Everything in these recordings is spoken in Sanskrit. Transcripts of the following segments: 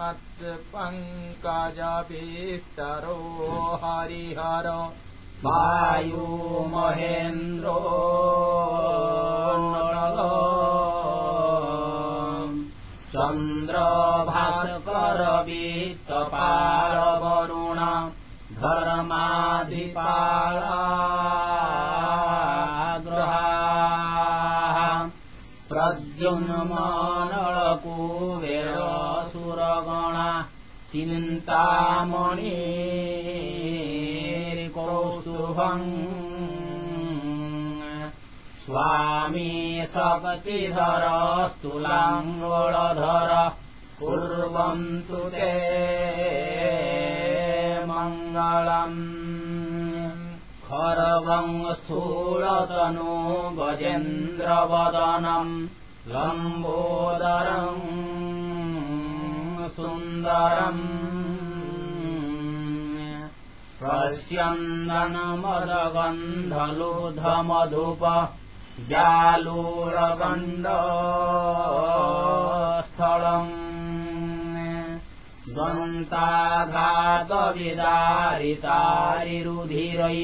मत्पङ्कजभिस्तरो हरिहर वायु महेन्द्रो चन्द्र भास्करवित्तपालवरुण धर्माधिपाग्रहा प्रद्युन्मानळकुबेरसुरगणा चिन्तामणि कौस्तुभम् स्वामी शक्तिधरस्तुलाङ्गोळधर कुर्वन्तु ते मङ्गलम्। खरवम् स्थूलतनु गजेन्द्रवदनम् लम्बोदरम् सुन्दरम्। पश्यन्दनमदगन्धलुधमधुप व्यालूरगण्डस्थलम् दन्ताघातविदारितारिरुधिरै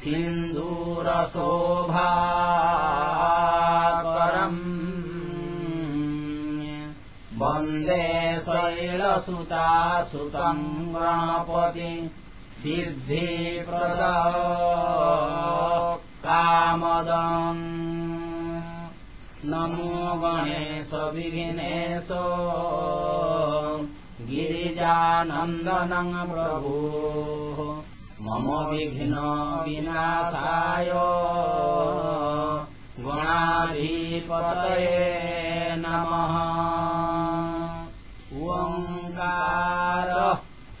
सिन्दूरशोभाकरम् वन्दे शैलसुतासुतम् गणपति सिद्धिप्रद कामदम्। नमो गणेश विघ्नेश गिरिजानन्दनम् प्रभो। मम विघ्न विनाशाय गणाधिपतये नमः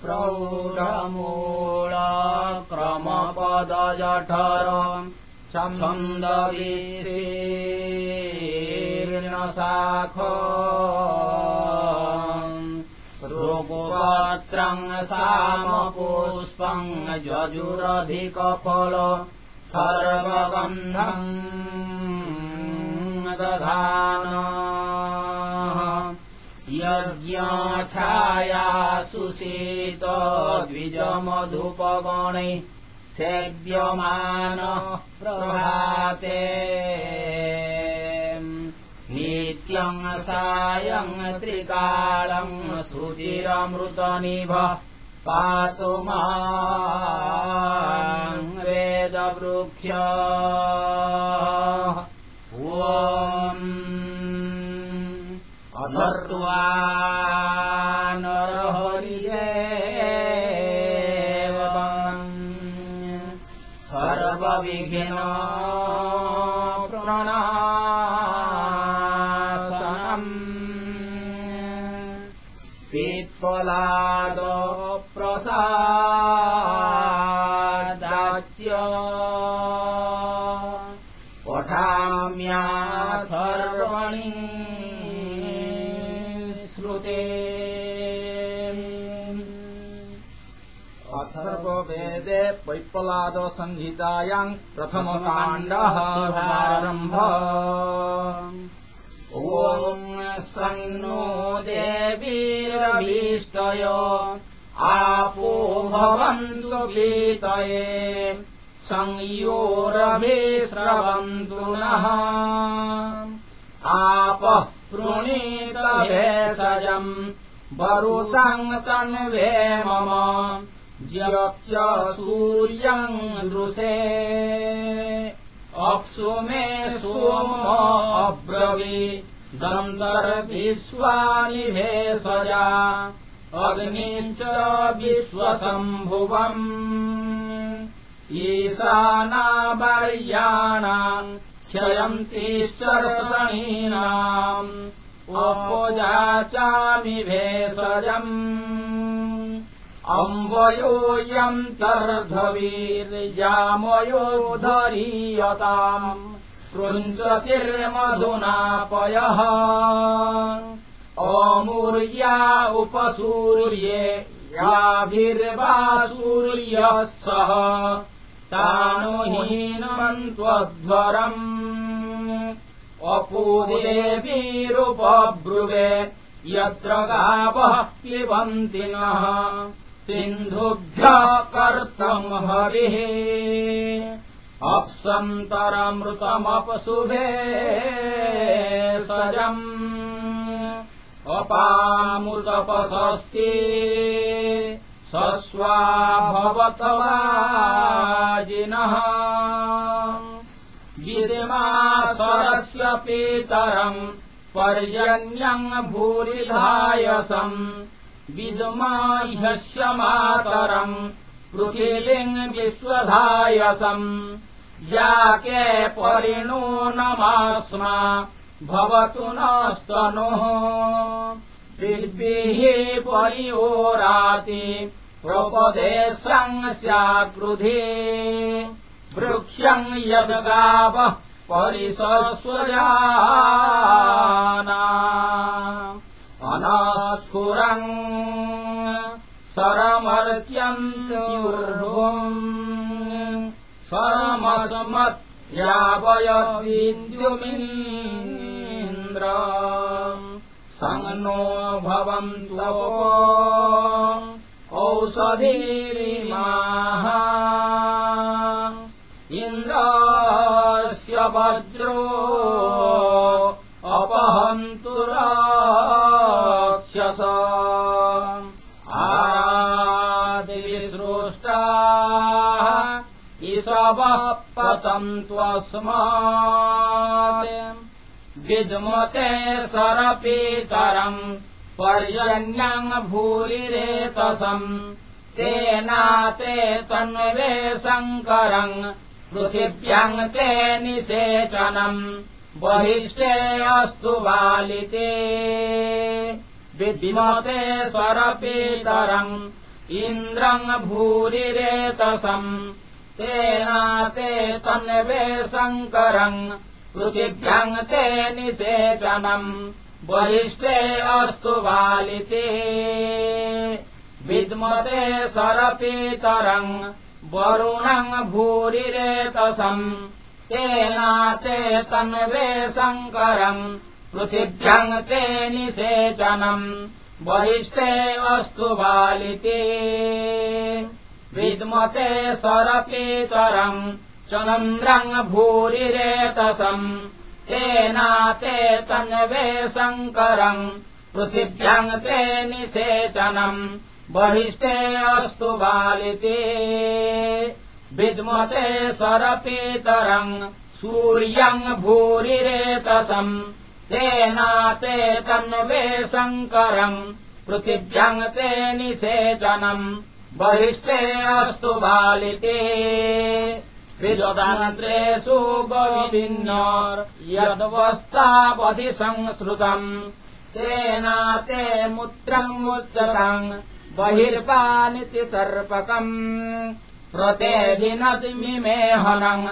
प्रौढमूलक्रमपदजठर छन्दविस्तीर्णशाख ऋगुपत्रम् सामपुष्पम् जजुरधिकफल सर्वगन्धम् दधान यज्ञाछाया सुशीत द्विजमधुपगणे सेव्यमान प्रभाते। नित्यम् सायम् त्रिकालम् श्रुतिरमृतनिभ पातु मा वेदवृक्ष सर्वविघ्न प्रणासनम्। पिप्पलाद प्रसादाच्य। पठाम्याथर्वणि। श्रुते अथर्ववेदे पैप्पलादसंहितायाम् प्रथमकाण्डः प्रारम्भ ॐ सन्नो देवीरभीष्टय आपो भवन्तु वीतये संयोरभिस्रवन्तु नः। आपः भेषजम् वरुतम् तन्वे मम ज्यक्ष सूर्यम् दृशे। अप्सु मे सोम अब्रवी। दन्तर्विश्वानि भेषजा अग्निश्च विश्वसम्भुवम् ईशानावर्याणाम् क्षयन्तीश्च रसणीनाम् अपोजाचामि भेषजम् अम्बयोऽयन्तर्धवीर्यामयो धरीयताम् कृञ्जतिर्मधुनापयः अमूर्या उपसूर्ये याभिर्वा सूर्यः सह तानुहीनमन्त्वध्वरम् अपूदेवीरुपब्रुवे यत्र गावः क्लिबन्ति नः सिन्धुभ्यः कर्तम् हरिः। अप्सन्तरमृतमपशुभे सजम्। अपामुतपसस्ति। सस्वा भवतवाजिनः। गिरिमासरस्य पीतरम् पर्यन्यम् भूरिधायसम् विदुमाह्यस्य मातरम् पृथिवीम् विश्वधायसम्। याके परिणो नमास्मा भवतु नस्तनुः। बिर्भिः परिओराति प्रपदेशम् स्याकृधि वृक्षम् यद्गावः परिसस्वजाना अनास्फुरम् सरमर्त्यन्त्युर्भुम् सरमसमत् यावयविन्द्युमिन्द्र सङ्नो भवन्तो औषधीरिमाः। इन्द्रस्य वज्रो अपहन्तु ईशवः पतन्त्वस्मात् विद्मते सरपीतरम् पर्यन्यम् भूरिरेतसम् तेनाते तन्वे शङ्करम् पृथिव्यम् ते निषेचनम् बहिष्टे अस्तु बालिते। विद्मते सरपीतरम् इन्द्रम् भूरिरेतसम् तेनाते तन्वे शङ्करम्। पृथिव्यम् ते निषेचनम्। बहिष्टे अस्तु बालिते। विद्मते सरपीतरम्। वरुणम् भूरिरेतसम्। तेनाते तन्वे शङ्करम्। पृथिव्यम् ते निषेचनम्। बहिष्टे अस्तु बालिते विद्मते सरपीतरम् चन्द्रम् भूरिरेतसम् तेनाते तन्वे शङ्करम् पृथिव्यम् ते निषेचनम् बहिष्टे अस्तु बालिते। विद्मते सरपीतरम् सूर्यम् भूरिरेतसम् तेनाते तन्वे शङ्करम् पृथिव्यम् ते निषेचनम् अस्तु बालिते विदन्तरेषु गोविन्योर् यद्वस्तावधि संसृतम् तेनाते मुत्रम् मुच्यतम् बहिर्पानिति सर्पकम्। हनम्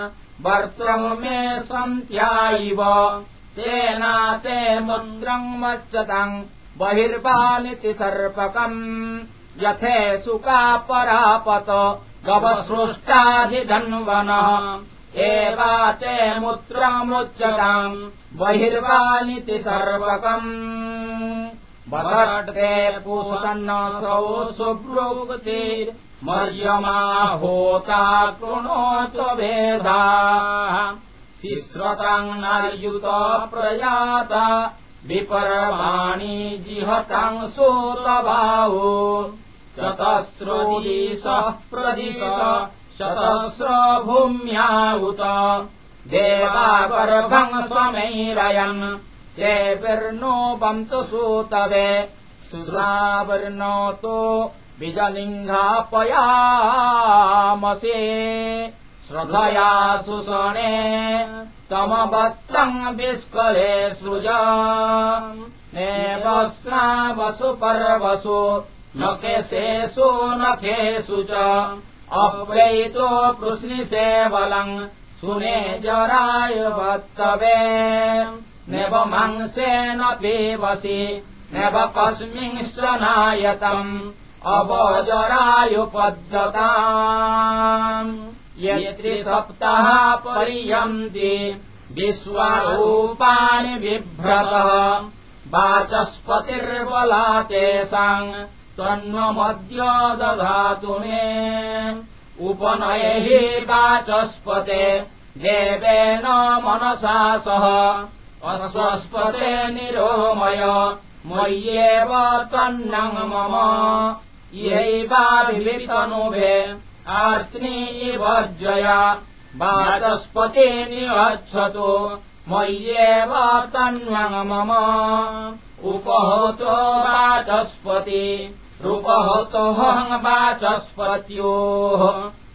वर्त्रम् मे सन्त्या इव। तेनाते मुद्रम् मर्चतम् बहिर्पानिति सर्पकम् यथे सुका परापत गवसृष्टाधिधन्वनः एवाते मुत्रमुच्यताम् बहिर्वानिति सर्वकम्। वसटे पुसन्नसौ सुब्रूतिर्मर्यमा होता कृणोतु भेदा शिश्रताम् नार्युत प्रयाता विपर्वाणि जिहताम् सोतबाहो चतस्रोदीशः प्रदिश शतस्र भूम्या उत। देवागर्भम् स्वमैरयन् तेभिर्नो बन्तु सूतवे। सुसावर्णोतो विजलिङ्गापयामसे। श्रद्धया सुषणे तमबत्तम् विस्कले सृज। नेवस्ना वसु पर्वसु न केशेषु नखेषु च। अव्रयितो कृष्णिसेवलम् सुने जराय वत्तवे। नेव मंसेन पीवसि नेव कस्मिंश्च नायतम् अवजरायुपद्यताम् यत्रिसप्तः पर्यन्ति विश्वरूपाणि बिभ्रतः वाचस्पतिर्बला तेषाम् त्वन्वमद्य दधातु मे। उपनये हि वाचस्पते देवेन मनसा सह। अस्वस्पते निरोमय मय्येव त्वन्नम् मम। यैवाभितनुभे आर्त्नी इव जया। वाचस्पते निगच्छतु मय्येव मम। उपहतो वाचस्पति रूपहतोऽहम् वाचस्पत्योः।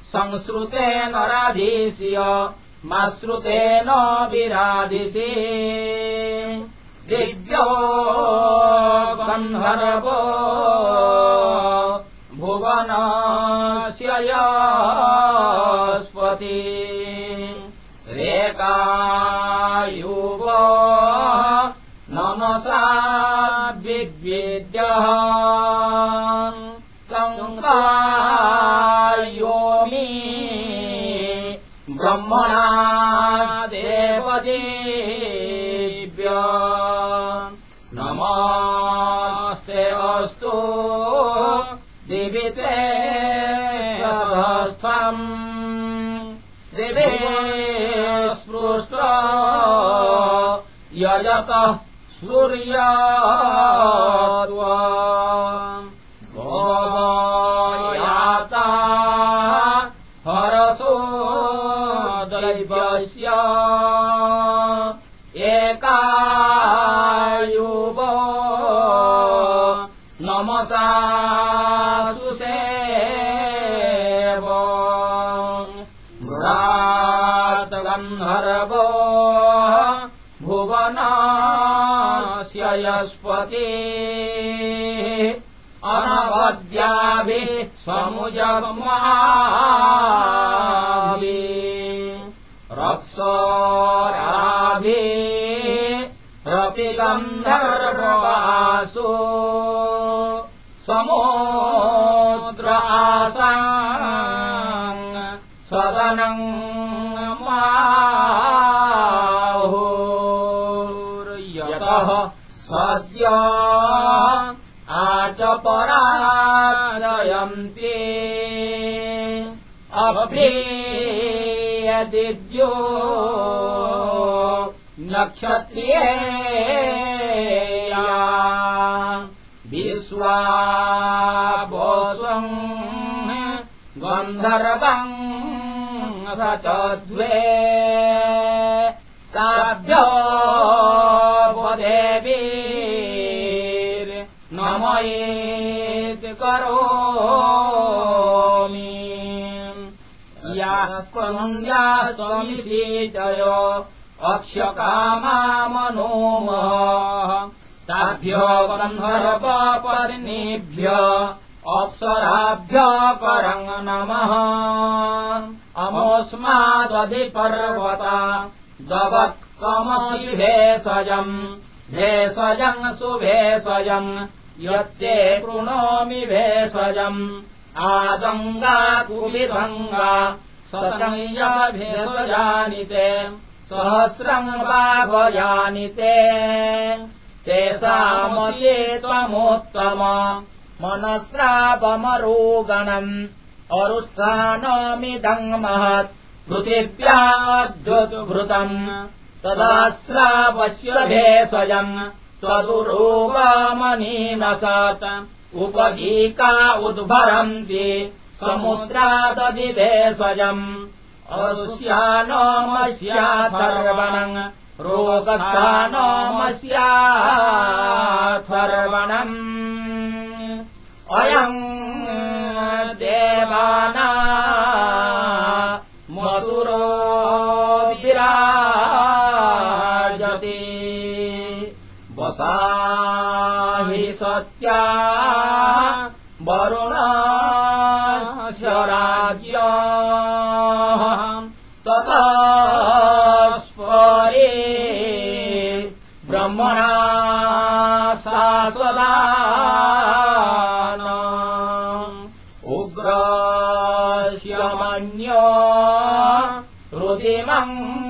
संश्रुतेन राधीष्य मा श्रुतेन विराधिषि। दिव्यो गन्धर्वो भुवनस्य यस्पति। रेकायुव विद्वेद्यः योमी ब्रह्मणा देवदेव्य। नमस्ते अस्तु। दिविते सधस्थम् दिवे स्पृष्ट। यजतः सूर्या गोयाता हरसो दैवस्य एकायुव नमसा भुवनस्य यस्पति अनवद्याभिः समुजग्माभिः। रप्सराभिः। समोद्र आसाम् सदनम् माहुर्यतः सद्य आचपराजयन्ति। अप्रियदिद्यो नक्षत्रियेया। विश्वावस्वम् गन्धर्वम् स च द्वे ताभ्यो नमयेत् करोमि। याः त्वमङ्गा त्वमिषीतय अक्षकामा मनोमः ताभ्य गन्धर्वपर्णेभ्य अप्सराभ्य परम् नमः। अमोऽस्मादधिपर्वता दवत्कमसि भेषजम् भेषजम् सुभेषजम् यत्ते कृणोमि भेषजम् आदङ्गा कुविदङ्गा सतङ्गभेषजानिते सहस्रम् वाघजानिते तेषामसि त्वमोत्तम मनस्रापमरोगणम् अरुष्ठानमिदम् महत् पृथिव्याद्युद्भृतम् तदाश्रापस्य भेषजम् त्वदुरोगामनीनसत् उपगीका उद्भरन्ति समुद्रादधिभेषजम् अरुष्यानमस्याथर्वणम् रोगस्थानमस्याथर्वणम्। अयम् देवाना वसाहि सत्या वरुणस्य राज्य ततस्परे ब्रह्मणा उग्रस्य मन्य हृदिमम्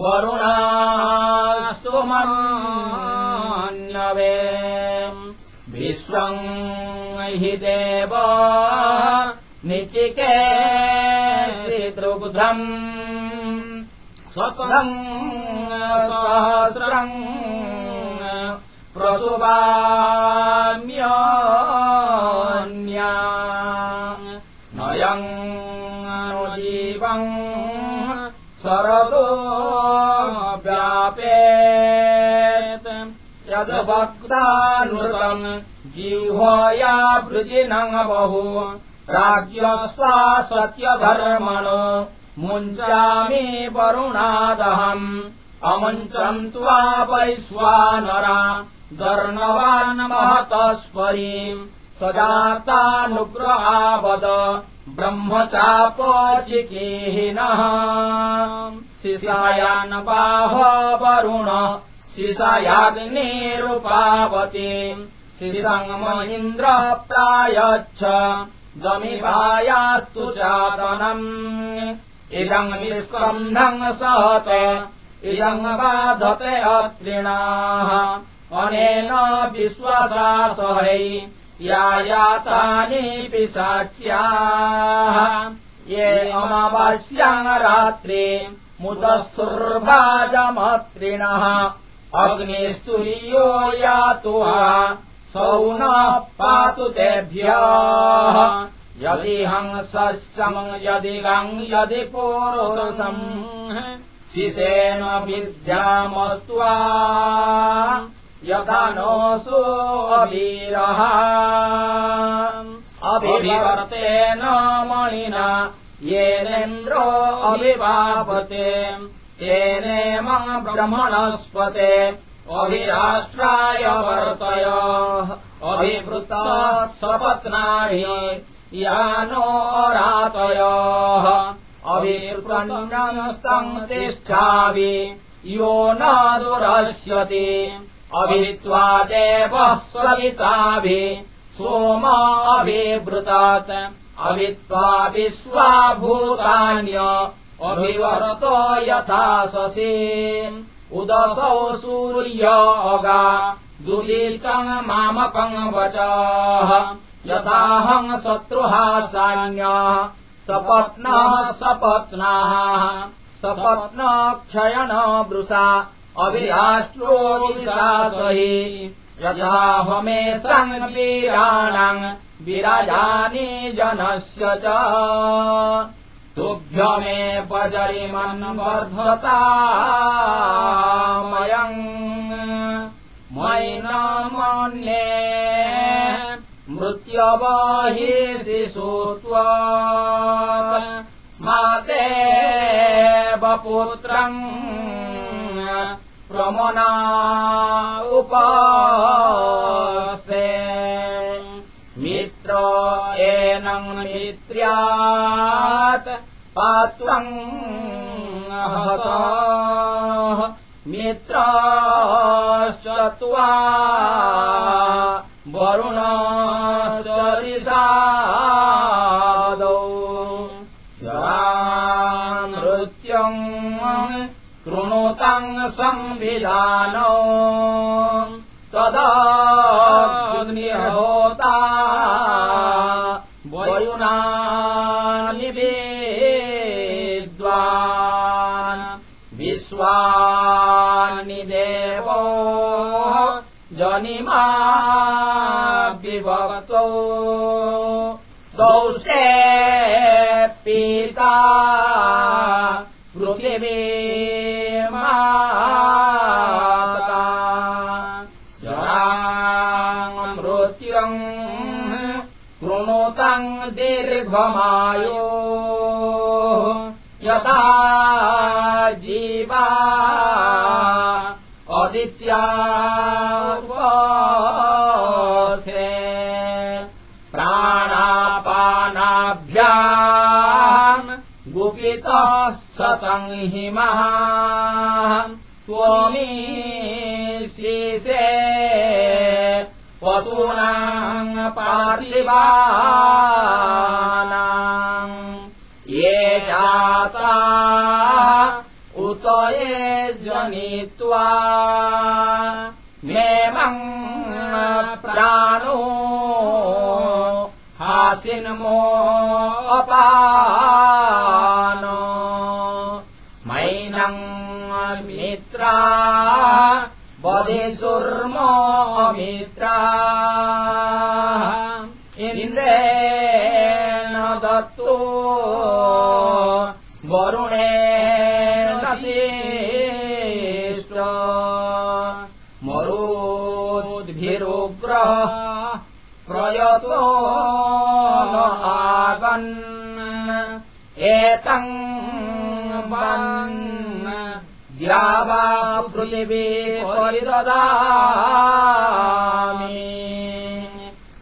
वरुणास्तु मन्यवे विश्वम् हि देव निचिकेशितृबुधम् स्वपदम् सहस्रम् प्रसुवाम्योऽन्या शरदो व्यापेत् यद्भक्तानृतम् जिह्वया वृजिनम् बहु राज्यस्त्वा सत्यधर्मणो मुञ्चामि वरुणादहम्। अमुञ्चम् त्वा वैश्वानरा गर्णवान् महतस्परीम् सजातानुग्रहावद ब्रह्मचापोचिकेहिनः शिशायान् बाह वरुण। शिशायाग्निरुपावती। शिशङ्म इन्द्र प्रायच्छ। गमिभायास्तु चातनम्। इदम् निष्कन्धम् सहत इदम् बाधते अत्रिणाः। अनेन विश्वासा सहै या यातानि पिशाच्याः। ये अमावास्याम् रात्रे मुदस्थुर्वाजमत्रिणः अग्निस्तुलीयो यातु सौनः पातु तेभ्यः। यदि हंसम् यदि गम् यदि पुरुषम् शिशेन विद्यामस्त्वा यथा नोऽसु अवीरः अभिवर्तेन मणिना येनेन्द्रो अभिवापते तेनेम ब्रह्मणस्पते। अभिराष्ट्राय वर्तय। अभिवृता सपत्नाहि। यानो अरातयः। अभिवृतन्नस्तम् तिष्ठावि यो न दुरस्यति अभित्वा देवः सविताभि सोम अभिवृतात् अभित्वा विश्वाभूतान्य अभिवर्तो यथा शशि। उदसौ सूर्य अगा दुदितम् मामकम् वचः। यथाहम् शत्रुहासान्यः सपत्नः सपत्नाः। सपत्नक्षयण वृषा अभिराष्ट्रो विशासहि यथाहमे सङ्गीराणाम् विराजानि जनस्य च। तुभ्यमे पजरिमन्वर्धता मयम्। मयि न मन्ये। मृत्यवाहि शिशुत्वा माते वपुत्रम् प्रमना उपास्ते मित्र्यात् पात्वम् हस मित्राश्च त्वा वरुणश्चरिषादौ मृत्युम् कृणुतम् संविधानो तदाग्निहोता जनिमा विभक्तो दौष्टे पिता पृथिवी माता जराम् मृत्युम् कृणुतम् दीर्घमायो। यथा जीवा अदित्यास्ते प्राणापानाभ्याम् गुपितः सतम् हिमः त्वमीशिषे पशूनाम् पार्थिवानाम्। ये जाता उत हृदये जनित्वा मेमम् प्राणो हासिन्मो अपान। मैनम् मित्रा बधिसुर्मो मित्रा प्रयतो न आगन् एतम् पृथिवी परिददामि।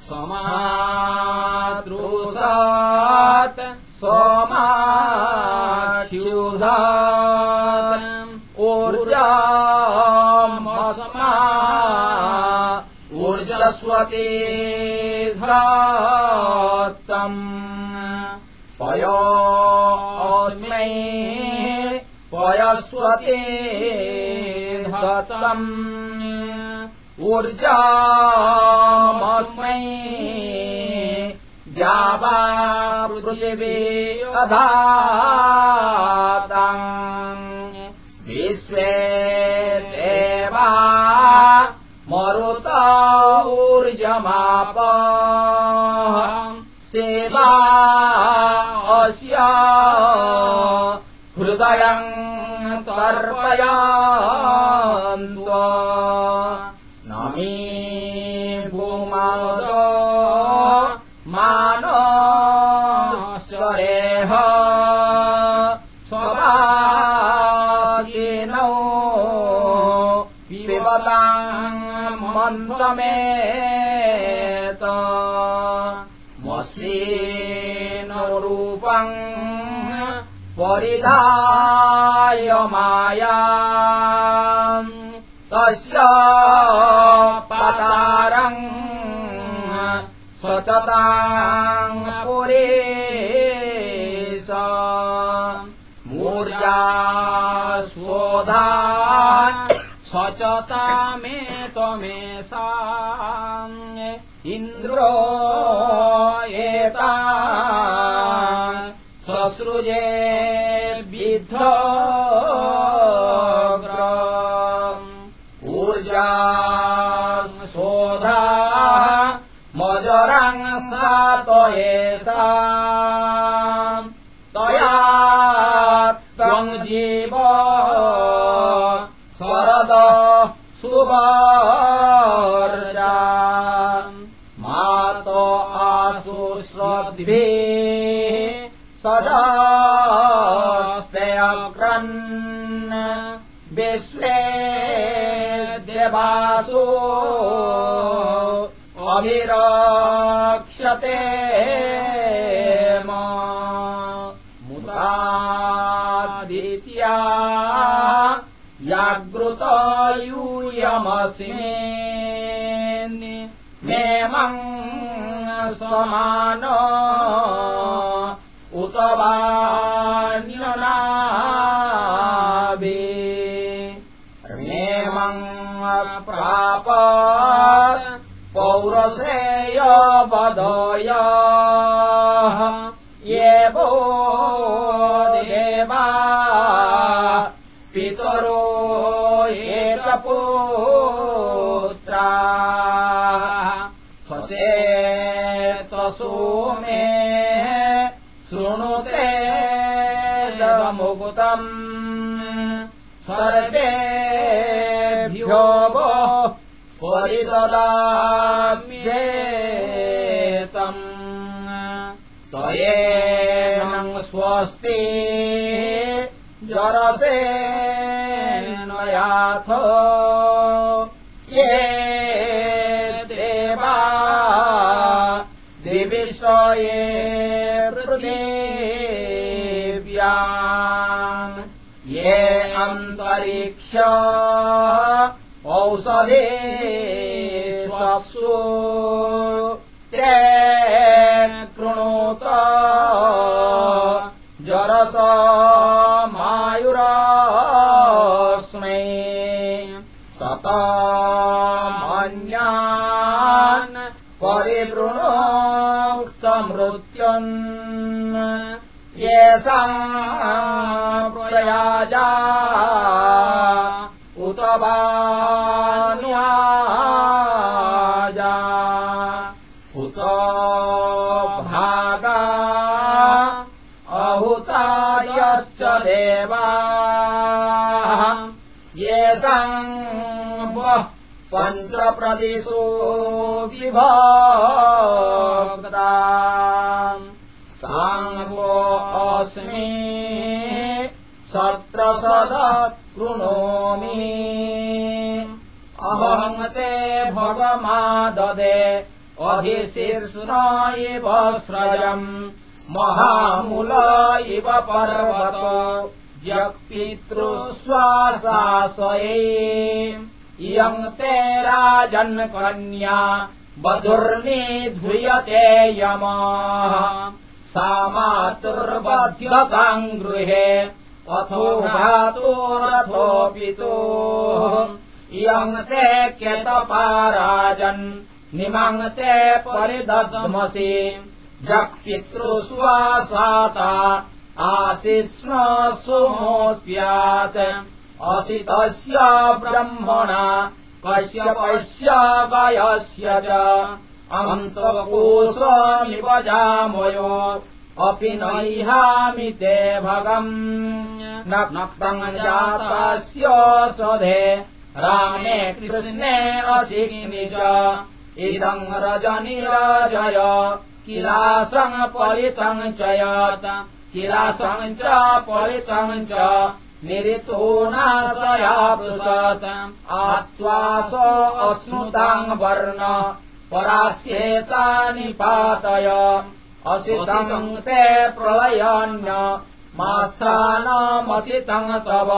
समातृसात् सोमाच्युधात् ऊर्जस्वती धातम्। पयोऽस्मै पयस्वते धतम्। ऊर्जामस्मै द्यावा पृथिवी अधातम् मरुत ऊर्जमाप। सेवा अस्य हृदयम् तर्पयान्त्व मन्त्रमेत मस्येन रूपम् परिधाय माया। तस्य पतारम् स्वचताम् पुरे स मूर्या स्वोधा स्वचता मे त्वमे सा इन्द्रो एता ससृजे विद्ध ऊर्जा शोधा मजराङ् सातयेषा तया जागृतयूयमसि मेमम् समान उत प्राप पौरसेय वदय पञ्चप्रदिशो विभक्ता अस्मि। सत्रसद कृणोमि। अहम् ते भगमाददे अधिशीर्ष्ण इव श्रयम् महामूल इव पर्वतो। जक्पितृश्वासाशये इयम् ते राजन्कन्या वधुर्निधूयते यमाः। सा मातुर्बध्यताम् गृहे अथो भ्रातोरथोऽपितो इयम् ते क्यतपाराजन् निमम् ते परिदध्मसि। जक्पितृश्वासाता आशिष्ण सुमोऽस्यात् असितस्य ब्रह्मणा कश्यपश्य वयस्य च। अन्तकोशमिवजामयो अपि नैहामि ते भगम्। नक्तम् जातस्य सधे रामे कृष्णे असिग्नि च। इदम् रजनिरजय किलासम् पलितम् च यत्। किलासम् च पलितम् च निरितो नाशयापृशत् आत्वास अश्नुताम् वर्ण परास्येतानि पातय। असितम् ते प्रलयन्य मास्थानमसितम् तव।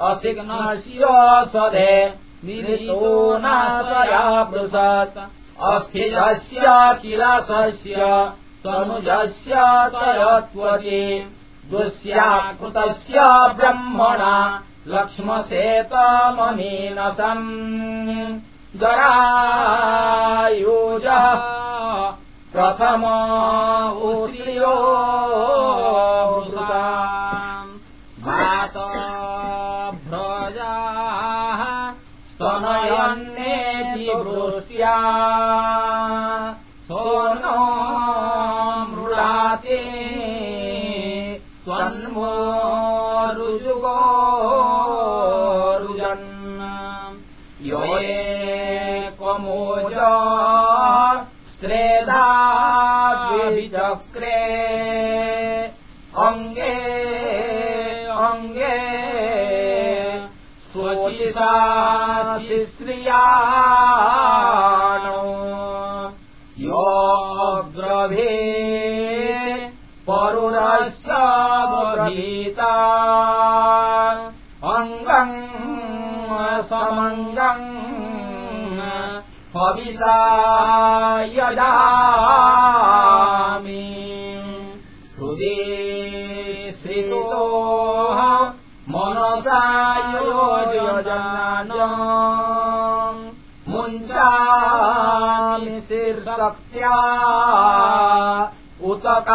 असिग्नस्य सधे निरितो नाशयापृशत् अस्थिजस्य किलासस्य तनुजस्य तयत्वति दुःस्याकृतस्य ब्रह्मणा लक्ष्मसेतमनीनसम् जरायुजः प्रथम उश्रियो भ्रजाः स्तनयन्नेति वृष्ट्या स्वचिसाशिश्रियाणो योऽग्रभे परुरस्य गृहीता अङ्गम् समङ्गम् हविषा यजामि मनसा योजन मुञ्चामि शीर्षक्त्या उतकाशयेनम्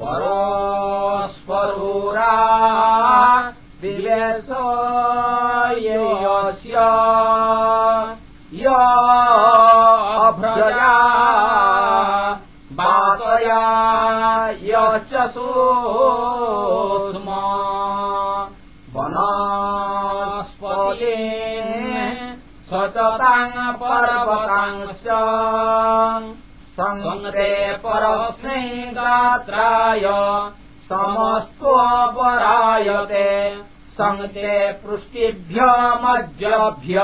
परोस्परूरा दिवेशो यस्य य यश्च सोऽस्म वनस्पते सतताम् पर्वतांश्च सङ्गते परस्मै गात्राय समस्त्वपरायते। सङ्गते पृष्टिभ्य मज्जभ्य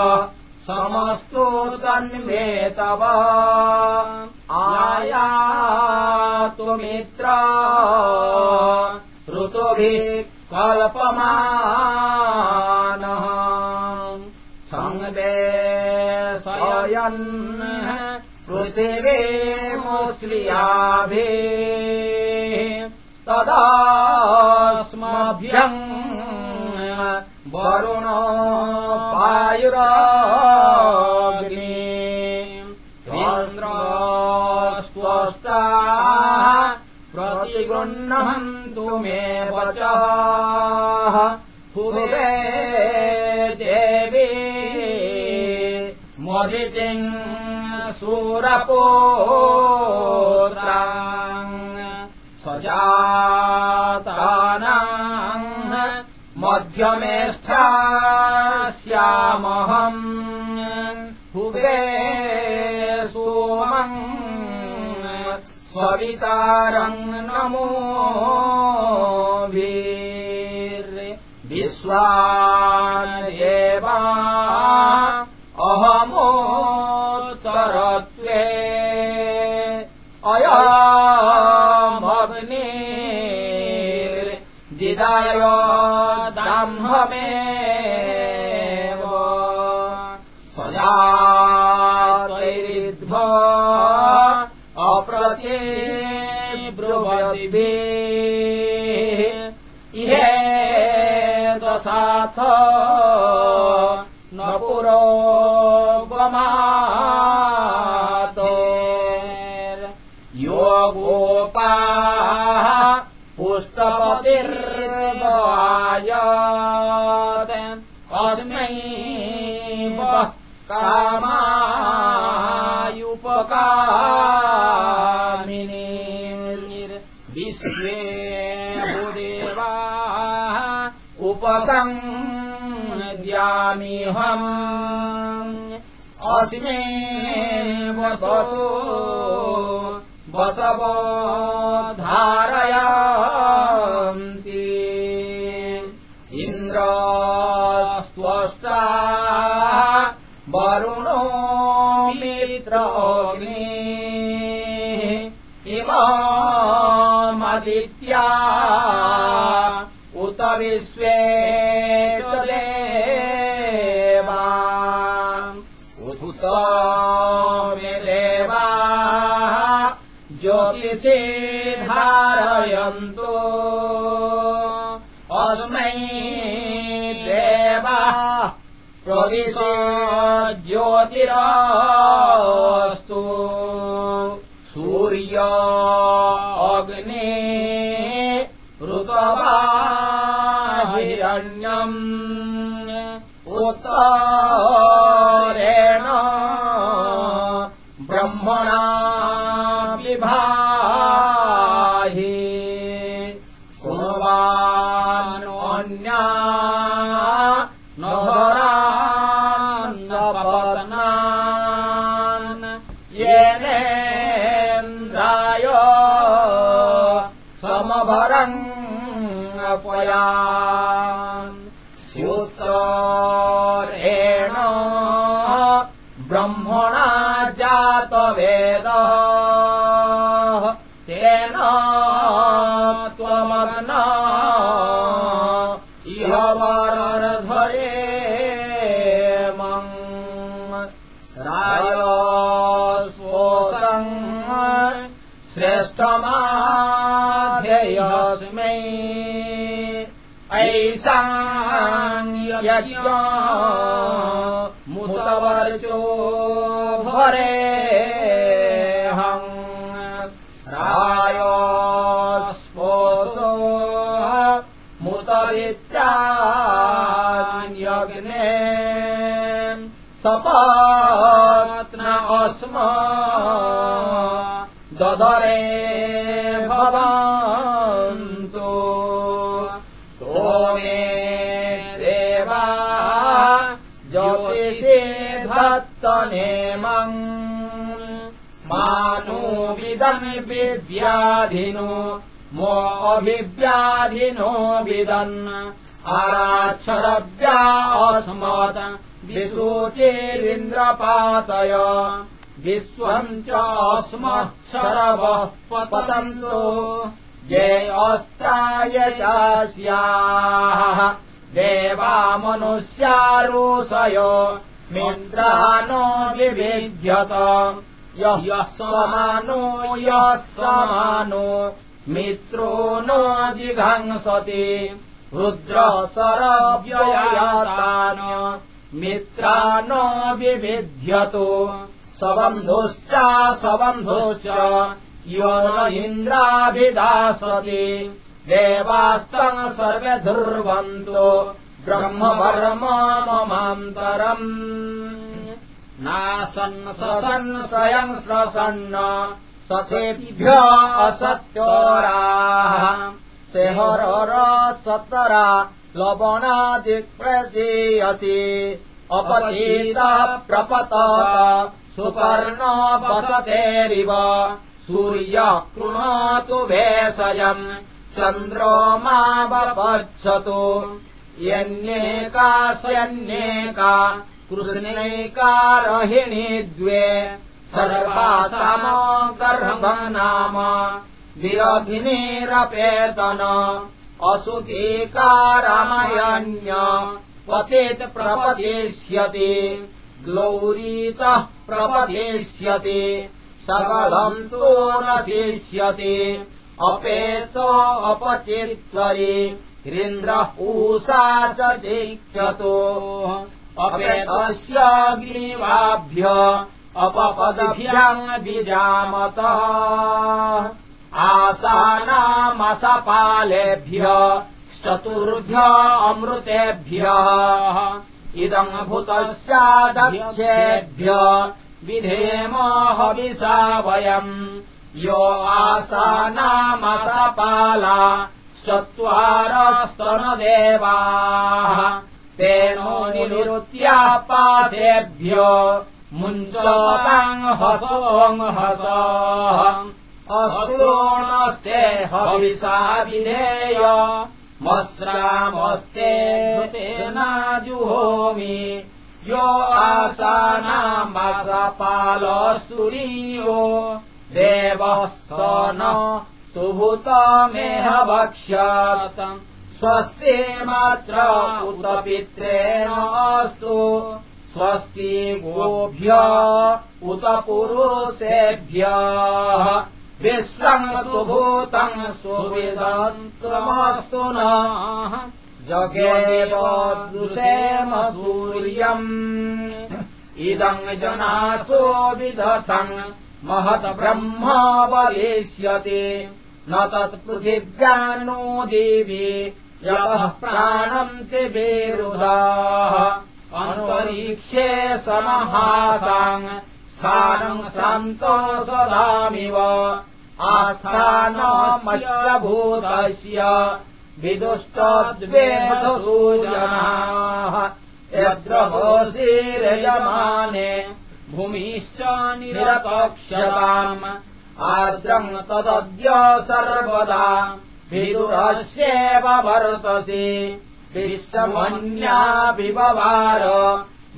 समस्तो तन्मे तव आयातु मित्र। ऋतुभिः कल्पमानः। सङ्गते शयन् पृथिवे मुस्लियाभिः तदास्मभ्यम् वायुराग्नि इन्द्रस्त्वष्टा प्रतिगृह्णन्तु मे वचः। हुवे देवी मोदितिम् सूरपोत्रा स्वजातानाम् मध्यमेष्ठास्यामहम् हुवे सोमम् स्ववितारम् नमो विश्वान्येवा अहमोत्तरत्वे अयामग्ने दिदाय दाह्मेव सदा त्वैरिध्व अप्रते ब्रुवदिभे इहे दशाथ न पुरो पुष्टपतिर्वायत् अस्मै वः कामायुपकामिनी विश्वे भूदेवा उपसंद्यामिहम् अस्मे वसो वसवो धारयन्ति इन्द्रस्त्वष्टा वरुणो मित्रग्नि इमामदित्या उत विश्वे धारयन्तु अस्मै देवा प्रदिश ज्योतिरस्तु सूर्य अग्ने ऋतवाहिरण्यम्। उत्तरेण मो अभिव्याधिनो विदन्। आराक्षरव्या अस्मत्। विसूचेरिन्द्रपातय। विश्वम् च अस्मच्छरवः पतन्तु। ये अस्ताय देवा मनुष्यारोषयो। मिन्द्रानो विभिद्यत यः समानो यः समानो मित्रो नो जिघंसति रुद्र सरव्ययातान् मित्रा नो विविध्यतु सबन्धुश्च सबन्धुश्च यो न इन्द्राभिदासति देवास्तम् सर्वे धुर्वन्तो ब्रह्मवर्म ममान्तरम् नासन् ससन् स्वयम् श्वसन्न सखेभ्य असत्योराः। सेहरर सतरा लवणादिप्रदेयसि अपतीतः प्रपत सुपर्ण वसतेरिव। सूर्य कृणोतु भेषजम् चन्द्रोमावपच्छतु यन्येका स्यन्येका कृष्णैका रहिणी द्वे सर्वासामो गर्भम् नाम विरघिनीरपेतन असुकेकारामयन्य पतेत् प्रपदेष्यति ग्लौरीतः प्रपदेष्यति सकलम् तु न शेष्यति अपेत अपचेत्तरि इन्द्रः पूषा च जिह्यतो अपेतस्य ग्रीवाभ्य अपपदभ्याम् विजामतः। आसानामसपालेभ्य चतुर्भ्य अमृतेभ्यः। विधेम हविषा वयम्। यो आसानामसपाला चत्वारस्तनदेवाः तेनो निवृत्यापासेभ्य मुञ्चताम् हसोऽङ् हस हविषा विधेय। मस्रामस्ते घृतेनाजुहोमि यो आसानामसपालस्तुरीयो देवः स न सुभूतमेह भक्ष्यत् स्वस्ति मात्र उत पित्रेण अस्तु। स्वस्ति गोभ्य उत पुरुषेभ्यः। विश्वम् सुभूतम् सुविदन्तमस्तु न। दुषेम सूर्यम्। इदम् जनासो विदथम् महत् ब्रह्म वलिष्यति न तत्पृथिव्यान्नो देवी यतः प्राणम् ते वेरुदाः अन्तरीक्षे समहासाम् स्थानम् शान्तो सदामिव। आस्थानमस्य भूतस्य विदुष्टद्वेदसूजनाः यद्रभोषिरयमाने भूमिश्च निरतक्षताम् आर्द्रम् तदद्य सर्वदा विदुरस्येव वर्तसि विश्वमन्या विबवार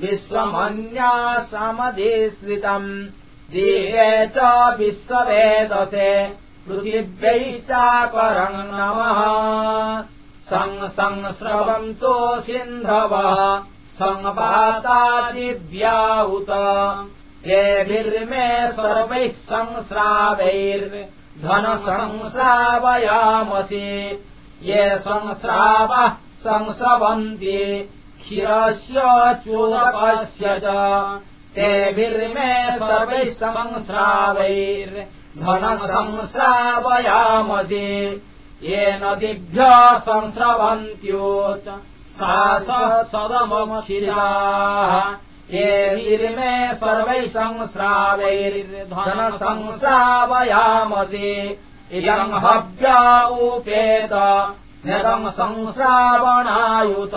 विश्वमन्या समधिश्रितम् देहे च विश्ववेदसे। पृथिव्यैश्चापरम् नमः। सं संस्रवन्तो सिन्धवः। संवातादिव्या उत येभिर्मे सर्वैः संस्रावैर्धनसंस्रावयामसि ये संस्रावः संस्रवन्ति। क्षीरस्य चोदकस्य च। तेभिर्मे सर्वैः संस्रावैर्धनसंस्रावयामसि ये नदीभ्यः संस्रवन्त्योत्। सा सदमशिलाः येभिर्मे सर्वैः संस्रावैर्धनसंस्रावयामसि इदम् हव्या उपेत नदम् संस्रावणायुत।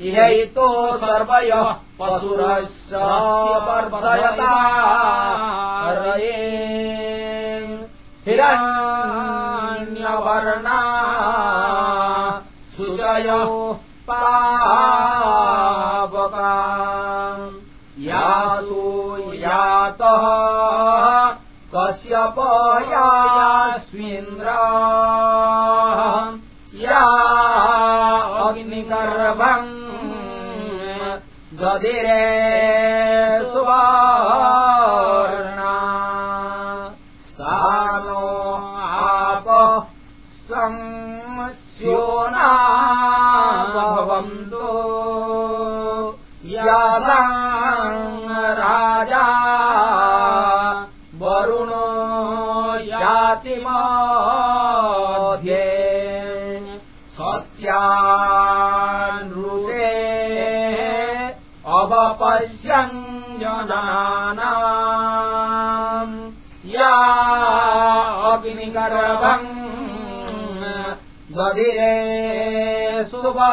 इहैतो सर्वयः पशुरस्य वर्धयता। रये हिरण्यवर्णा सुजयो पावका यातः कश्यपयास्विन्द्र या अग्निगर्भम् गदिरे सुवर्णा। स्थानो आपः संस्योना भवन्तो। या अवपश्यन् जनानाम् या अग्निगर्भम् दधिरे सुवर्णा।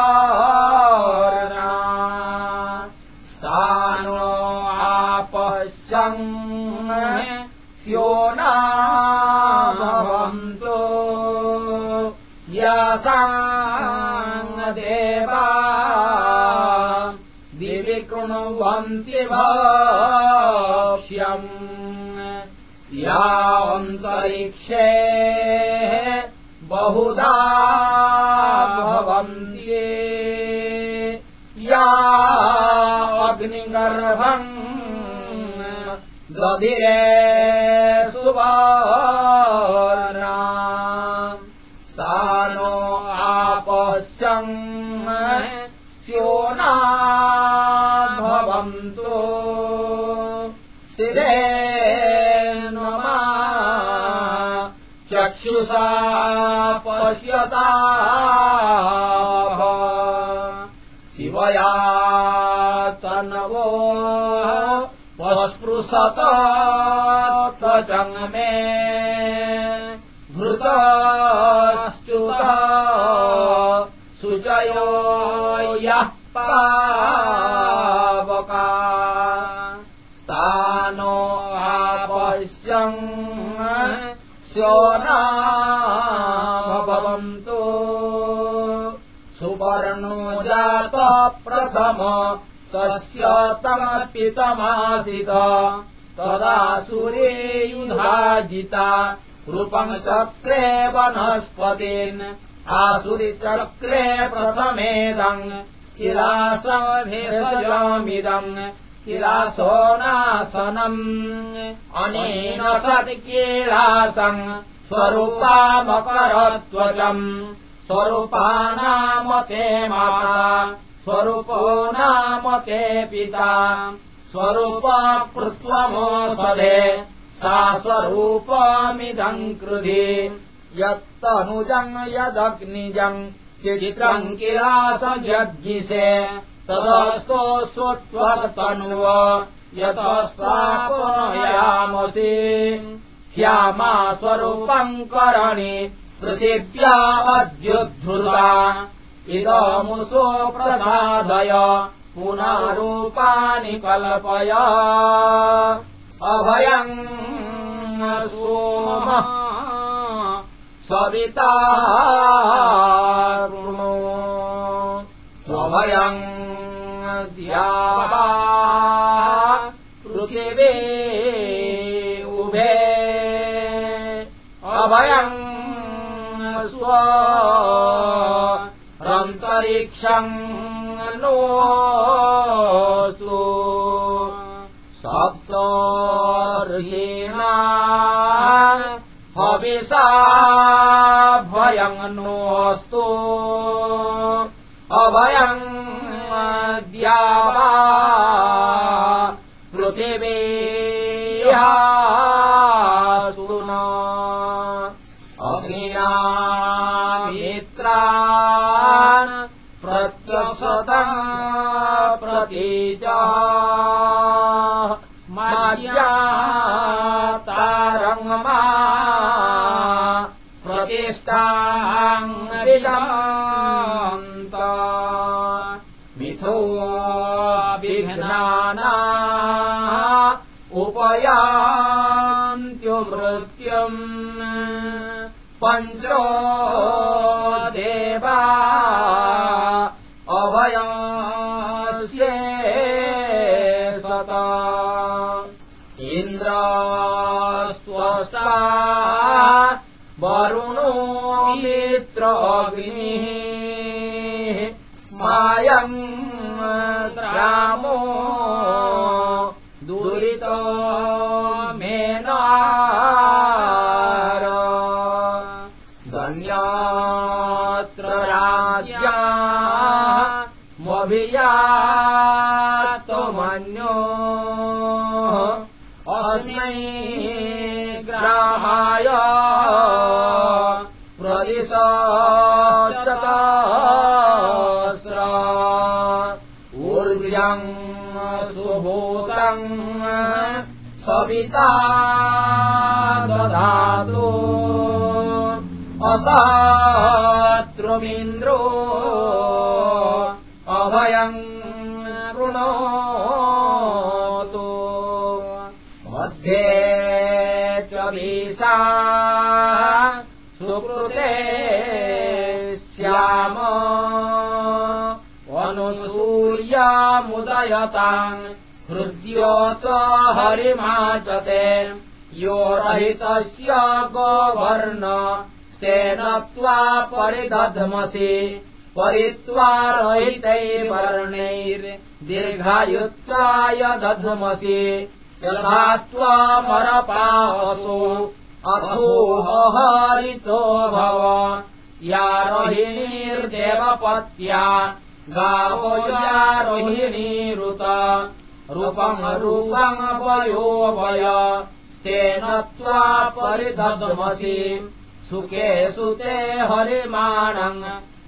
स्थानो आपश्यन् स्योना भवन्तो। देवा दिवि कृण्वन्ति भाष्यम् या अन्तरिक्षे बहुधा भवन्ति या अग्निगर्भम् दधिरे सुवर्णा पश्यता शिवया तन्वो पस्पृशत जात प्रथम तमपितमासित तदा सुरे युधाजिता रूपम् चक्रे वनस्पतिन्। आसुरिचक्रे प्रथमेदम्। किलासभेषजामिदम् किलासोनासनम्। अनेन सति किलासम् स्वरूपामकरत्वजम् स्वरूपानाम ते माता स्वरूपो नाम ते पिता स्वरूपकृत्वमोषधे सा स्वरूपमिदम् कृधि यत्तनुजम् यदग्निजम् चित्रम् किलासयज्ञिषे तदस्तो स्वत्वतन्व यतस्त्वापयामसि श्यामा स्वरूपम् करणी पृथिव्या अद्युद्धृता। इदमुसो प्रसादय पुनरूपाणि कल्पय। अभयम् सोम। सविता ऋणो त्वभयम् द्यावा पृथिवे रन्तरिक्षम् नोऽस्तु। सप्तर्षीणा हविषा भयम् नोऽस्तु। अभयम् द्यावा प्रत्यसतम् प्रतीचा माज्ञातारङ्गमा प्रतिष्ठाङ्गविदन्त मिथो विघ्नाना उपयान्त्यो मृत्युम् पञ्चो देवा वरुणो मित्रग्निः मायम् ग्रामो दुरितो मेनार। धन्यात्र राज्या मभियातो मन्यो अस्मै ग्रामाय प्रदिशतस्र ऊर्जम् सुभूतम् सविता दधातु असातृमिन्द्रो अभयम् कृणोतु सुकृते स्याम अनुसूर्यामुदयताम् हृद्योत हरिमाचते। यो रहितस्य गोवर्ण स्तेन त्वा परिदध्मसि। परित्वा रहितै वर्णैर्दीर्घायुत्वाय दध्मसि यथा त्वामरपासु अथोहरितो भव। या रोहिणीर्देवपत्या गावो या रोहिणीरुत रूपम् रूपम् वयोवय स्तेन त्वा परिदध्मसि। सुखे सुते हरिमाणम्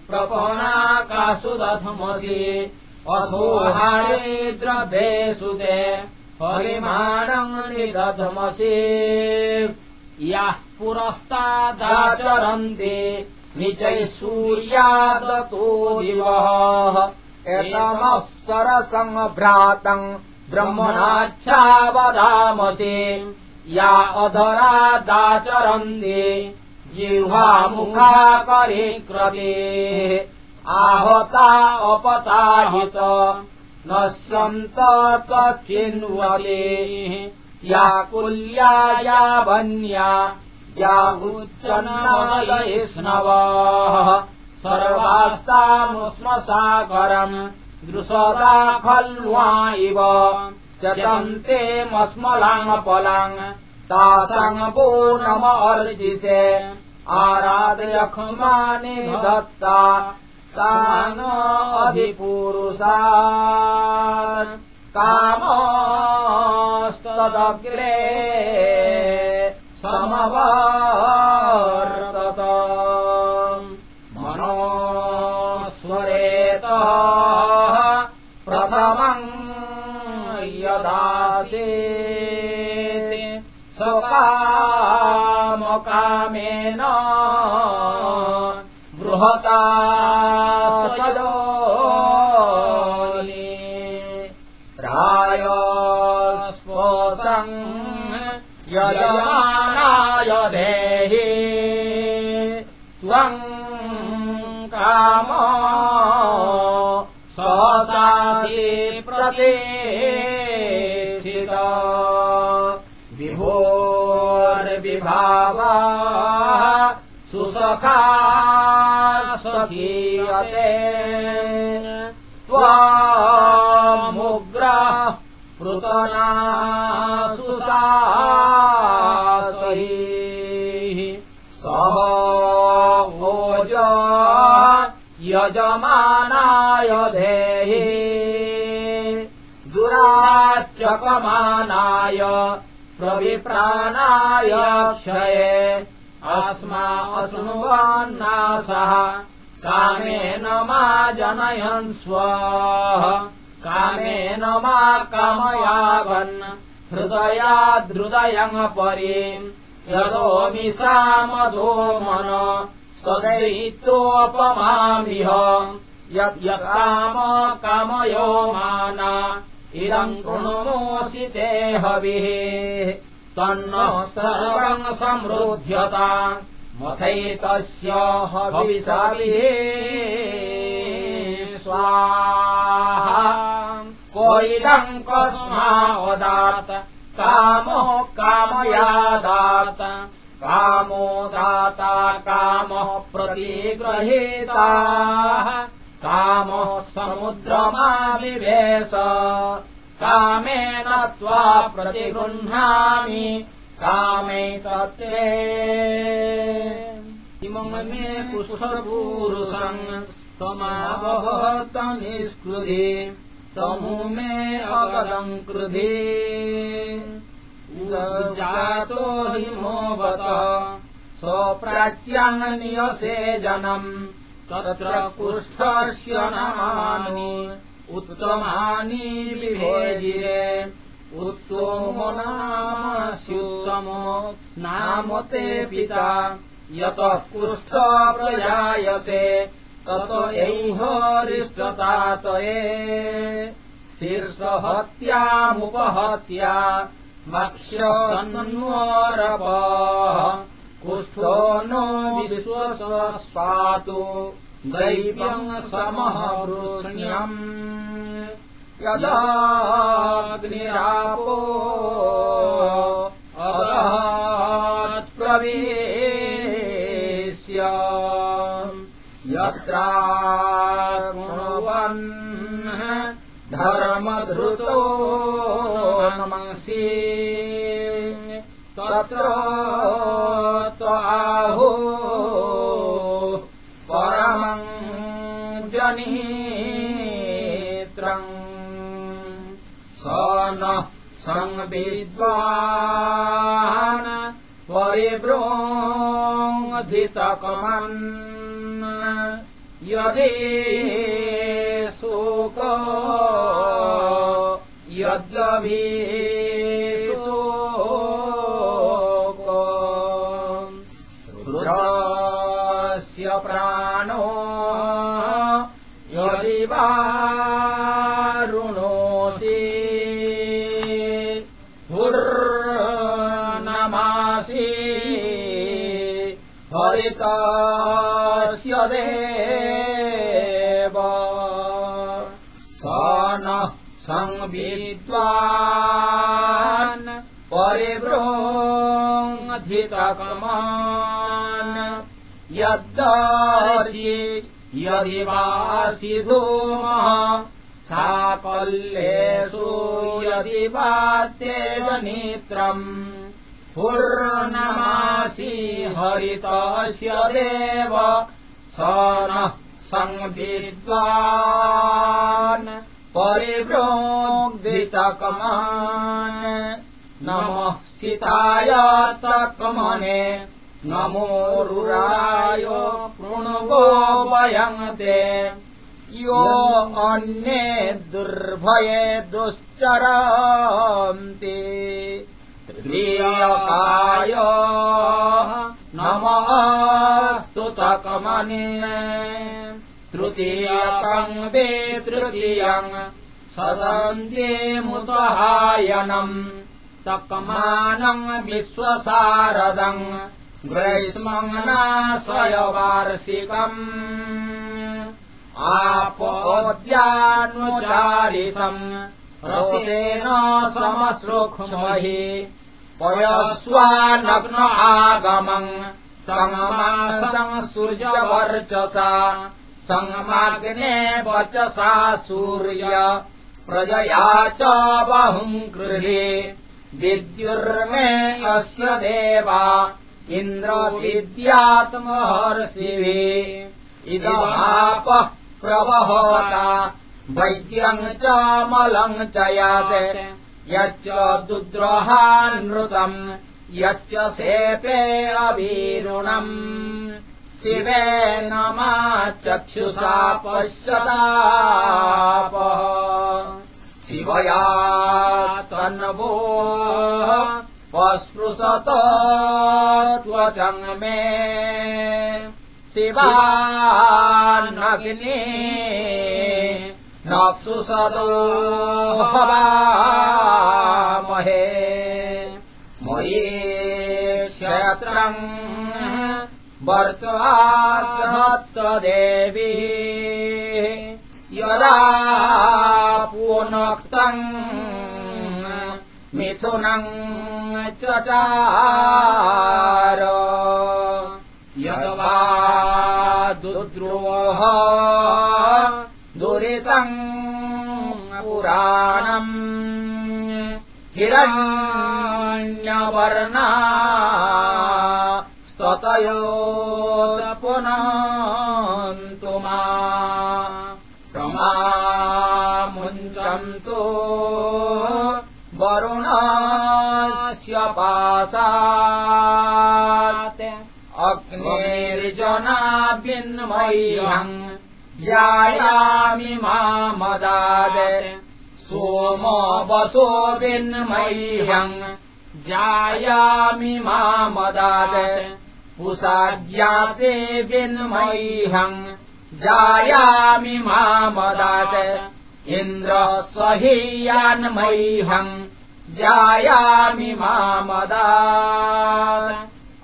प्रपणाकासु दध्मसि अथो हारिद्रभे सुते हरिमाणम् निदध्मसि यः पुरस्तादाचरन्ति निजैः सूर्यादतो दिवः। एतमः सरसङ्भ्रातम् ब्रह्मणाच्छावधामसि। या अधरादाचरन्ति जिह्वामुखा करीकृते आहता अपताहित न स्यन्त तश्चिन्वते या कुल्या या वन्या या सर्वास्तामुष्मसागरम् दृशदा खल्वा इव चतन्ते मस्मलाङ्पलाङ् तासाङ्गो नम अर्जिषे आराधयक्ष्मानि दत्ता सा अधिपुरुषा कामस्तदग्रे समवर्तत। मनोस्वरेत प्रथमम् यदासे स्वकामकामेन बृहता यजमानाय देहि। त्वम् काम सहसासि प्रतिष्ठित। विभोर्विभावा सुसखा सखीयते त्वामुग्रः पृतना सुसासैः सह ओज यजमानाय देहि दुराचकमानाय प्रविप्राणाय क्षये अस्मा अशृण्वन्नासः कामेन मा जनयन् स्वः कामेन मा कामयावन्। हृदयादृदयङ्परि यदोमि सा मधो मन। स्वदैत्योपमामिह। यद्यकाम कामयो माना। इदम् कृणुमोऽसि ते हविः। तन्नः सर्वम् समृध्यता। मथैतस्य हविषाभिः स्वाहा। को इदम् कस्मावदात् कामो कामयादात् कामो दाता कामः प्रतिगृहीता। कामः समुद्रमाविवेश। कामेन त्वा प्रतिगृह्णामि। कामे तत्त्वे। इमम् मे निष्कृति तमु मे अगदम् कृधि। जातो हि मोवत स्वप्राच्याम् नियसे जनम् तत्र कुष्ठस्य नामानि उत्तमानि विभेजिरे उत्तमो नामस्युत्तमो नाम ते पिता यतः कुष्ठ प्रजायसे तत एहरिष्टतातये शीर्षहत्यामुपहत्या मक्ष्यन्वरप कुष्ठो नो विश्वस्पातु दैव्यम् समः वृष्ण्यम् यदाग्निरापो अगात्प्रवेश्य यत्रावन् धर्मधृतो नमंसि। तत्र त्वाहो परमम् जनित्रम् स नः संविद्वान् परिब्रोङ्धितकमन् यदि शोक यद्यभिशोक रुद्रस्य प्राणो हुर्नमासि हरितस्य देव संविद्वान् परिब्रोङ्धितकमान् यद्दर्शि यदि वासि धूमः साकल्येषु यदि नेत्रम् पूर्णमासि हरितस्य देव स नः संविद्वान् परिव्रोग्धितकमान् नमः सिताय तकमने नमो रुराय पृणुगो वयङ्ते यो अन्ये दुर्भये दुश्चरन्ति। तृतीयकाय नमस्तु तकमने तृतीयकम् वे तृतीयम् सदन्ते मुतहायनम् तकमानम् विश्वसारदम् ग्रैष्मङ्नाशयवार्षिकम् आपोद्यानुचारिसम् रसेन समश्रुक्ष्महि पयस्वानग्न आगमम् तममासम् सूर्यवर्चसा सङ्गमाग्ने वचसा सूर्य प्रजया च बहुम् गृहे। विद्युर्मे अस्य देवा इन्द्रविद्यात्महर्षिभिः इदमापः प्रवहता वैद्यम् च मलम् च यत् यच्च दुद्रहानृतम् यच्च सेपे अवीरुणम् शिवेन मा चक्षुषा पश्यताप शिवया तन्वो पस्पृशत त्वचम् मे। शिवानग्ने नक्षुसदो भवामहे मयि क्षेत्रम् वर्त्वाद्हत्तदेवी यदा पुनक्तम् मिथुनम् यद्वा दुद्रोह दुरितम् पुराणम् हिरण्यवर्णा यो पुनन्तु मा मुञ्चन्तु वरुणास्य पासा अग्निर्जना विन्मयम् जायामि मा मदाद सोम वसो विन्मह्यम् जायामि मा मदाद उषाज्ञाते विन्मह्यम् जायामि मामदाद इन्द्र सहीयान्मह्यम् जायामि मामदा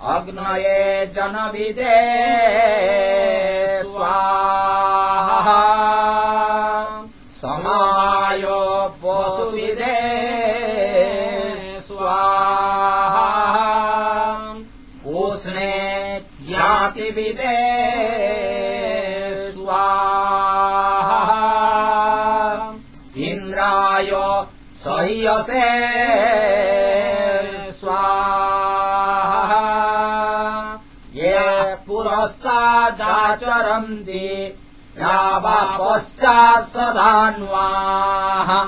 अग्नये जनविदे स्वाहा। समायो स्वाहा। इन्द्राय सह्यसे स्वाहा। ये पुरस्तादाचरन्ति यावा पश्चात् सदान्वाः।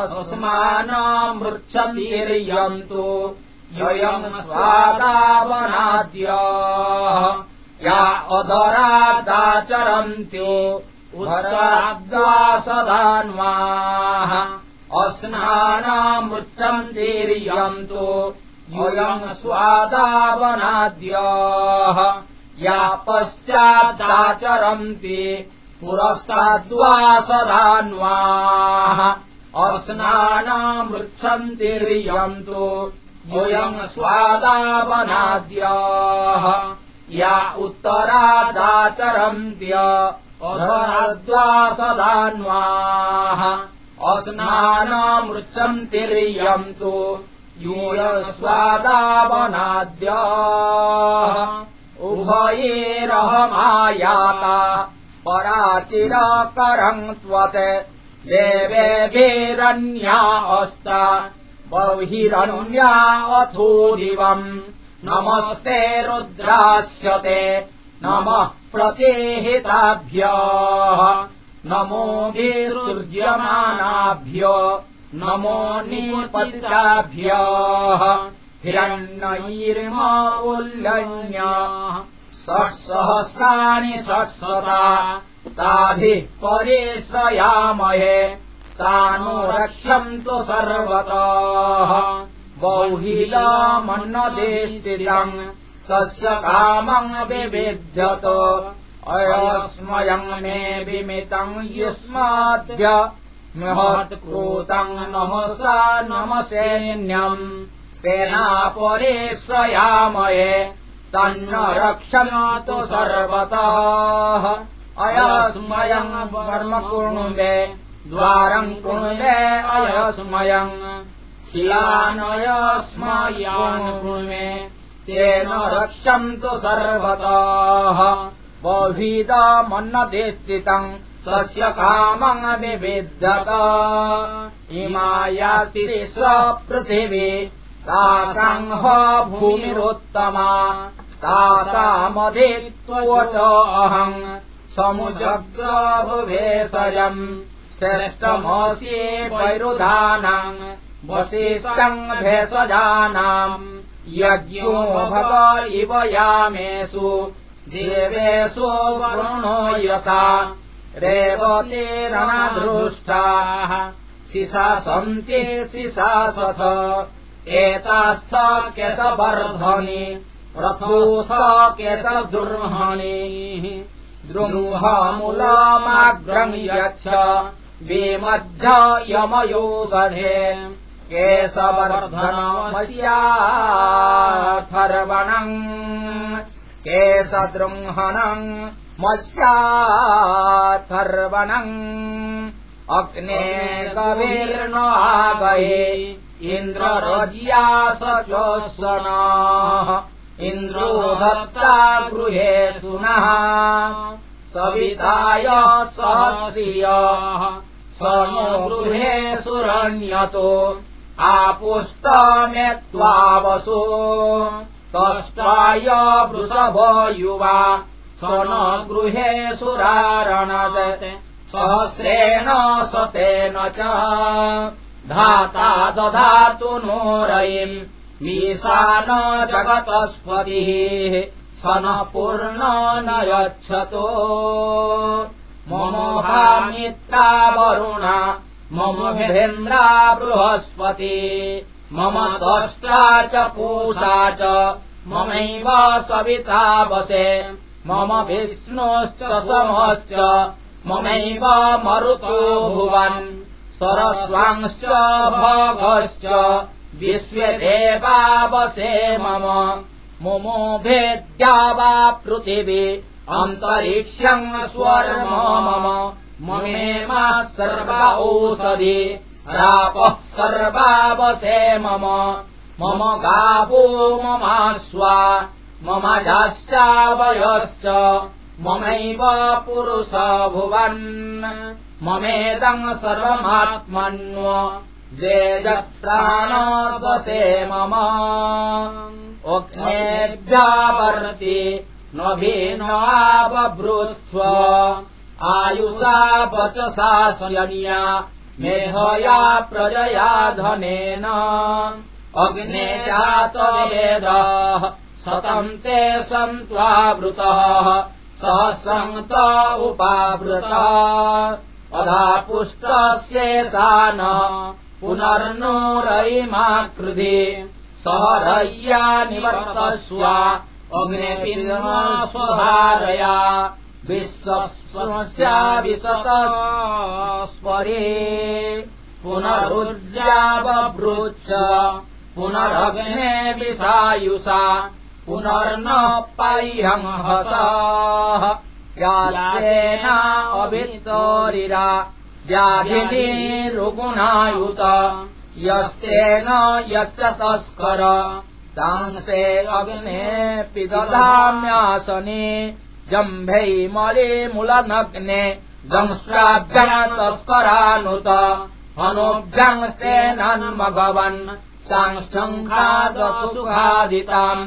अस्मानमृच्छन्तिर्यन्तु ययम् स्वादावनाद्य या अदरादाचरन्त्यो उदराद्वा सदान्वाः अस्नानामृच्छन्तिर्यन्तु ययम् स्वादावनाद्यः। या पश्चादाचरन्ति पुरस्ताद्वा सदान्वाः अस्नानामृच्छन्तिर्यन्तु यूयम् स्वादावनाद्याः या उत्तरादाचरन्त्य अधराद्वा सदान्वाः अस्नानामृच्छन्तिर्यन्तु यूयम् स्वादावनाद्याः उभयेरहमायाता पराचिरकरम् त्वत्। देवेभिरन्या अस्ता बहिरन्या अथो दिवम् नमस्ते रुद्रास्यते नमः प्रतिहिताभ्यः। नमो विसृज्यमानाभ्य नमो निपतिताभ्यः। हिरण्यैर्मा उल्लण्या। षट्सहस्राणि षट्शता। ताभिः परेशयामहे तानो रक्षन्तु सर्वतः बौहिलामन्नदेष्टितम् तस्य कामम् विविध्यत। अयस्मयम् मे विमितम् युष्माद्य। महत्कृतम् नमसा नमसेन्यम्। तेनापरेश्वयामये तन्न रक्षन्तु सर्वतः। अयस्मयम् कर्म कुर्णुवे द्वारम् कुर्वे अयस्मयम् कुर्वे तेन रक्षन्तु सर्वतः। बभिदमन्नदेष्टितम् तस्य कामम् विविद्धत इमायाति स पृथिवी तासाम् ह भूमिरुत्तमा तासामधित्वच अहम् समुजग्रभुभेषजम् श्रेष्ठमस्ये वैरुधानाम् वसिष्ठम् भेषजानाम् यज्ञो भव इव यामेषु देवेषु वरुणो यथा। रेवतेरनदृष्टाः शिशा सन्ति शिशासथ एतास्थ केशवर्धनि रथोस्थ केशदुर्हणि द्रुम्हमूलमाग्रम् यच्छ विमध्य यमयोषधे केशवर्धनमस्याथर्वणम् केशदृंहणम् मस्याथर्वणम् अग्ने कविर्न आगहे इन्द्ररज्यास जोस्वनाः इन्द्रो दत्ता गृहे सुनः सविताय सहस्रियः। स नो गृहे सुरण्यतो आपुष्टमे त्वावसो तष्ट्वाय वृषभ युवा स न गृहे सुरारणदत् सहस्रेण शतेन च। धाता दधातु नो रयिम् मीशान जगतस्पतिः स न पूर्ण न यच्छतो मम भामित्रा वरुणा मम बृहस्पति मम द्रष्ट्रा च पूषा च ममैव सविता वसे मम विष्णोश्च समश्च ममैव मरुतो भुवन् सरस्वांश्च भगश्च विश्वदेवावसे मम मुमो भेद्या वा पृथिवी अन्तरिक्षम् स्वर्म मम ममेमा सर्व ओषधि रापः सर्वावसे मम। मम गावो ममाश्वा मम जाश्चावयश्च ममैव पुरुष भुवन्। ममेदम् सर्वमात्मन्व वेदप्राणदशे मम। अग्नेभ्यावर्ति नभेनावभृत्स्व आयुषा वचसा शन्या मेहया प्रजया धनेन। अग्ने जातवेदः सतम् ते सन्त्वावृतः सहस्रन्त उपावृता अधा पुष्टस्येषा न पुनर्नो रयिमा कृधि सह रय्या निवर्तस्व अग्नेपिन्मा स्वधारया विशतस्परे पुनरुज्यावभृच्च पुनरग्ने विषायुषा पुनर्न पाह्यम् हसः यासेना अभित्तरिरा व्याधिनिरुगुणायुत यस्तेन यश्च तस्कर। तांसे अग्नेऽपि दधाम्यासने जम्भै मलिमुलनग्ने दंश्राभ्यम् तस्करानुत अनुभ्यङ्स्तेनन्मघवन् सांशङ्खादसुखादितान्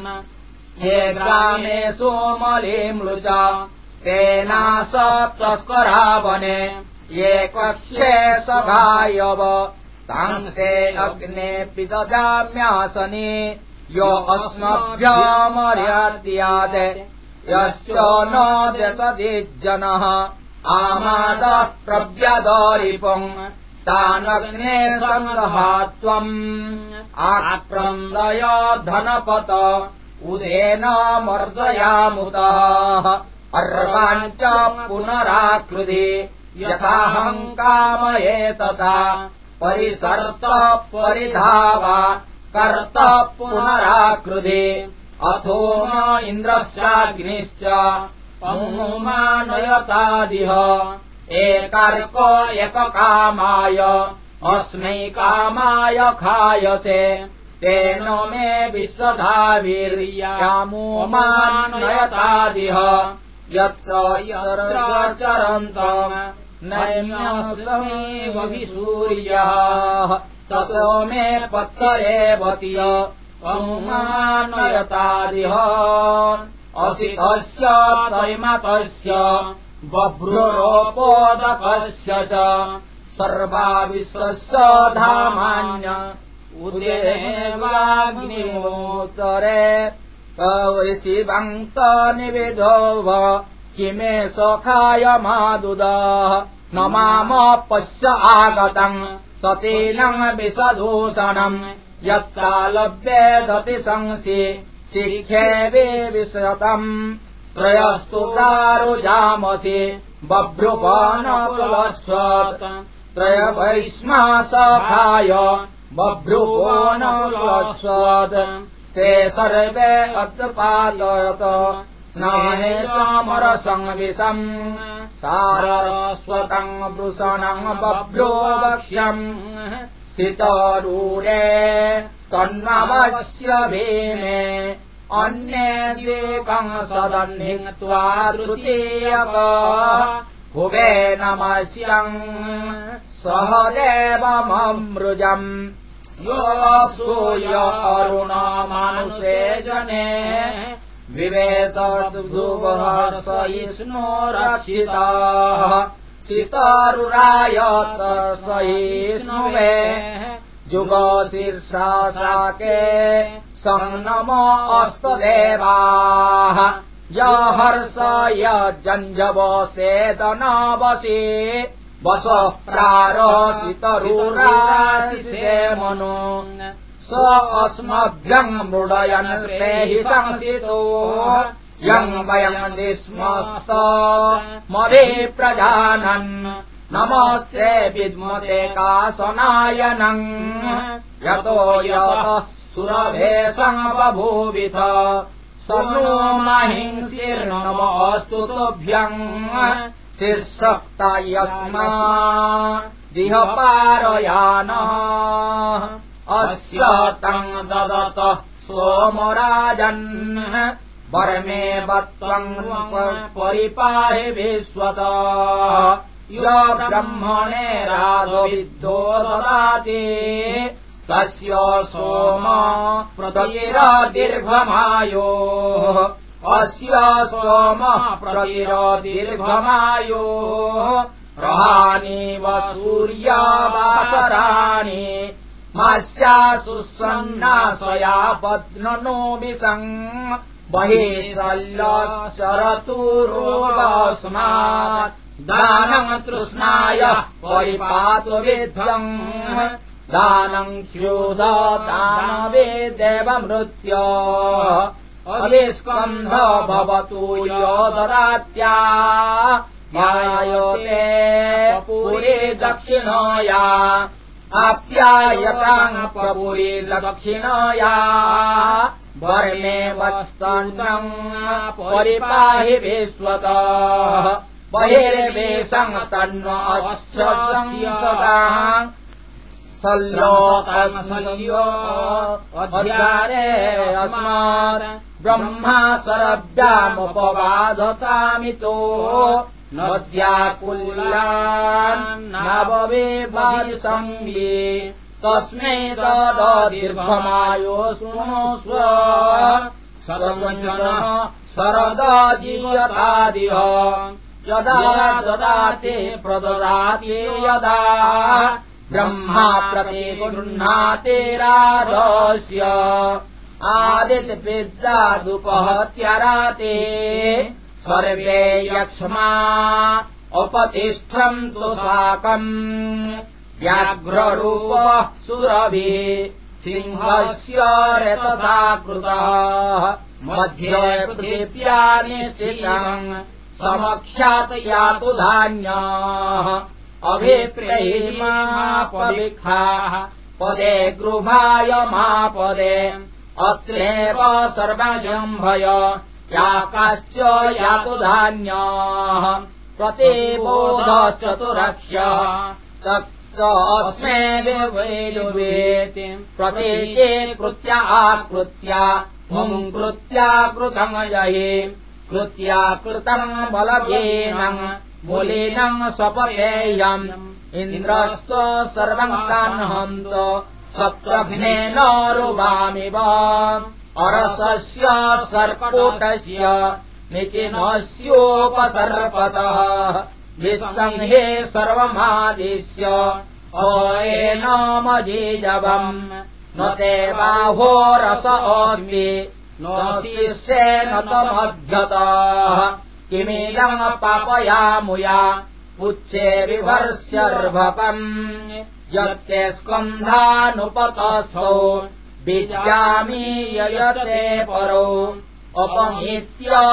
हे ग्रामे सोमलिमृच तेना स तस्करावने ये कक्षे सघायव तांसे अग्नेऽपि ददाम्यासने य अस्मभ्यमर्याद्यात् यश्च न दशदिज्जनः आमादः प्रव्यदरिपुम् तानग्ने सङ्गहा त्वम् आक्रन्दय धनपत उदेन मर्दयामुताः। अर्वाञ्च पुनराकृधि यथाहम् कामये तथा परिसर्त परिधावा कर्त पुनराकृधि अथो न इन्द्रश्चाग्निश्च पौमानयतादिह एकार्क एककामाय अस्मै कामाय खायसे। तेन मे विश्वधावीर्यामो मानयतादिह। यत्र चरन्त नैम्यस्तमेवहि सूर्यः। ततो मे पत्तरेवतीय पौमानयतादिह असितस्य तैमतस्य बभ्रुरोपोदकस्य च। सर्वा विश्वस्य धामान्य उदेवाग्निमोत्तरे शिवन्त निविधो भ किमे सखाय मादुदः न माम पश्य आगतम् सतीनम् विषदूषणम्। यत्कालव्ये दति संसि शिखे विशतम् त्रयस्तु दारुजामसि बभ्रुपानकुलस्त्वत् त्रय वैश्मा सखाय बभ्रुपानकुलस्त्वत् ते सर्वे अत्पादयत। न हेतमरसंविषम् सारस्वतम् वृषणम् बभ्रो वक्ष्यम् सितरूरे तन्नवस्य भीमे अन्ये द्वेकम् सदन्नित्वा तृतीयक भुवे नमस्यम् सह देवममृजम्। यो सूय अरुणमानुषे जने विवेशद्भुवः स इष्णो रक्षिताः सितारुरायत स इष्णुवे जुगशीर्षाके सङ्नम अस्तु देवाः य हर्ष यज्जञ्जवसेदनावसि वस। प्रारोषितरूराशिषे मनो। स अस्मभ्यम् मृडयन् रेहि संसितो यम् वयम् निस्मस्त मदे प्रजानन्। नमस्ते विद्मते कासनायनम्। यतो यतः सुरभेशमबभूविथ स नो महिंसिर्नमोऽस्तु तुभ्यम् शीर्षक्ता यस्मा दिह पारयान अस्य तम् ददतः सोमराजन् वर्मेव त्वम् परिपाहि विश्वत। य ब्रह्मणे राधविद्धो ददाति। तस्य सोम प्रतिरदीर्घमायोः अस्य सोम प्रतिरदीर्घमायोः रहानीव सूर्यावासराणि। मास्या सुसन्नाशया पद्मनो विसन् बहिः शल्यचरतु रोगस्मात् दानम् तृष्णाय परिपातु विध्वम् दानम् ह्योद दानवे देवमृत्य। अविस्कन्ध भवतु यो ददात्या ध्यायते पुरी दक्षिणया आप्यायताम् प्रपुरी दक्षिणया वर्मे वस्तम् परिपाहि सदा सल्लोकमसल्यो अध्यारे अस्मात् ब्रह्मा सरव्यामुपवादतामितो नद्याकुल्यान् नववे वादिसंये तस्मै तददीर्घमायो शृणुष्व सर्वञ्जनः शरदाजीयतादिह यदा ददाति प्रददाति यदा। ब्रह्मा प्रतिगृह्णातिराधस्य आदित्यविद्यादुपहत्याराते सर्वे यक्ष्मा उपतिष्ठन्तु साकम्। व्याघ्ररूपः सुरभिः सिंहस्य रतसा कृतः मध्ये पृथिव्या निश्चितम् समक्षात् यातु धान्याः। अभिप्रेयीमापविखाः पदे गृहाय मापदे अत्रेव सर्वजम्भय याकाश्च यातु धान्याः प्रतिबोधश्चतुरक्ष। तत्तस्मे वैलुवेति प्रतीचे कृत्या आकृत्या हुम् कृत्या जहि। कृत्या कृतम् बलभेनम् मूलिनम् स्वपतेयम्। इन्द्रस्त सर्वम् तान्हन्त सप्तघ्नेन रुवामिव अरसस्य सर्पोटस्य निचिनस्योपसर्पतः विसङ्घे सर्वमादिश्य अयेनामजीजवम् न ते बाहो अस्मि न शिष्येन तमध्यतः। किमिदम् पापयामुया उच्चे विभर्ष्यर्भकम्। यत्ते स्कन्धानुपतस्थौ विद्यामि ययते परो। अपमीत्यामिदाहृतम्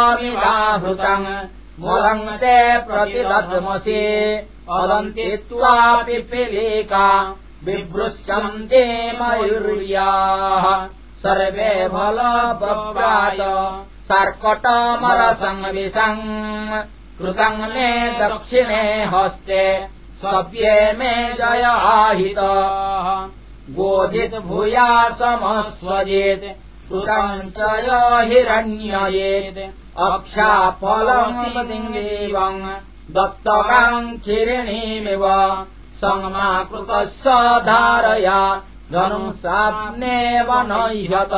मूलम् ते प्रतिदध्मसि। वदन्ति त्वापि पिलीका। बिभृश्यन्ते मयूर्याः। सर्वे बलबप्रात सर्कटमरसंविशम् कृतम् मे दक्षिणे हस्ते। सव्ये मे जय आहित गोधित् भूया समस्वजेत् कृतम् च य हिरण्ययेत् अक्षाफलम् दिङ्गेवम् दत्तकाम् चिरिणीमिव संमाकृतस्य धारया धनुम् साप्नेव नह्यत।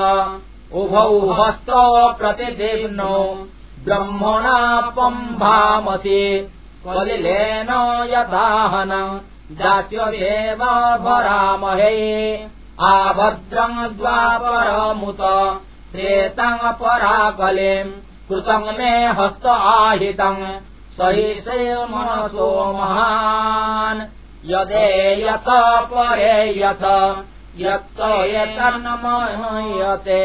उभौ हस्त प्रतिदिम्नो ब्रह्मणा पम्भामसि कलिलेन यदाहनम् दास्यसेव भरामहे। आभद्रम् द्वापरमुत त्रेतम् पराकलिम् कृतम् मे हस्त आहितम् स हि मनसो महान्। यदेयत परे यथ यत्त यतन्नमयते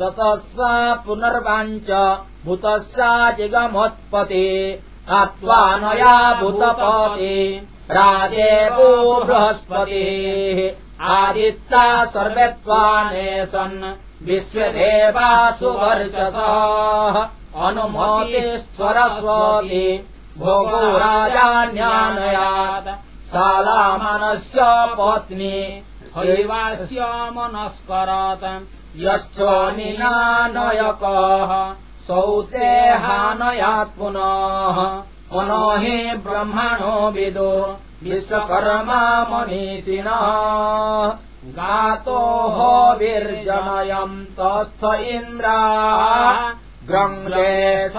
ततः पुनर्वाञ्च भूतस्या जिगमोत्पत्ति आत्वानया भूतपति राजेवो बृहस्पतिः आदित्या सर्वे त्वाने सन्। विश्वदेवासु वर्चसः अनुमति स्वरस्वति। भोगो राजान्यानयात् शालामनस्य पत्नी। हैवास्य मनस्करत्। यश्च निनानयकः। सौतेहानयात् पुनः मनो हि ब्रह्मणो विदो विश्वकर्मा मनीषिणः। गातोः विर्जनयम् तस्थ इन्द्रा। ग्रङ्गेश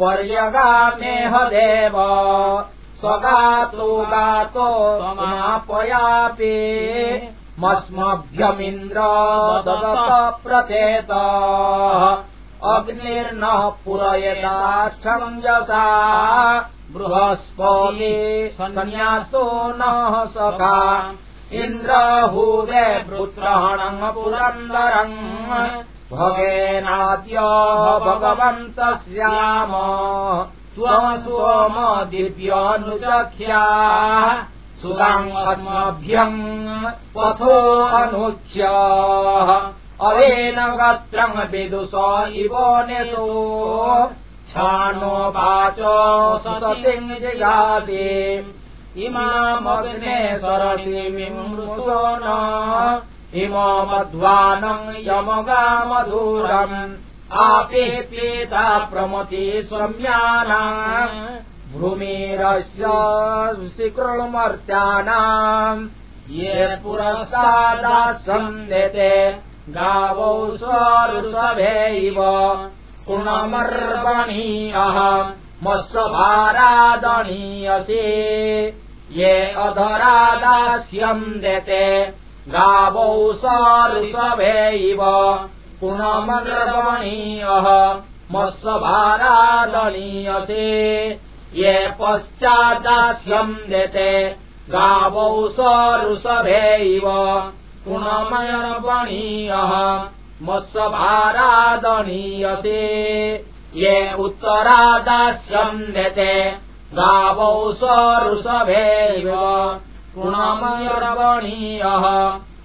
पर्यगामेह देव। स्वगातो गातो समापयापि मस्मभ्यमिन्द्र ददत प्रचेत अग्निर्नः पुरयदाक्षञ्जसा बृहस्पति सन्न्यास्तो नः सखा। इन्द्रहूवे पुत्रहणम् पुरन्दरम् भगेनाद्य भगवन्तस्याम। त्वम् सोम दिव्यानुचख्या पथो अनुच्य अवेन गत्रम् विदुष इव नेशो छानो वाचो सतिम् जिगासि इमामग्ने सरसिमिमृशो न। इममध्वानम् यमगामधूरम्। आपे पीता प्रमति स्वम्यानाम् भूमिरस्य शिकृमर्त्यानाम् ये पुरसादासन्देते गावौ स्वऋषभेव पुनमर्वणीयः मत्स्वभारादणीयसे ये अधरादास्यम् देते। गावौ सऋषभेव पुनमर्वणीयः मत्स्वभारादणीयसे ये पश्चादास्यम् देते। गावौ सऋषभेव पुनमर्वणीयः मत्स्वभारादणीयसे ये उत्तरादास्यम् देते गावौ सऋषभेव पुनमर्वणीयः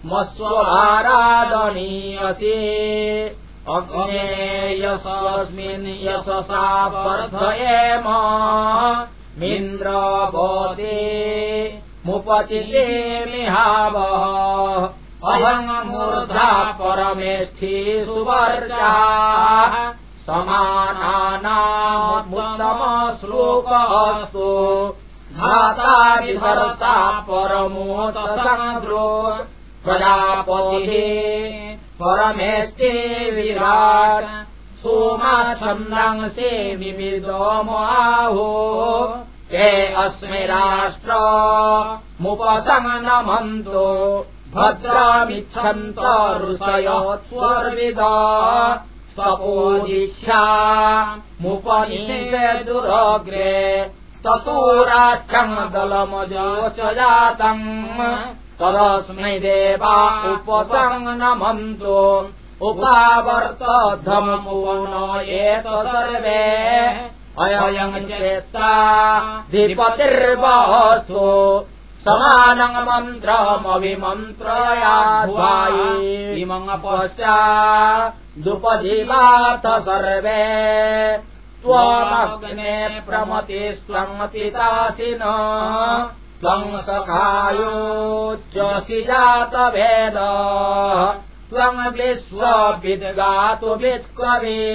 मत्स्वभारादणीयसे अग्नेयस्मिन् यशसा वर्धयेम। मिन्द्रबोधे मुपतिते मिहावः अयम् मूर्धा परमेष्ठी सुवर्जा। समानानामुत्तमश्लोकस्तु धाता विधर्ता परमोदसन्द्रो प्रजापतिः परमेष्टे विराट्। सोमाच्छन्दंसे विविदोमाहो ते अस्मै राष्ट्र मुपसङ्गनमन्तो भद्रामिच्छन्त ऋषयोत्स्वर्विद स्तपोदिश्या मुपनिषे दुरग्रे ततो राष्ट्रम् दलमजोश्च जातम् तदस्मै देवा उपसङ्गनमन्तो उपावर्तधमो एत सर्वे अयम् चेत्ता धिपतिर्वस्तु समानम् मन्त्रमभिमन्त्रयाध्वायि इमम् पश्चा दुपजीवाथ सर्वे। त्वमग्ने प्रमतिस्त्वम् पितासि न त्वम् सखायोच्यसि जातभेद त्वम् विश्वविद्गातु वित्कवीर्विश्वा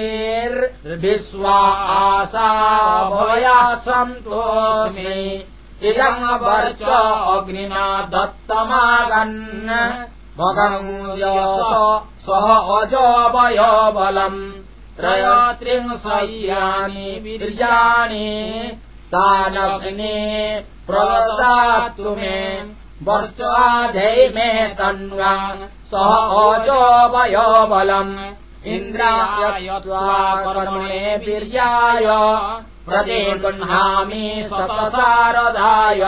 आशा भया सन्तोऽस्मि इदम् वर्च अग्निना दत्तमागन् यश सह अजवयबलम् त्रयत्रिंशय्यानि वीर्याणि तानग्ने प्रददातु मे वर्चाधै मे तन्वा सह अजो वयो बलम् इन्द्राय त्वा कर्णे वीर्याय। प्रतिगृह्णामि शतसारदाय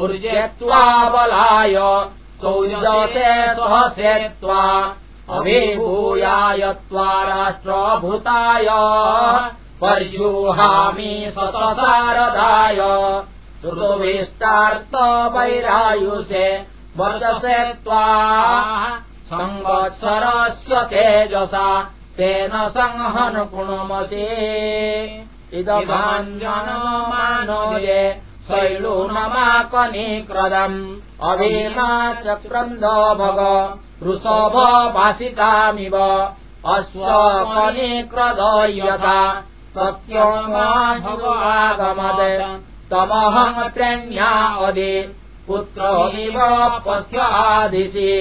ऊर्जेत्वा बलाय तौजसे सहसे त्वा अभिभूयाय त्वा राष्ट्रभूताय। पर्यूहामि शतसारदाय ऋतुभिष्टार्तवैरायुषे वर्जसे त्वा संवत्सरस्य तेजसा तेन संहनपुणमसि इदभाञ्जनमानये शैलूनमाकनीक्रदम् अभीमा चक्रन्द भग वृषभ भासितामिव। अस्य कनीक्रद यथा प्रत्यङ्गागमद तमहम् प्रेण्या अदे पुत्रमिव पथ्यादिशि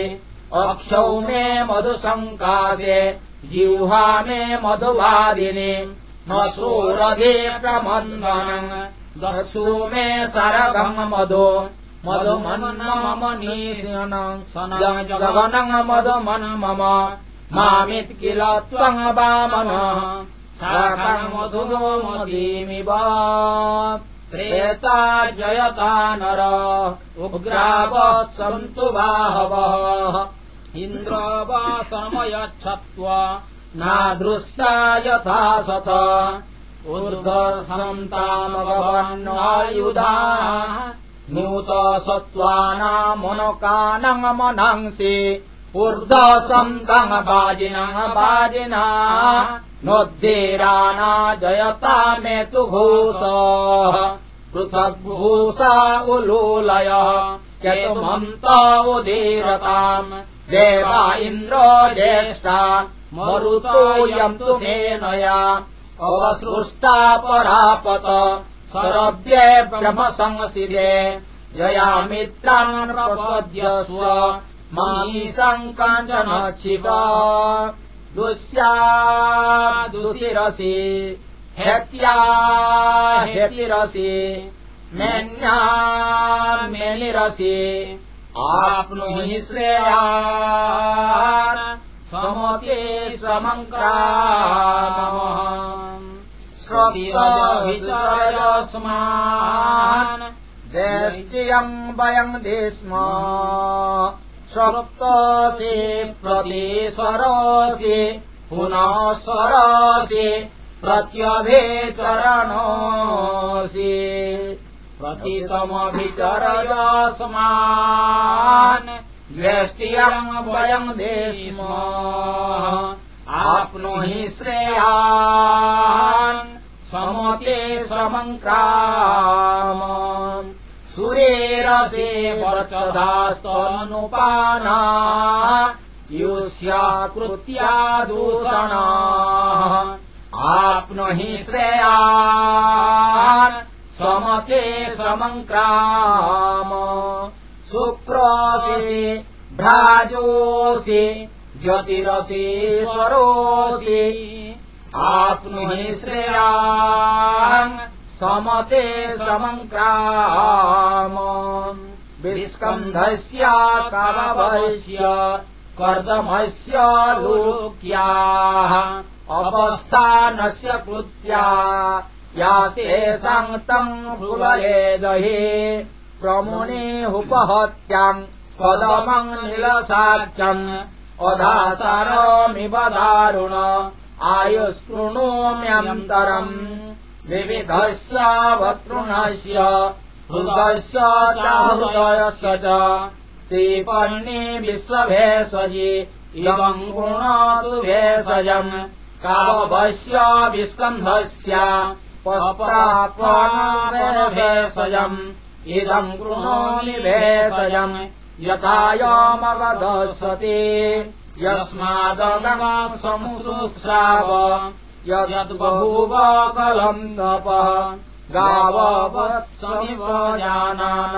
अक्षौ मे मधुसङ्कासे जिह्वा मे मधुवादिनि। प्रमन्दनम् दशु मे सरगम् मधु। मधुमन्मनीषणम् गगनम् मधुमन् मम मामित् किल त्वम् वामनः साकम् मधुगो मदीमिव त्रेता जयता नर। उग्रावः सन्तु बाहवः। इन्द्रवासमयच्छत्व नादृष्टा यथा सथ ऊर्ध्वहन्तामगवन्नायुधा नूत सत्त्वानामनकानमनांसि ऊर्ध्वसन्तङ्बाजिनः बाजिना। नोद्धीराना जयता मे तु भूष पृथग्भूषा उलूलयः यतुमन्त उदीरताम् देवा इन्द्रो ज्येष्ठा। मरुतोऽयम् तु सेनया अवसृष्टा परापत। सरव्ये ब्रह्म संसिदे यया मित्रान् प्रपद्यस्व मामीशम् काञ्चनक्षिप दुष्या दुशिरसि ह्यतिरसि मेन्या मेनिरसि। आप्नुहि श्रेयान् समके समङ्क्रामः श्रुतहितरस्मान् देष्ट्यम् वयम् देस्म श्रुक्तोऽसि प्रतीसरोऽसि पुनः स्वरोऽसि प्रत्यभिचरणोऽसि। प्रतितमभिचरयस्मान् व्यष्ट्यम् वयम् देस्म आप्नुहि श्रेयान् समते समङ्क्राम सुरेरसे वर्चदास्तनुपाना। युष्याकृत्या दूषणा आप्नुहि श्रेयान् समते समङ्क्राम। सुप्रोसि भ्राजोऽसि ज्योतिरसीश्वरोऽसि आप्नुहि श्रेयान् समते समङ्क्राम। विस्कन्धस्याकरवस्य कर्दमस्य लोक्याः अपस्थानस्य कृत्या यास्ते सङ्क्तम् फुलये दहे प्रमुनेहुपहत्याम् पदमम् निलसाख्यम् अधासारमिव दारुण आयुष्कृणोम्यन्तरम् विविधस्य वतृणस्य हृदस्य च हृदयस्य च त्रिपर्णे विश्वभेषजि इदम् गृणातु भेषजम् कावभस्य विस्कन्धस्य पत्रात्वाभेषजम् इदम् गृणोमि भेषजम् यथायामवदस्यते यस्मादगमा संसुस्राव यद्बभूव कलम् नपः गाववत्समिव जानान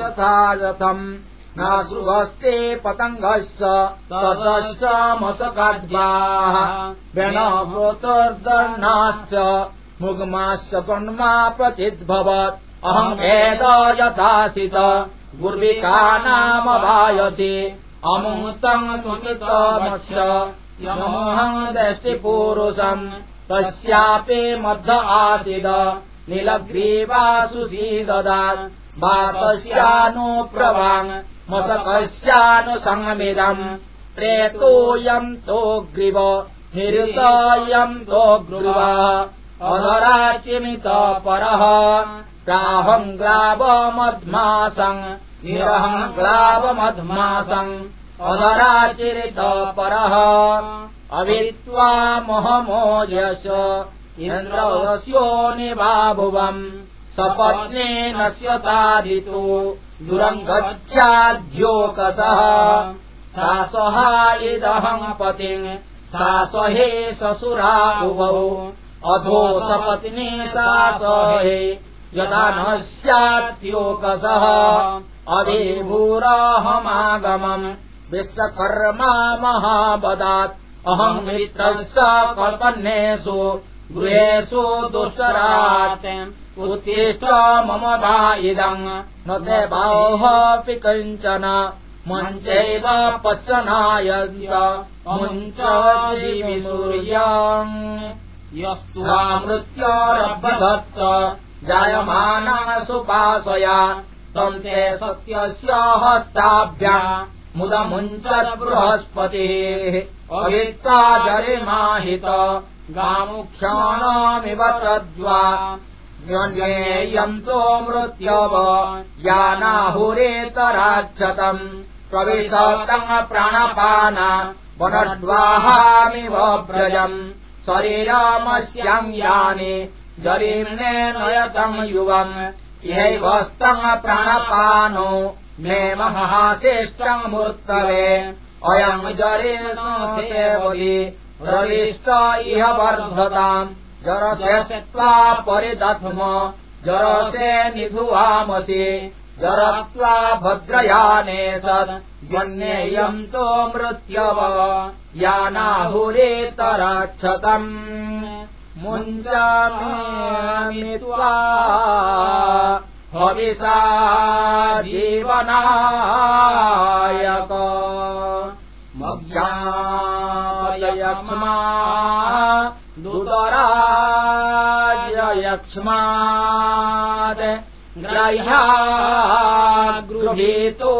यथा यथम् पतङ्गश्च ततश्च मशकद्वाः व्यनभूतर्दर्णाश्च मुग्मास्य कर्मा प्रचिद्भवत् अहम् वेद यथासित गुर्विका नाम वायसि। अमूतम् त्वमितमक्ष यमोऽहम् दृष्टिपूरुषम् तस्यापि मध्य आसीद। नीलग्रीवासु सीददात् वातस्यानु प्रवाङ् मशकस्यानु सङ्गमिदम् प्रेतोऽयम् तो ग्रीव निरुतोऽयम् तो ग्रुव। अधराचिमित परः प्राहङ्ग्लावमध्मासम् निरहङ्ग्लावमध्मासम् अधराचिरित परः अवित्वा महमोजस इन्द्रस्यो निबाभुवम् सपत्नेन स्यतादितो। दूरम् गच्छाद्योकसः सा सहायिदहम् पतिम् सा सहे उभौ। अधो सपत्नी सा सहे यदा न स्यात्योकसः अभिभूराहमागमम् विश्वकर्मा महावदात् अहम् मित्रः स कल्पन्नेषु गृहेषु दुष्करात् उत्तिष्ठ मम वा इदम् न ते बाहोऽपि कञ्चन। मञ्चैव पश्यनायन्त। मुञ्चति सूर्यम् यस्तु मृत्योरभ्यधत्त जायमाना सुपासया त्वम् ते सत्यस्य हस्ताभ्याम् मुदमुञ्चत् बृहस्पतिः। अवित्ता जरिमाहित। गामुक्षाणामिव तद्वा न्येयम् तो मृत्यव यानाहुरेतराक्षतम् प्रविशतम् प्राणपान वनड्वाहामिव व्रजम् शरीरमस्याम् यानि जरीर्णे नयतम् युवम् इहैवस्तम् प्राणपानो मे महाश्रेष्ठम् मूर्तवे। अयम् जरेणसेवति रविष्ट इह वर्धताम् जरसे त्वा परिदध्म जरसे निधुवामसि जरत्वा भद्रयाने सत् ज्वन्येयम् तो मृत्यव यानाहुरेतराक्षतम् मुञ्चामि त्वा हविषा जीवनायक। मज्ञायक्ष्मा दुदराजयक्ष्मात् ग्राह्या गृहीतो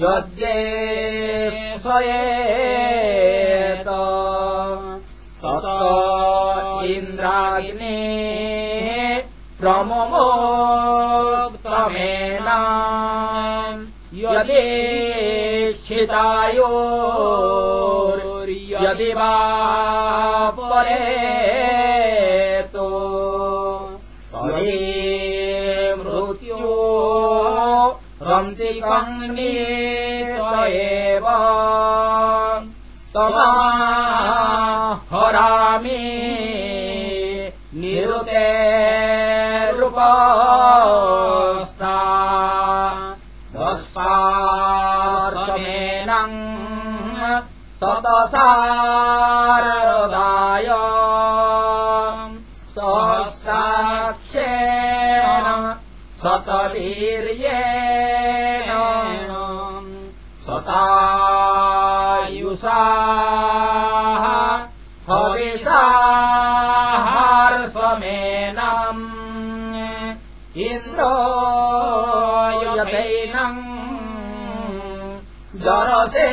यद्ये स्वयेत। तत इन्द्राग्ने प्रममोक्तमेन यदेक्षितायो यदि वा परेतो परे मृत्यो रन्तिकङ्नीत एव तमा हरामि निरुते रूपस्था दस्पार्शमेनम् सतसारदाय सहसाक्षेण सतवीर्येण सतायुषा हविषाहार्स्वमेनम् इन्द्रो यथैनम् जरसे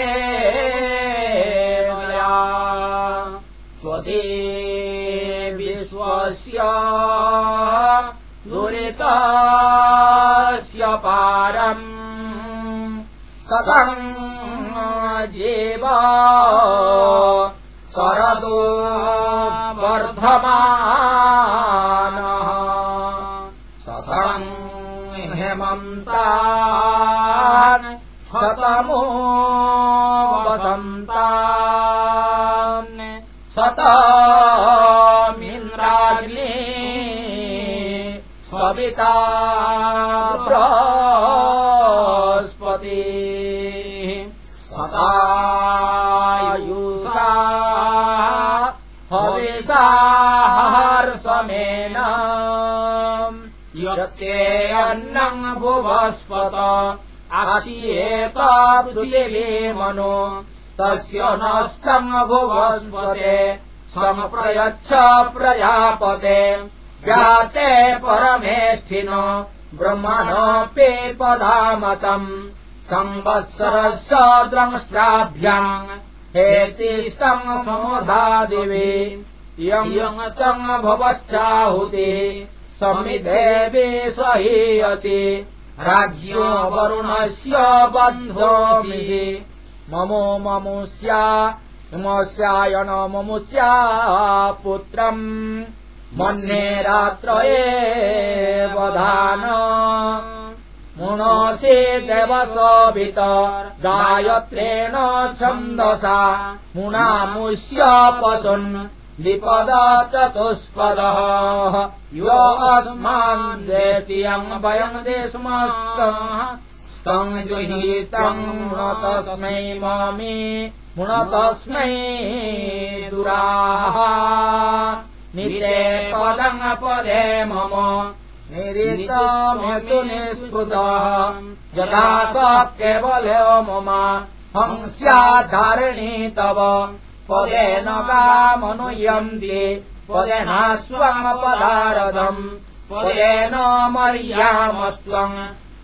दुरितस्य पारम् शरदो वर्धमानः। सतम् हेमन्तान् शतमो वसन्तान् शतमिन्द्राग्नि अन्नम् भुवस्पत। आशियेत मनो। तस्य नष्टम् भुवस्पते। सम्प्रयच्छ प्रजापते। जाते परमेष्ठिनो। ब्रह्मणोऽपि पदामतम् संवत्सरस्य द्रंष्ट्राभ्याम् हेतिष्टम् समुदादिवे इयम् तम् भवश्चाहुतिः समिदेवे स हीयसि राज्यो वरुणस्य बन्धोऽसि। ममो ममुष्या मस्यायण ममुष्या पुत्रम्। मन्ये रात्र एवधान मुणोऽसि देवसोऽवित गायत्रेण छन्दसा। मुणामुष्य पशुन् विपद चतुष्पदः यो अस्मान् देतीयम् वयम् देशमस्तम्। स्तम् गृहीतम् मुणतस्मै मामि मुणतस्मै दुराः। निते पदम् पदे मम निरितमेतु निःस्पृतः। यथा स केवलो मम हंस्याधारिणी तव पदेन कामनुयन्ति पदेनास्त्वमपदारथम् पदेन मर्यामस्त्वम्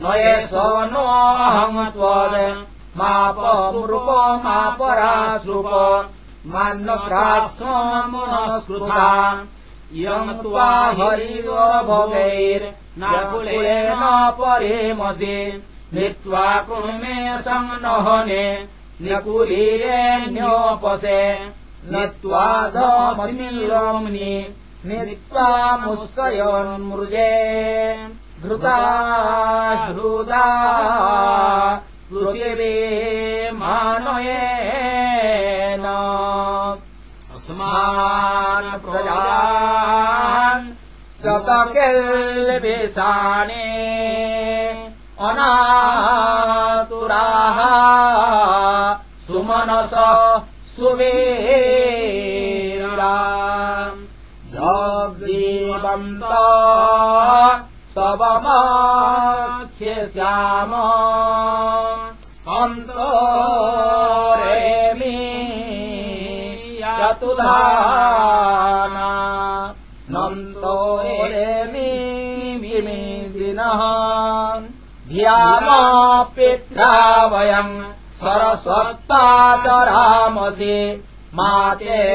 मये स नोऽहम् त्वद्। मापमृप मापराश्रुप मान्नग्रास्मनस्कृता यम् त्वा हरियो भोगैर्नाकुलेन परेमसि नीत्वा कुण्मे संनहने न्यकुलीरेऽन्योपसे नीत्वा धमस्मिरम्नि नीत्वा मुस्कयोन्मृजे। घृता हृदा पृथिवी मानयेन अस्मान् शतकिल्बिषाणे अनातुराः सुमनस सुवीरा जग्रीवन्त शवमाख्यस्याम अन्तो रेमि यतुधाना नन्तो रेमि धियामापित्रा वयम् सरस्वत्तादरामसि मातेरिशङ्खनीत्वा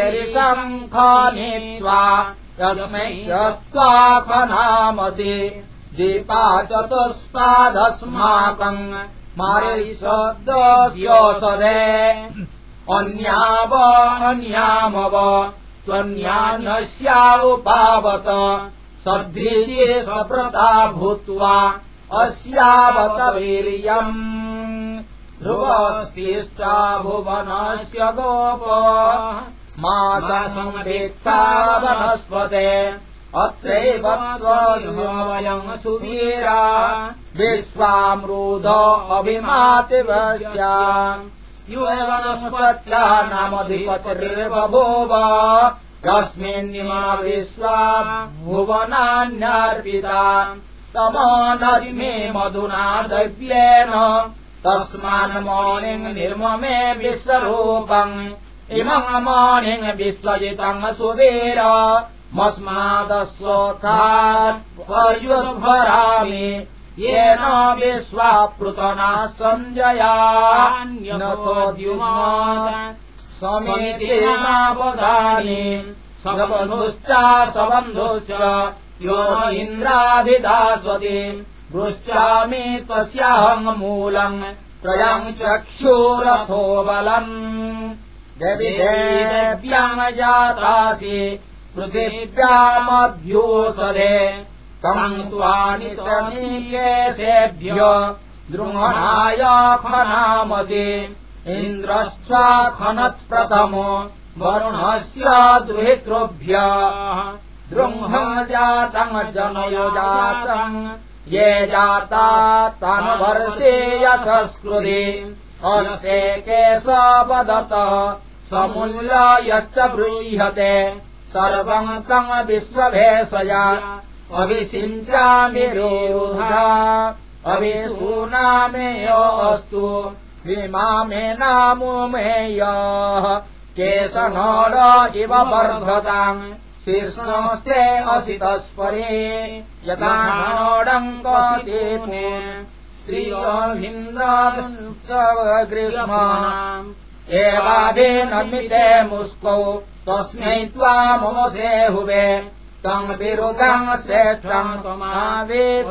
यस्मै यत्त्वा खनामसि दीपा चतुष्पादस्माकम् मारिषद्योषधे अन्याव अन्यामव त्वन्यान्यस्या उपावत सध्रीये सप्रता भूत्वा अस्यावत वीर्यम् ध्रुवस्तिष्ठा भुवनस्य गोप। मासा संवेत्ता वनस्पते। अत्रैव त्वयम् सुवीरा। विश्वामृध अभिमातिवस्या यो वनस्पत्या नामधिपतिर्बभूव। यस्मिन्निमा विश्वा भुवनान्यर्पिता तमानदिमे मधुना दैव्येन तस्मान्मौनिम् निर्ममे विश्वरूपम् मौनिम् विश्वजितम् सुवीर। मस्मादस्वोत्थात् पर्युद्भरामि येन विश्वापृतना सञ्जयान्यतोद्युमात् समितिनावधानि सबन्धुश्च सबन्धुश्च यो न इन्द्राभिधास्वति पृच्छामि त्वस्याहम् मूलम् त्रयम् चक्षुरथो बलम्। देव्याम् जातासि पृथिव्यामध्योषधे तम् त्वानि समीकेशेभ्य द्रुमणाय खनामसि। इन्द्रश्चा खनत्प्रथमो वरुणस्य दुहितृभ्य दृह्म जातम् जनयो जातम् ये जाता तनुवर्षे यशस्कृति। अस्ते केशवदतः समुल्ल यश्च ब्रूह्यते। सर्वम् तम् विश्वभेषया। अभिषिञ्चामि रोधा अभिसूनामेयोऽस्तु विमामे नामो मेयः। केशनोड इव वर्धताम् शीर्षंस्ते असितस्परे यथा स्त्रियोभिन्द्रग्रीष्म एवाभिनमिते मुस्कौ तस्मै त्वामसे हुवे। तम् विरुदम् श्रेष्ठम् त्वमावेद्योसदे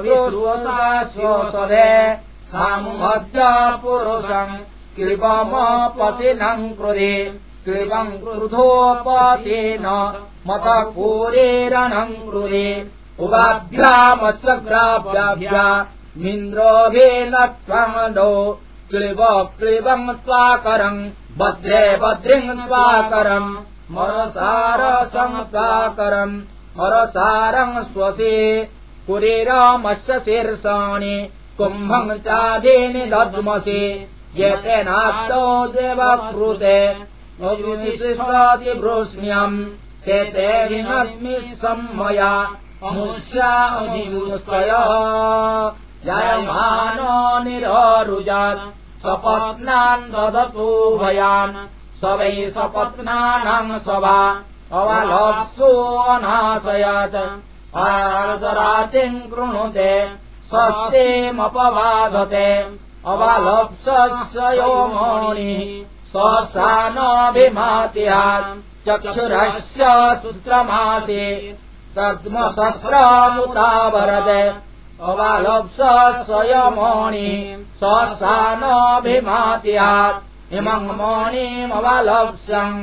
सामुहद्य पुरुषम् कृपमपसिनम् कृधि कृपम् क्रुधोपसेन मत पूरेरणम् कृधि उभाभ्यामस्यग्राभ्याभ्या मिन्द्रोऽभिन त्वम् नो क्लिब क्लिबम् त्वाकरम् भद्रे भद्रिम् त्वाकरम् मरसारसम् त्वाकरम् मरसारम् स्वसे। कुरीरामस्य शीर्षाणि। कुम्भम् चादीनि दद्मसि। यतेनात्तो देवकृते वृष्ण्यम् ते ते विनद्मि सम्मया। अमुष्या अभिष्कयः जयमानो निररुजात्। सपत्नान् ददतु भयान्। स वै सपत्नानाम् सभा। अवलप्सो अनाशयत्। आर्दरातिम् कृणुते। स्वस्तिमपबाधते। अवलप्सस्य यो मणिः स्वसा नाभिमात्यात् चक्षुरस्य सूत्रमासे तद्मसत्रमुतावरते अवालप्स स्वयमणि स्वसा नाभिमात्यात् इमम् मणिमवलप्स्यम्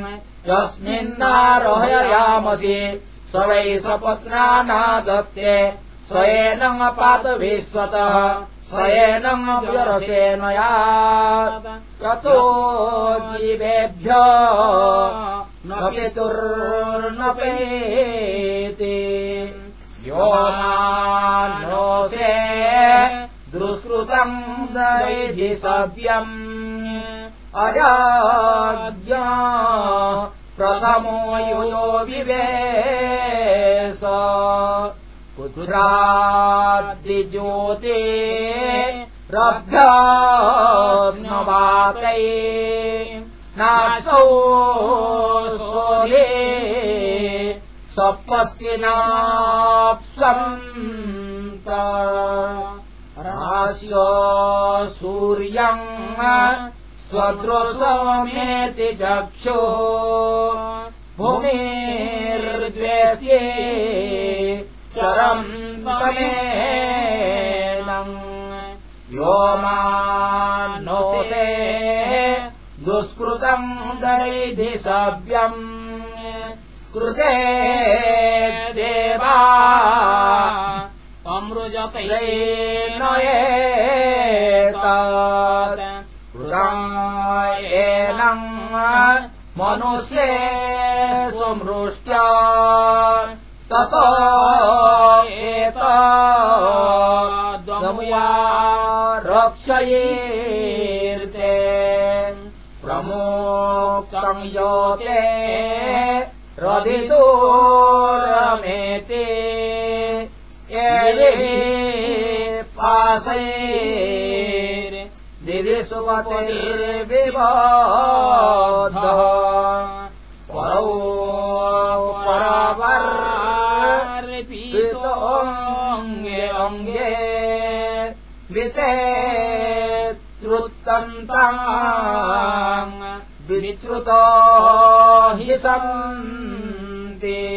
यस्मिन्नारोहयामसि स वै सपत्नानादत्ते स्वयेन पात विश्वतः स्वयेन व्यरसेनया। ततो जीवेभ्य न पितुर्न पेति यो नासे दुष्कृतम् दैधि सव्यम्। अजाज्ञ प्रथमो यो विवेश कुध्राद्दिज्योते रभ्यास्नवातै नासौ सोले सपस्ति नाप्सन्त रास्य सूर्यम् स्वदृशमेति चक्षो। भूमिर्द्वेत्ये चरम् तमेनम् यो मानोषे दुष्कृतम् दैधि सव्यम् कृते देवा नयेतात् कृतायेनम् मनुष्ये स्वमृष्ट्या ततो एतद्वमुया रक्षयेर्ते प्रमोक्तम् योते रदितो रमेते पाशैर् दिदि सुमतिर्विबोध परौ परवर्पितोऽङ्गे विश्रुतो हि सन्ति।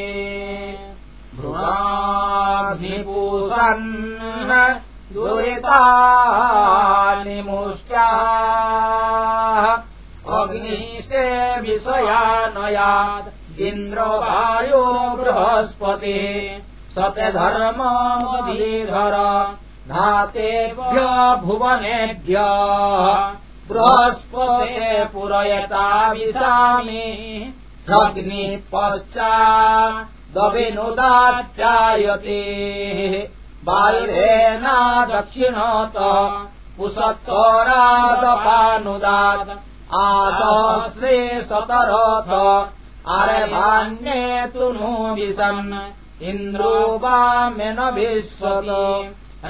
भ्रुणाभिपूषन् दुरितानि मुष्ट्याः। अग्निष्टे विषयानयात् इन्द्रो वायो बृहस्पति। सत्यधर्ममधीधर धातेभ्य भुवनेभ्य बृहस्पते पुरयता विशामि अग्नि पश्चादभिनुदात्यायते वायुरेणा दक्षिणत पुषत्तरादपानुदात् आसहस्रे सतरथ आरभान्ये नो विशन् इन्द्रो वामेन विश्वत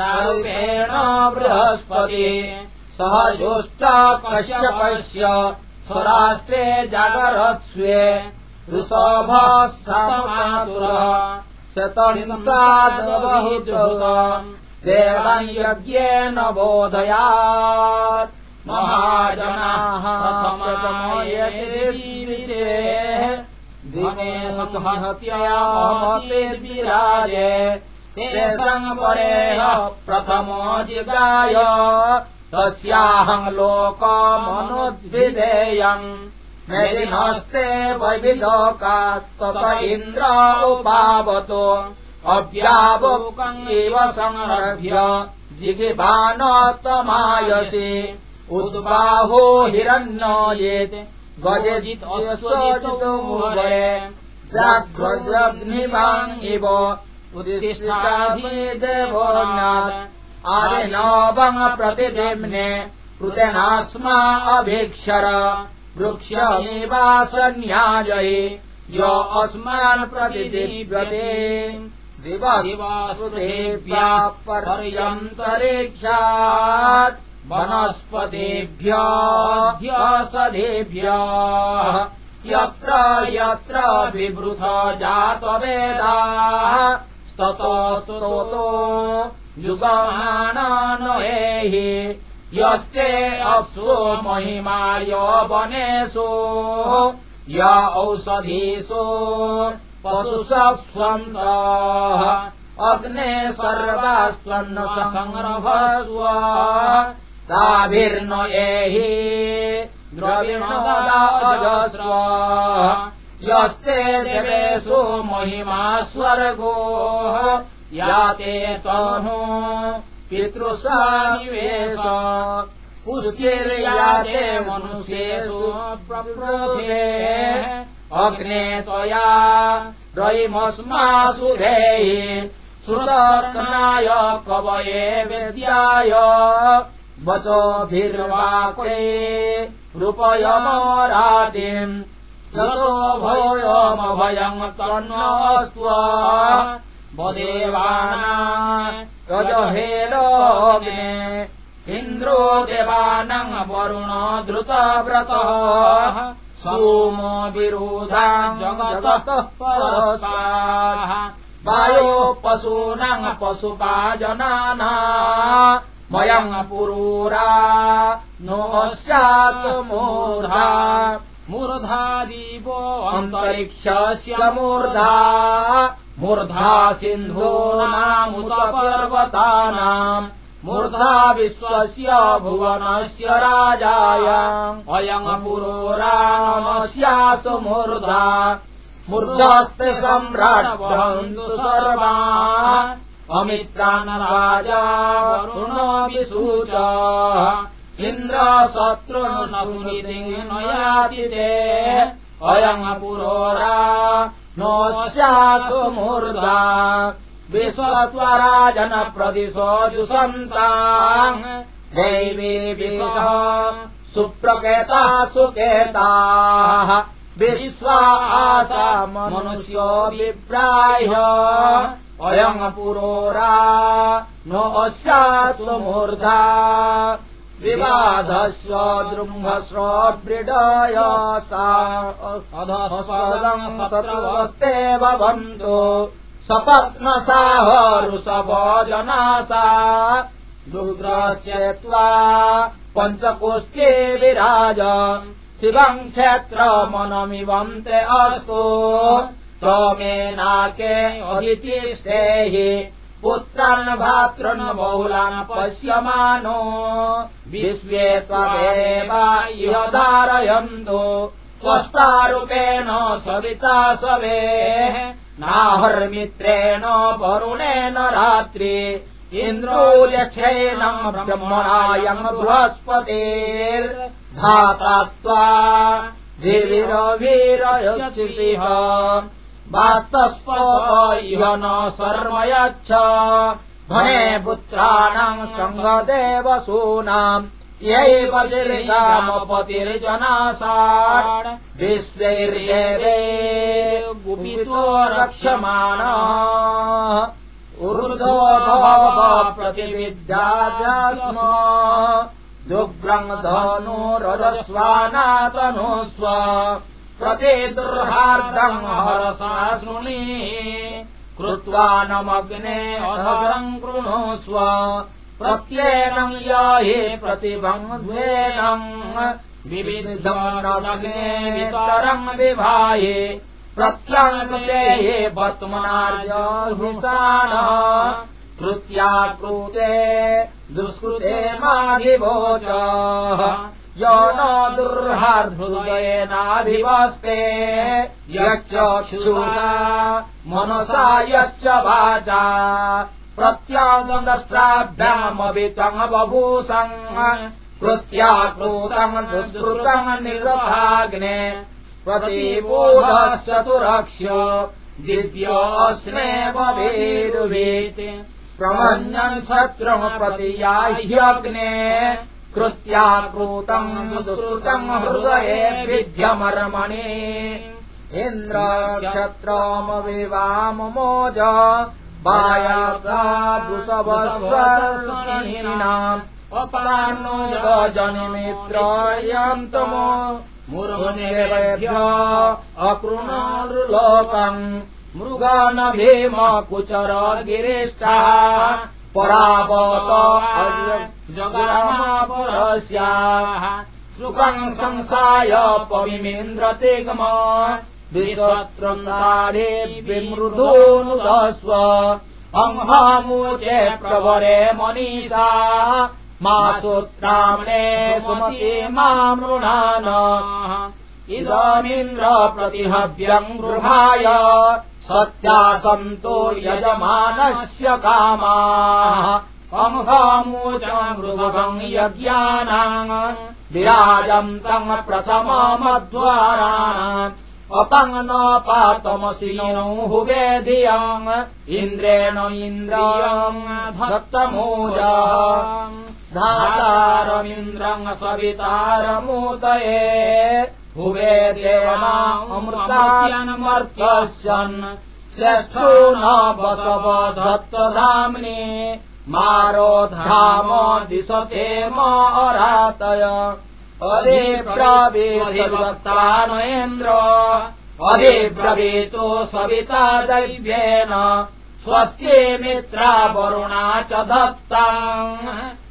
रूपेण बृहस्पति। सह जोष्टा कश्यपश्य स्वराष्ट्रे जागरत्स्वे। ऋषभः सममातुरः शतनिन्दादवहितम् देवम् यज्ञेन बोधयात्। महाजनाः प्रथमो यते विराजे परेह प्रथमो जिगाय। तस्याहम् लोकमनुद्विधेयम् वैविदोकात् तत इन्द्र उपावतो। अव्यावोकम् इव संरभ्य जिगिबानतमायसि उद्बाहो गजजितोऽसोजितोमुदरे व्याघ्रजग्निवान् इव आदिनवम् प्रतिदिम्ने कृतेनास्मा अभीक्षर। वृक्षनिवासन्याजये य अस्मान् प्रतिदिव्यते। दिवशिवासुतेभ्यः पर्यन्तरिक्षात् वनस्पतेभ्यः यत्र यत्र विवृथ जातवेदाः स्ततो स्तोतो युगमाणानयेहि यस्ते अप्सु महिमाय वनेषु। य औषधीषु पशुसप्स्वन्तः। अग्ने सर्वास्त्वन्न संरभस्व। ताभिर्न एहि द्रविणोदाजस्व यस्ते देवेषु महिमा स्वर्गो याते तनु पितृसानिवेश पुष्टिर्याते मनुष्येषु अग्ने त्वया रयिमस्मासु धेहि श्रुतर्कनाय कवये वेद्याय। वचोभिर्वाक्वे रूपयमरातिम् ततो भयोमभयम् तन्नस्त्व। वदेवाना गजहेलोग्ने इन्द्रो देवानम् वरुण धृतव्रतः सोमो विरोधा जगतः परस्ताः। वायो पशूनाम् पशुपा जनाना मयम् पुरूरा नो मूर्धा मूर्धा दीपो अन्तरिक्षस्य मूर्धा। मूर्धा सिन्धूनामुत पर्वतानाम् मूर्धा विश्वस्य भुवनस्य राजाय। अयम् पुरोरामस्यासु मूर्धा। मूर्धास्ते सम्राट् बन्धु सर्वा। अमित्रान् राजा वरुणोऽपि सूच इन्द्र शत्रुनयाति ते। अयम् पुरोरा नो स्यासु मूर्धा। विश्वत्वराजन प्रदिशो जुषन्ता दैवी विश्व सुप्रकेता सुकेताः। विश्वा आशा मनुष्यो विप्राह्य अयम् पुरोरा नो स्यात्व मूर्धा विवाधस्व दृम्भस्व व्रीडयता अधस्पदम् सतस्ते भवन्तु। सपत्नसाह ऋषभ जनासा दुग्रश्चेत्वा पञ्चकोष्ठे विराज। शिवम् क्षेत्रमनमिवम् ते अस्तु। त्वमेनाके अदितिष्ठेहि पुत्रान् भातृन् बहुलान् पश्यमानो विश्वे त्वमेव इह धारयन्तु त्वष्टारूपेण सविता सवे नाहर्मित्रेण वरुणेन रात्रि इन्द्रोल्यक्षेण ब्रह्मणायम् बृहस्पतेर्धाता त्वा वास्तस्प इह न सर्व यच्छ भने पुत्राणाम् सङ्गदेवसूनाम् यैव तिर्गामपतिर्जनासाड् विश्वैर्येवे गुपितो रक्षमाण। ऊर्ध्वो प्रतिविद्या स्म दुग्रम् धनु रजस्वानातनु स्व प्रति दुर्हार्दम् हरसा शृणि कृत्वा नमग्ने अधरम् कृणुस्व प्रत्येनम् य हि प्रतिबन्ध्वेनम् विविधम् विभाये पद्मनार्यभिषाण कृत्या कृते दुष्कृते माधिवोच य न दुर्हृदयेनाभिवस्ते यच्च क्षुषा मनसा यश्च वाचा प्रत्यागदष्ट्राभ्यामवितम् बभूषम् कृत्याकृतम् दुष्कृतम् निर्दथाग्ने प्रतिबोधश्चतुरक्ष दिव्योऽस्मेव वेरुवेत् प्रमन्यम् छत्रम् प्रति याह्यग्ने कृत्याकृतम् दुष्कृतम् हृदये वृषभस्वरसनीनाम् अपरान्नो गजनिमित्रयन्तमो मुरुगनेभ्य अकृणोर्लोकम् मृगान भीम कुचर गिरिष्ठा परावत जगामापरस्याः सुखम् संसाय पविमेन्द्रतिगम। विश्वत्रन्दाढे विमृदोऽनुदस्व। अङ्हामूचे प्रवरे मनीषा। मा सूत्रामणे सुमते मामृणान इदमिन्द्र प्रतिहव्यम् गृहाय सत्या सन्तो यजमानस्य कामाः। वृषभम् यज्ञानाम् विराजन्तम् प्रथममद्वाराणाम् अपङ् पातमसिनो हुवेधियम् इन्द्रेण इन्द्रियम् दत्तमोज। धातारमिन्द्रम् सवितारमूतये हुवेदेमामृतायनमर्थस्यन् श्रेष्ठो न बसव दत्तधाम्नि मारोधाम दिशते मारातय अधिब्रवीतवक्तानयेन्द्र अधिब्रवीतो सविता दैव्येन स्वस्ति मित्रा वरुणा च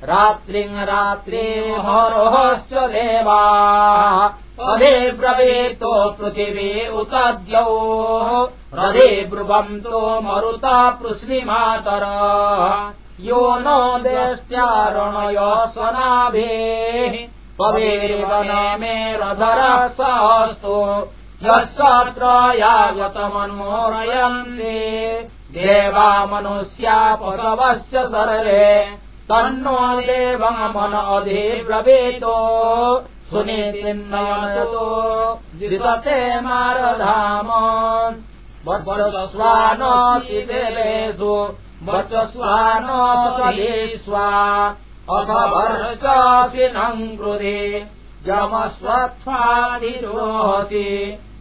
रात्रिम् रात्रे हरोश्च देवाः। अधिब्रवीतो पृथिवी उत द्यौः हृदिब्रुवन्तो मरुता पृश्निमातर यो नो देष्ट्यारणय स्वनाभिः। पवेरिव न मे रधरः सास्तु। यः सत्रयायतमन्मोरयन्ति देवा मनुष्या पशवश्च सर्वे तन्नो देवमन अधिब्रवीतो सुनीतिन्नयतो दिशते मारधाम। वचस्वानसि देवेषु। वचस्वानसलीष्वा अथ वर्चासि नम् कृधे यमस्वत्वाधिरोहसि यमसत्त्वादरक्ष्य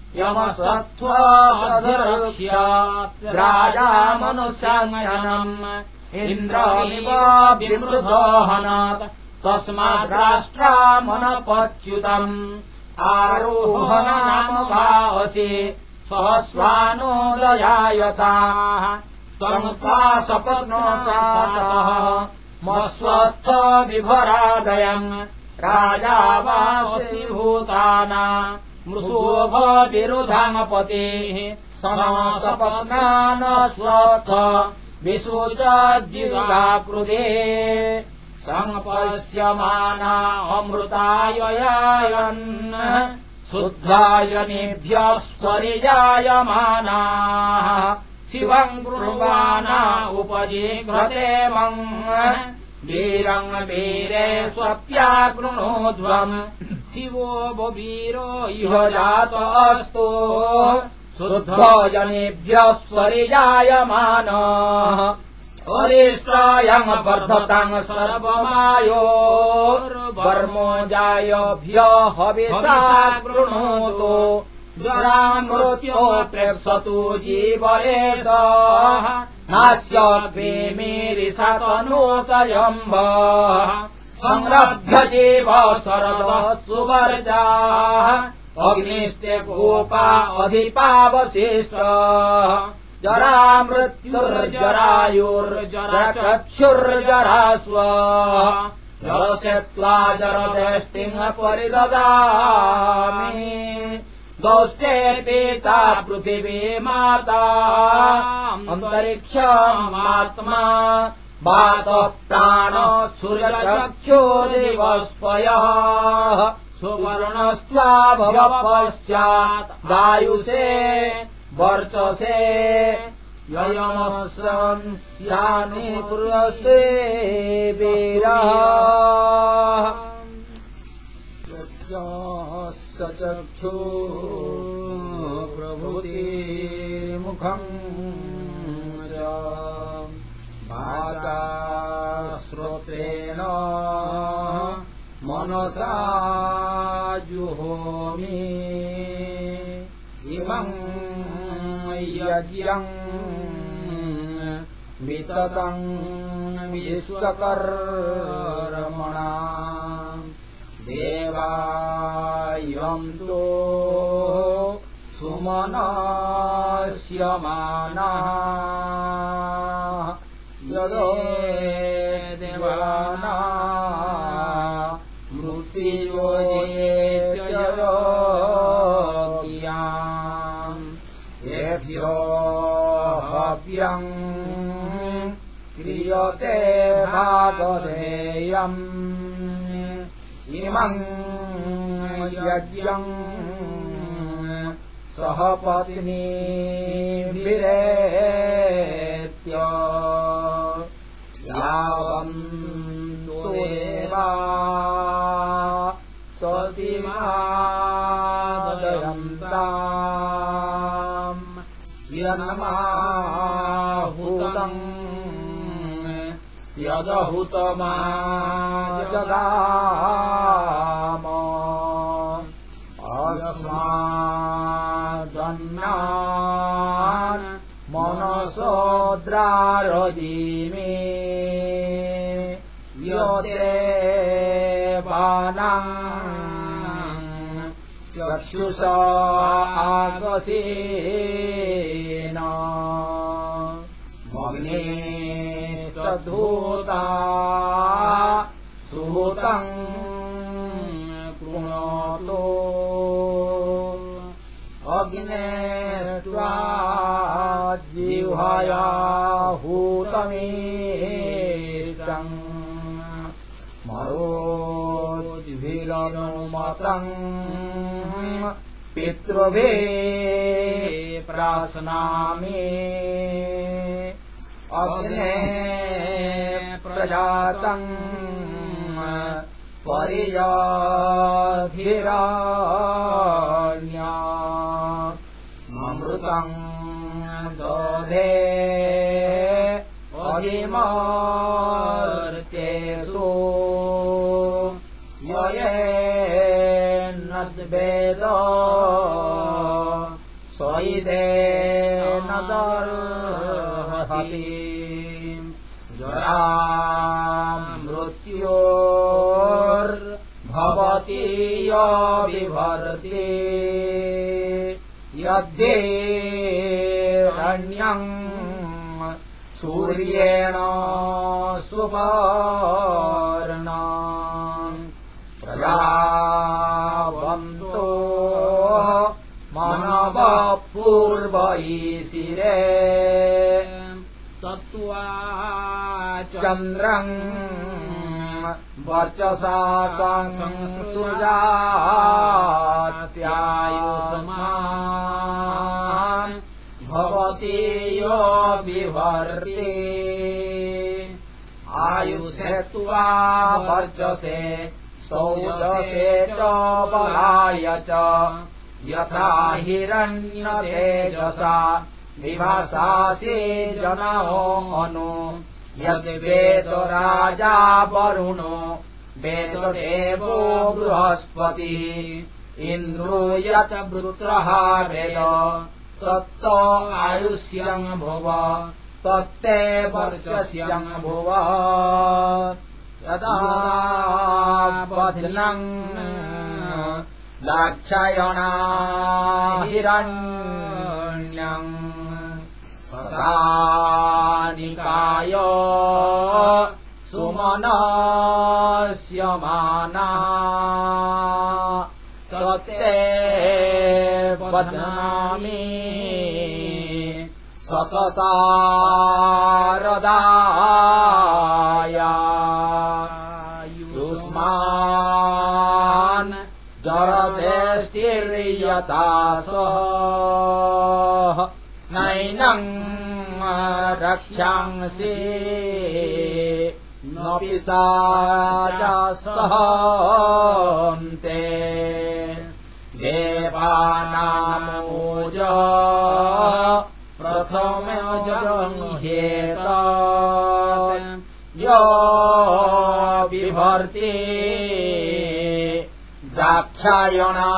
राजा मनुष्याङ्गनम् इन्द्रमिव विमृदोहनात् तस्माद् राष्ट्रामनपच्युतम् आरोहनाम भावसि स्वस्वानोदयायताः त्वमुक्ता सपत्नो सासः मस्वस्थ विभरादयम्। राजा वासि भूताना मृषोभ विरुधामपतेः समासपत्नान स्वथ विशोचाद्युगाकृते सम्पश्यमाना अमृताययायन् शुद्धायनेभ्यः स्वरिजायमानाः शिवम् गृह्वाना उपजिघ्रतेमम् वीरम् वीरे स्वप्याकृणोध्वम् शिवो वीरो इह जातोऽस्तु शुद्धो जनेभ्यः स्वरिजायमानः। अरे वसिष्ठायम् वर्धताम् सर्वमायो। वर्मो जायभ्य हविषा गृणोतु जरामृत्यो प्रेप्सतु जीवयेष नास्येमिरिषतनोतयम्ब संरभ्य जीव शरद सुवर्जाः अग्निष्टे गोपा अधिपावशिष्ट। जरा मृत्युर्जरायुर्जरा चक्षुर्जरा स्व जरसेत्वा जरदेष्टिङ् परिददामि दौष्टे पिता पृथिवी माता अन्तरिक्षमात्मा वातः प्राण सूर्यचक्षो दिवस्वयः सुवर्णश्चा भव पश्चात् वायुषे वर्चसे ययमस्यानि कुर्वस्ते वीरः स चक्षु प्रभृतिमुखम् च वाचा श्रोत्रेण मनसा जुहोमि। इमम् यज्ञम् विततम् विश्वकर्मणा देवायन्तु सुमनस्यमाना। यदो देवाना मृत्युयोजेयम् येभ्यो हव्यम् क्रियते भागधेयम् इमम् यज्ञम् सह पत्नी विरेत्य। यावम् देवा सतिमादयन्ताम् यनमाहूतम् यदहुतमाजगाम अस्मादन्नान् मनसोद्रारदीमे यदेवानाम् चक्षुषा आकसेन मग्नेष्टधूता सुहूतम् अग्नेष्ट्वा जिह्वया हूतमेष्टम् मरोज्भिरनुमतम्। पितृभे प्राश्नामि अग्ने प्रजातम्। परियाधिराण्या दधे अधिमर्त्येषु ययेन्नद्वेद स्वयिदे न दर्हति जरा मृत्योर्भवति यविभर्ति यद्धेरण्यम् सूर्येण प्रजावन्तो मानव पूर्वैशिरे तत्त्वा चन्द्रम् वर्चसा भवति यो बिभर्ति आयुषे त्वा वर्चसे स्तौजसे च बलाय च। यथा हिरण्यतेजसा विभासासि जनो अनु यद्वेदो राजा वरुणो वेददेवो बृहस्पतिः। इन्द्रो यत् वृत्रः वेद तत्त आयुष्यम् भुव तत्ते वर्चस्यम् भुव। यदा बध्नम् लाक्षयणा हिरण्यम् सदानिकाय सुमनस्यमाना। तत्ते बध्नामि सतसारदाया। युष्मान् जरदेष्टिर्यता सह रक्ष्यांसि नपि सा च देवानामोज प्रथमजगंहेत यो बिभर्ति द्राक्षायणा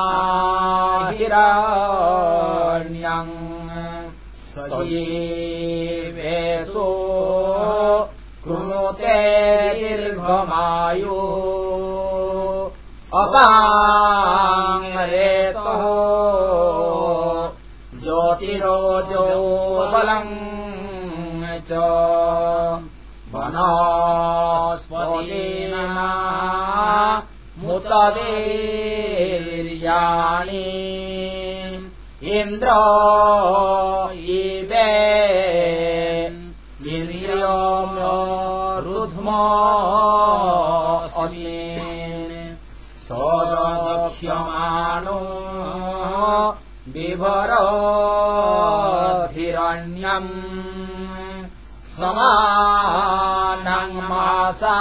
हिरण्यम् कृणुते दीर्घमायो। अपाङ्गरेतो ज्योतिरोजो बलम् च वनस्पतीना मुतवीर्याणि इन्द्र इवे वीर्यमरुध्म अमीन् सदक्ष्यमाणो बिभरधिरण्यम् समानम् मासा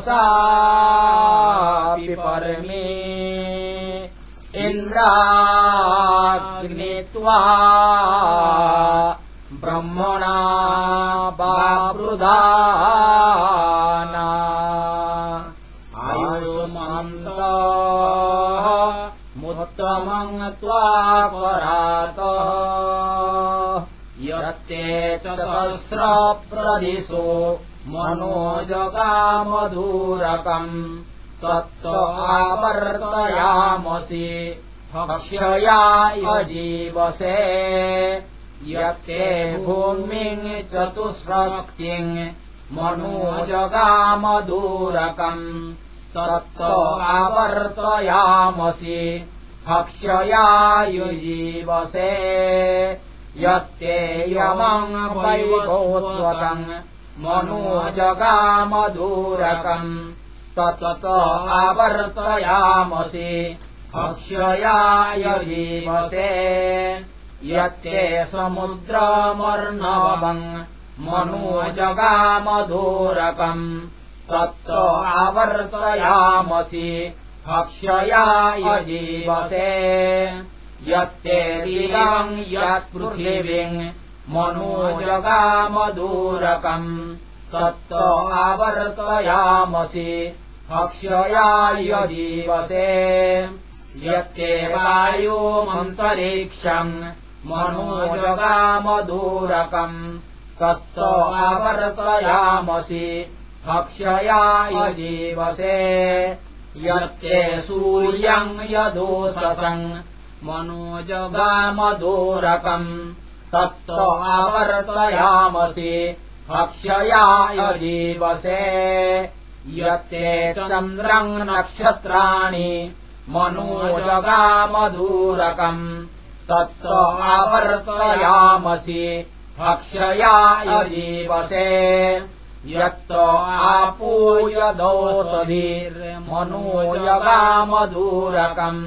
पयसा विपर्मे इन्द्राग्नित्वा ब्रह्मणा बावृधाना आयुष्मन्त मुत्तमम् त्वा परात। यत्ते चतस्रप्रदिशो मनोजगामधूरकम् तत्त्व आवर्तयामसि भक्षयाय जीवसे। यत्ते भूमिम् चतुष्रक्तिम् मनोजगामधूरकम् तत्त्व आवर्तयामसि भक्षयाय जीवसे। यत्ते यमम् वैभोस्वतम् मनोजगामधूरकम् तत्त्व आवर्तयामसि भक्षयाय जीवसे। यत्ते समुद्रमर्णवम् मनोजगामधूरकम् तत्त्व आवर्तयामसि भक्षयाय जीवसे। यत्ते दिवम् यत्पृथिवीम् मनोजगामधूरकम् तत्त्व आवर्तयामसि भक्षयाय जीवसे यत्ते वायुमन्तरिक्षम् मनोजगामधूरकम् तत्त्व आवर्तयामसि भक्षयाय जीवसे यत्ते सूर्यम् यदोषसम् मनोजगामधूरकम् तत्त्व आवर्तयामसि भक्षयाय जीवसे यत्ते चन्द्रम् नक्षत्राणि मनोजगामधूरकम्। तत्त्व आवर्तयामसि भक्षयाय जीवसे यत्त आपूयदौषधीर्मनोजगामधूरकम्।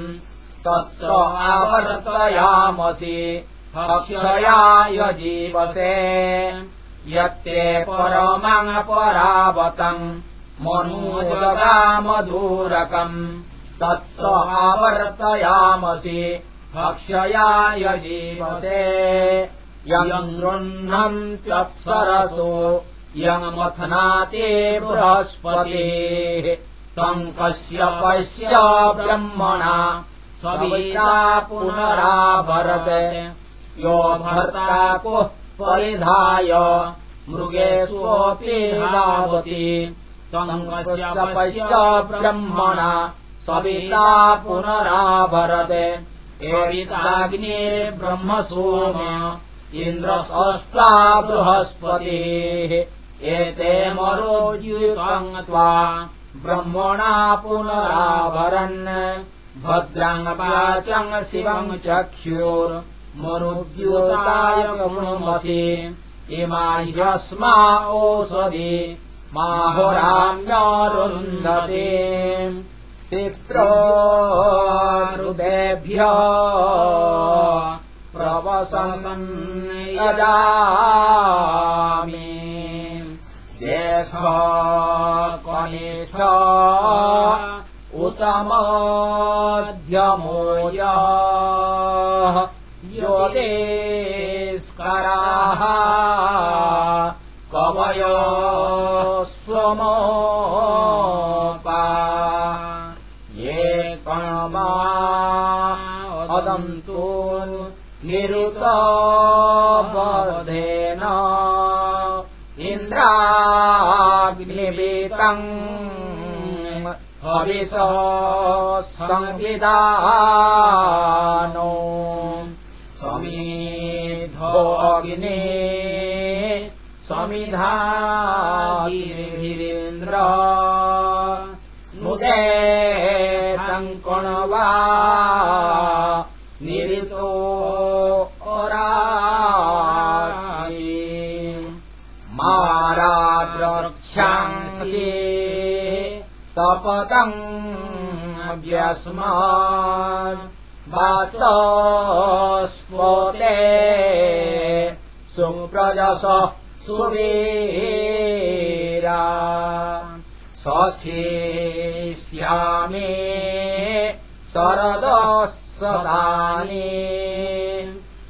तत्र आवर्तयामसि भक्षयाय जीवसे। यत्ते परमम् परावतम्। मनूजगामधूरकम्। तत्र आवर्तयामसि। भक्षयाय जीवसे। गृह्णम् त्वत्सरसो यमथनाते बृहस्पतेः। त्वम् कस्य पश्य ब्रह्मणा। सविता पुनराभरत यो भर्ता कुः परिधाय। मृगे स्वोऽपि धावति पश्य ब्रह्मणा सविता पुनराभरते। एताग्ने ब्रह्म सोम्य इन्द्रसष्ट्वा बृहस्पतिः। एते मरोज्युतम् त्वा ब्रह्मणा पुनराभरन्। भद्राङ्गपाचम् शिवम् गृह्मसि इमा ह्यस्मा ओषधि माहुराम्यारुन्धते हृदेभ्य प्रवशंसन् यजामि। देश कनिष्ठ उतमध्यमोय योदेस्कराः कवय स्वमोपा। ये कणमा अदन्तु निरुतबधेन इन्द्राग्निवेतम् हविष संविदानो समीधो अग्ने समिधागिरिन्द्र मुदे तङ्कणवा निरितो ओरायि माराद्रक्षांसि तपतम् व्यस्मात् वातस्पोते सुप्रजस सुवीरा। स्वस्थेष्यामि शरदसदानि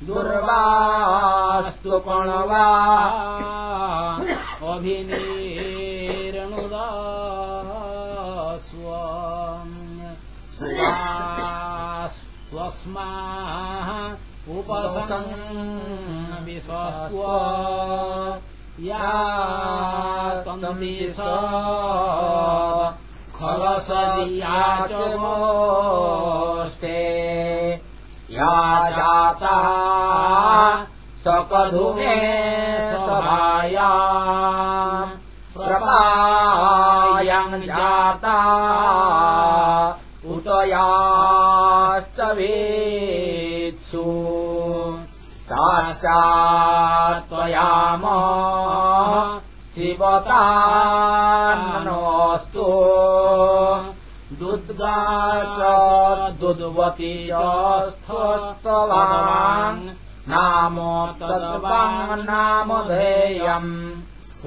दुर्वास्तु कण्वा अभिनीरणुदास्व स्वस्मा या तन्ति स मोष्टे या जाता सकधुमे सभाया प्रपायम् जाता वेत्सु ताश्चात्त्वयाम शिवतानोऽस्तु दुद्गा च दुद्वती स्थवान् नाम तद्वान् नामधेयम्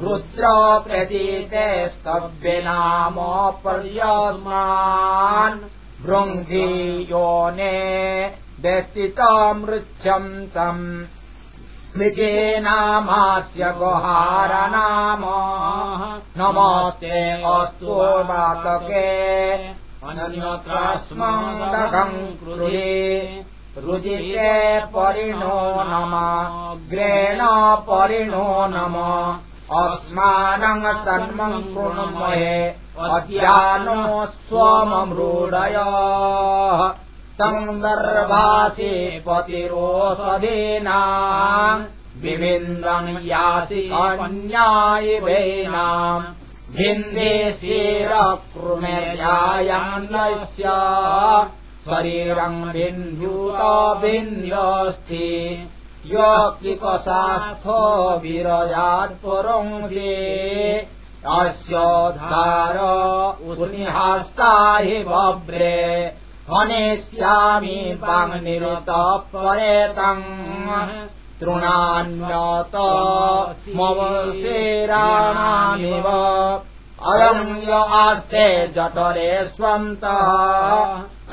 रुद्र प्रसीते स्तव्य नाम पर्यस्मान् भृङ्गी योने व्यस्तितमृच्छम् तम्। विजेनामास्य गुहार नाम नमस्ते वातके। अन्यत्रास्मदघम् कृते रुजिते परिणो नम। ग्रेण परिणो नम। अस्मानम् तन्मम् कृणुमहे। अद्यानो स्वममृडय पतिरोषधीना विविन्दन् यासि अन्यायिवेनाम् भिन्दे शिरकृमेर्यायान्नस्य शरीरम् बिन्धूत बिन्ध्यस्थि यकिकशास्थो विरजात्पुरुंसि अस्य धार उस्निहास्ता हि बभ्रे हनेष्यामि पाङ्निरुतः परेतम् तृणान्यत मवशेराणामिव अयम् य आस्ते जठरे स्वन्तः।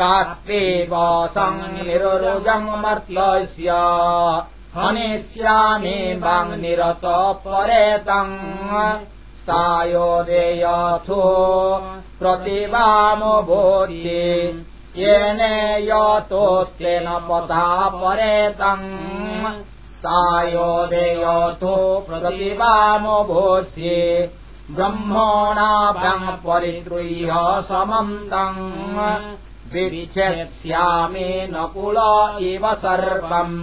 कास्तेव सङ्निरुजम् मर्त्यस्य। हनिष्यामि वाङ्निरत परेतम् सायोदेयथो प्रतिवामोभोज्ये येन यतोस्तेन पथा परेतम् सायोदेयथो प्रतिवामोभोज्ये ब्रह्मणाभ्यम् परिद्रुह्य समन्तम् विच्छेत्स्यामि न कुल इव सर्वम्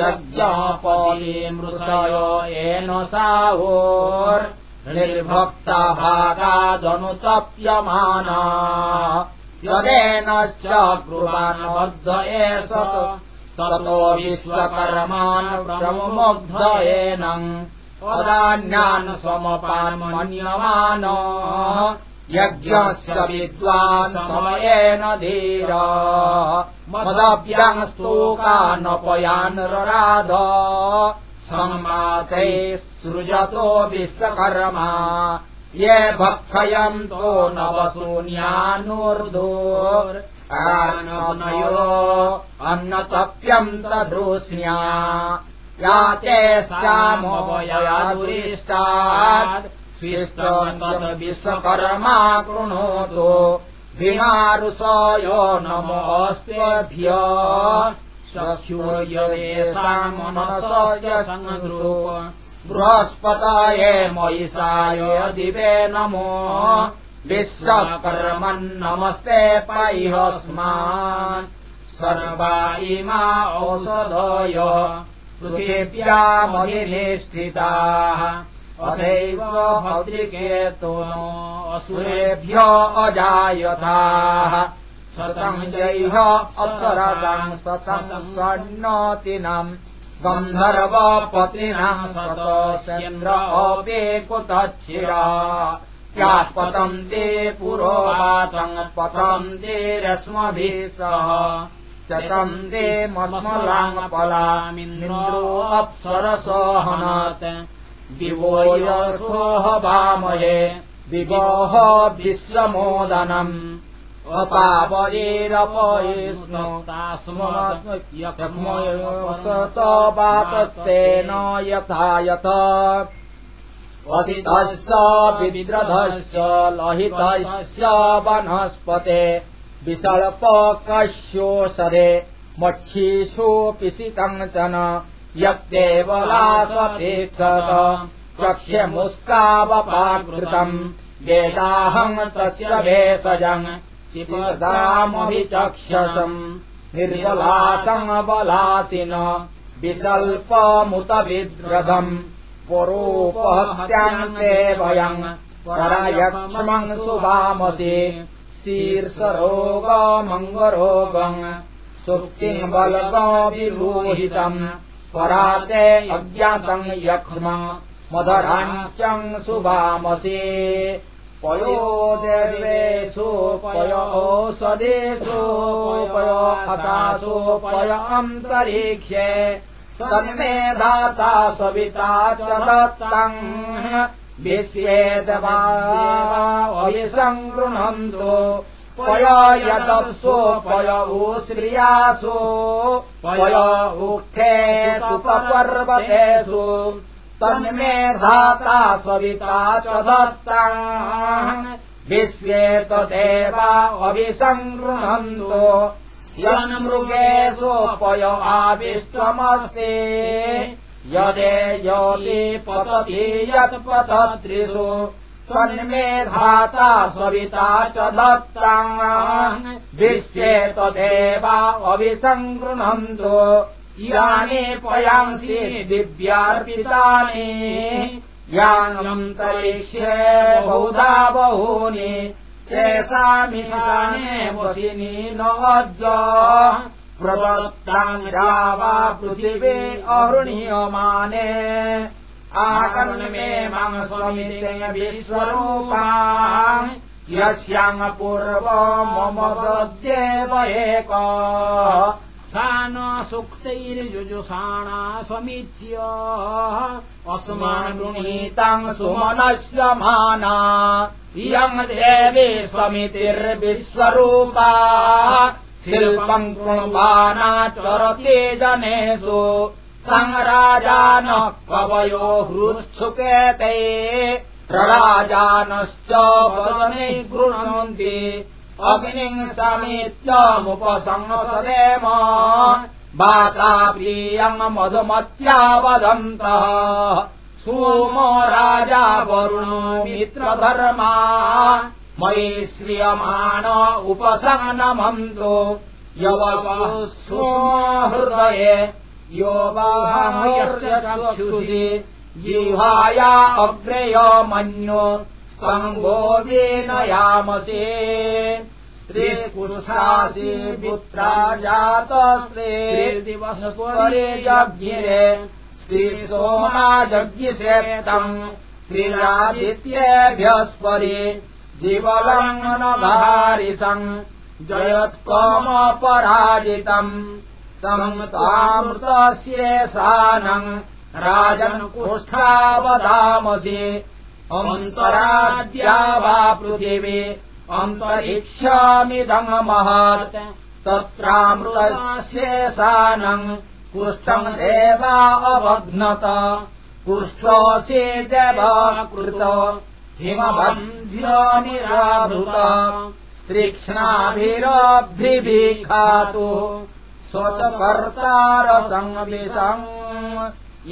यज्ञपली मृषय येन साहोर्निर्भक्तभागादनुतप्यमाना यदेनश्च ततो विश्वकर्मान् प्रमुग्धयेनम् पदान्यान् समपान् मन्यमान। यज्ञस्य विद्वान् समयेन धीर। मदभ्याम् स्तोकानपयान् रराध। संमाते सृजतो विश्वकर्मा ये भक्षयन्तो नवशून्यानुर्धोर्नयो अन्नतप्यन्तदृश्न्या या ते स्यामोपयादुरिष्टात् विश्वकर्मा कृणोतु। विनारुषयो नमोऽस्त्वभ्य सख्योयेषामनसस्य सङ्गृ बृहस्पतये महिषाय दिवे नमो। विश्वकर्मन्नमस्ते पाह्यस्मान् सर्वा इमा औषधय पृथिव्यामधिनिष्ठिताः अथैव भौद्रिकेतो असुरेभ्य अजायथाः शतम् जैः अप्सरसाम् शतम् सन्नतिनाम् गन्धर्वपत्नीनाम् शतसेन्द्र अपे कुतच्छिरा। याः पतन्ते पुरोवाचम् पतन्ते रश्मभिः सह। चतम् दे मस्मलाङ्गपलामिन्द्रो अप्सरसहनात् दिवो यस्थोह वामहे विवोह विश्वमोदनम् अपावरीरपयिस्मतास्मयतपातस्तेन यथा यथ वसितस्य विद्रधस्य लहितस्य वनस्पते विसल्पकस्योषधे मक्षीषोऽपि सितम् च न यत्केवलासतिष्ठत चक्ष्यमुस्कावपाकृतम् वेदाहम् तस्य भेषजम् चिपदामभिचक्षसम्। निर्बलासमबलासिन विसल्पमुत विद्रदम् परोपहत्यान्ते वयम् परयक्ष्मम् सुवामसि शीर्षरोगमङ्गरोगम् सुप्तिम् बलगविलोहितम् पराते अज्ञातम् यक्ष्म मदराञ्चम् सुवामसि पयो देवेषोपय ओषदेशोपय हतासोपय अन्तरिक्षे। तन्मे धाता सविता च दत्तम्। अभिसङ्गृह्णन्तो। पय यतप्सोपय श्रियासो पय उक्थे सुपर्वतेषु तन्मे धाता सविता च दत्ता विश्वे तदेवा अभिसङ्गृह्णन्तो यन्मृगेषोपय आविष्टमस्ति। यदे योति पतति यत्पतत्रिषु तन्मे धाता सविता च दत्ता विश्वे तदेवा अभिसङ्गृह्णन्तो यानि पयांसि दिव्यार्पितानि। यानन्तरिक्ष्ये बहुधा बहूनि। तेषामिशाने वसिनी न अद्य। प्रदत्ताम् वा पृथिवी अहृणीयमाने आकर्णमे विश्वरूपा। यस्याम् पूर्व मम दद्येव एक सा न सुक्तैर्युजुषाणा स्वमीच्य अस्मानुनीताम् सुमनस्य माना इयम् देवी समितिर्विश्वरूपा शिल्पम् कृणुवाना चरति जनेषु तम् राजानः कवयो हृच्छुकेते प्रराजानश्च वदने गृह्णन्ति अग्निम् समेत्यमुपसंसदेम वाता प्रियम् मधुमत्या वदन्तः सोमो राजा वरुणो मित्रधर्मा। मयि श्रियमाण उपसङ्गमन्तु। यवसु हृदये यो वाहयश्चक्षुषि जिह्वाया अग्रेय मन्यो ोऽनयामसे त्रिकुष्ठासि पुत्रा जातस्त्रे। यज्ञिरे। श्रीसोमाजज्ञिषेत्तम् त्रिरादित्येभ्यस्परि जीवलङ्घनभारिसम्। जयत्कमपराजितम्। तम् तामृतस्येषानम् राजन्कुष्ठावदामसि अन्तराद्या वा पृथिवी अन्तरिक्षामिदमहत् तत्रामृतस्येषानम् कुष्ठम् देवा अवघ्नत कुष्ठोऽसि देव कृत हिमबन्ध्यनिराभृत तीक्ष्णाभिरभ्रिभिखातु स्वचकर्तारसंविषम्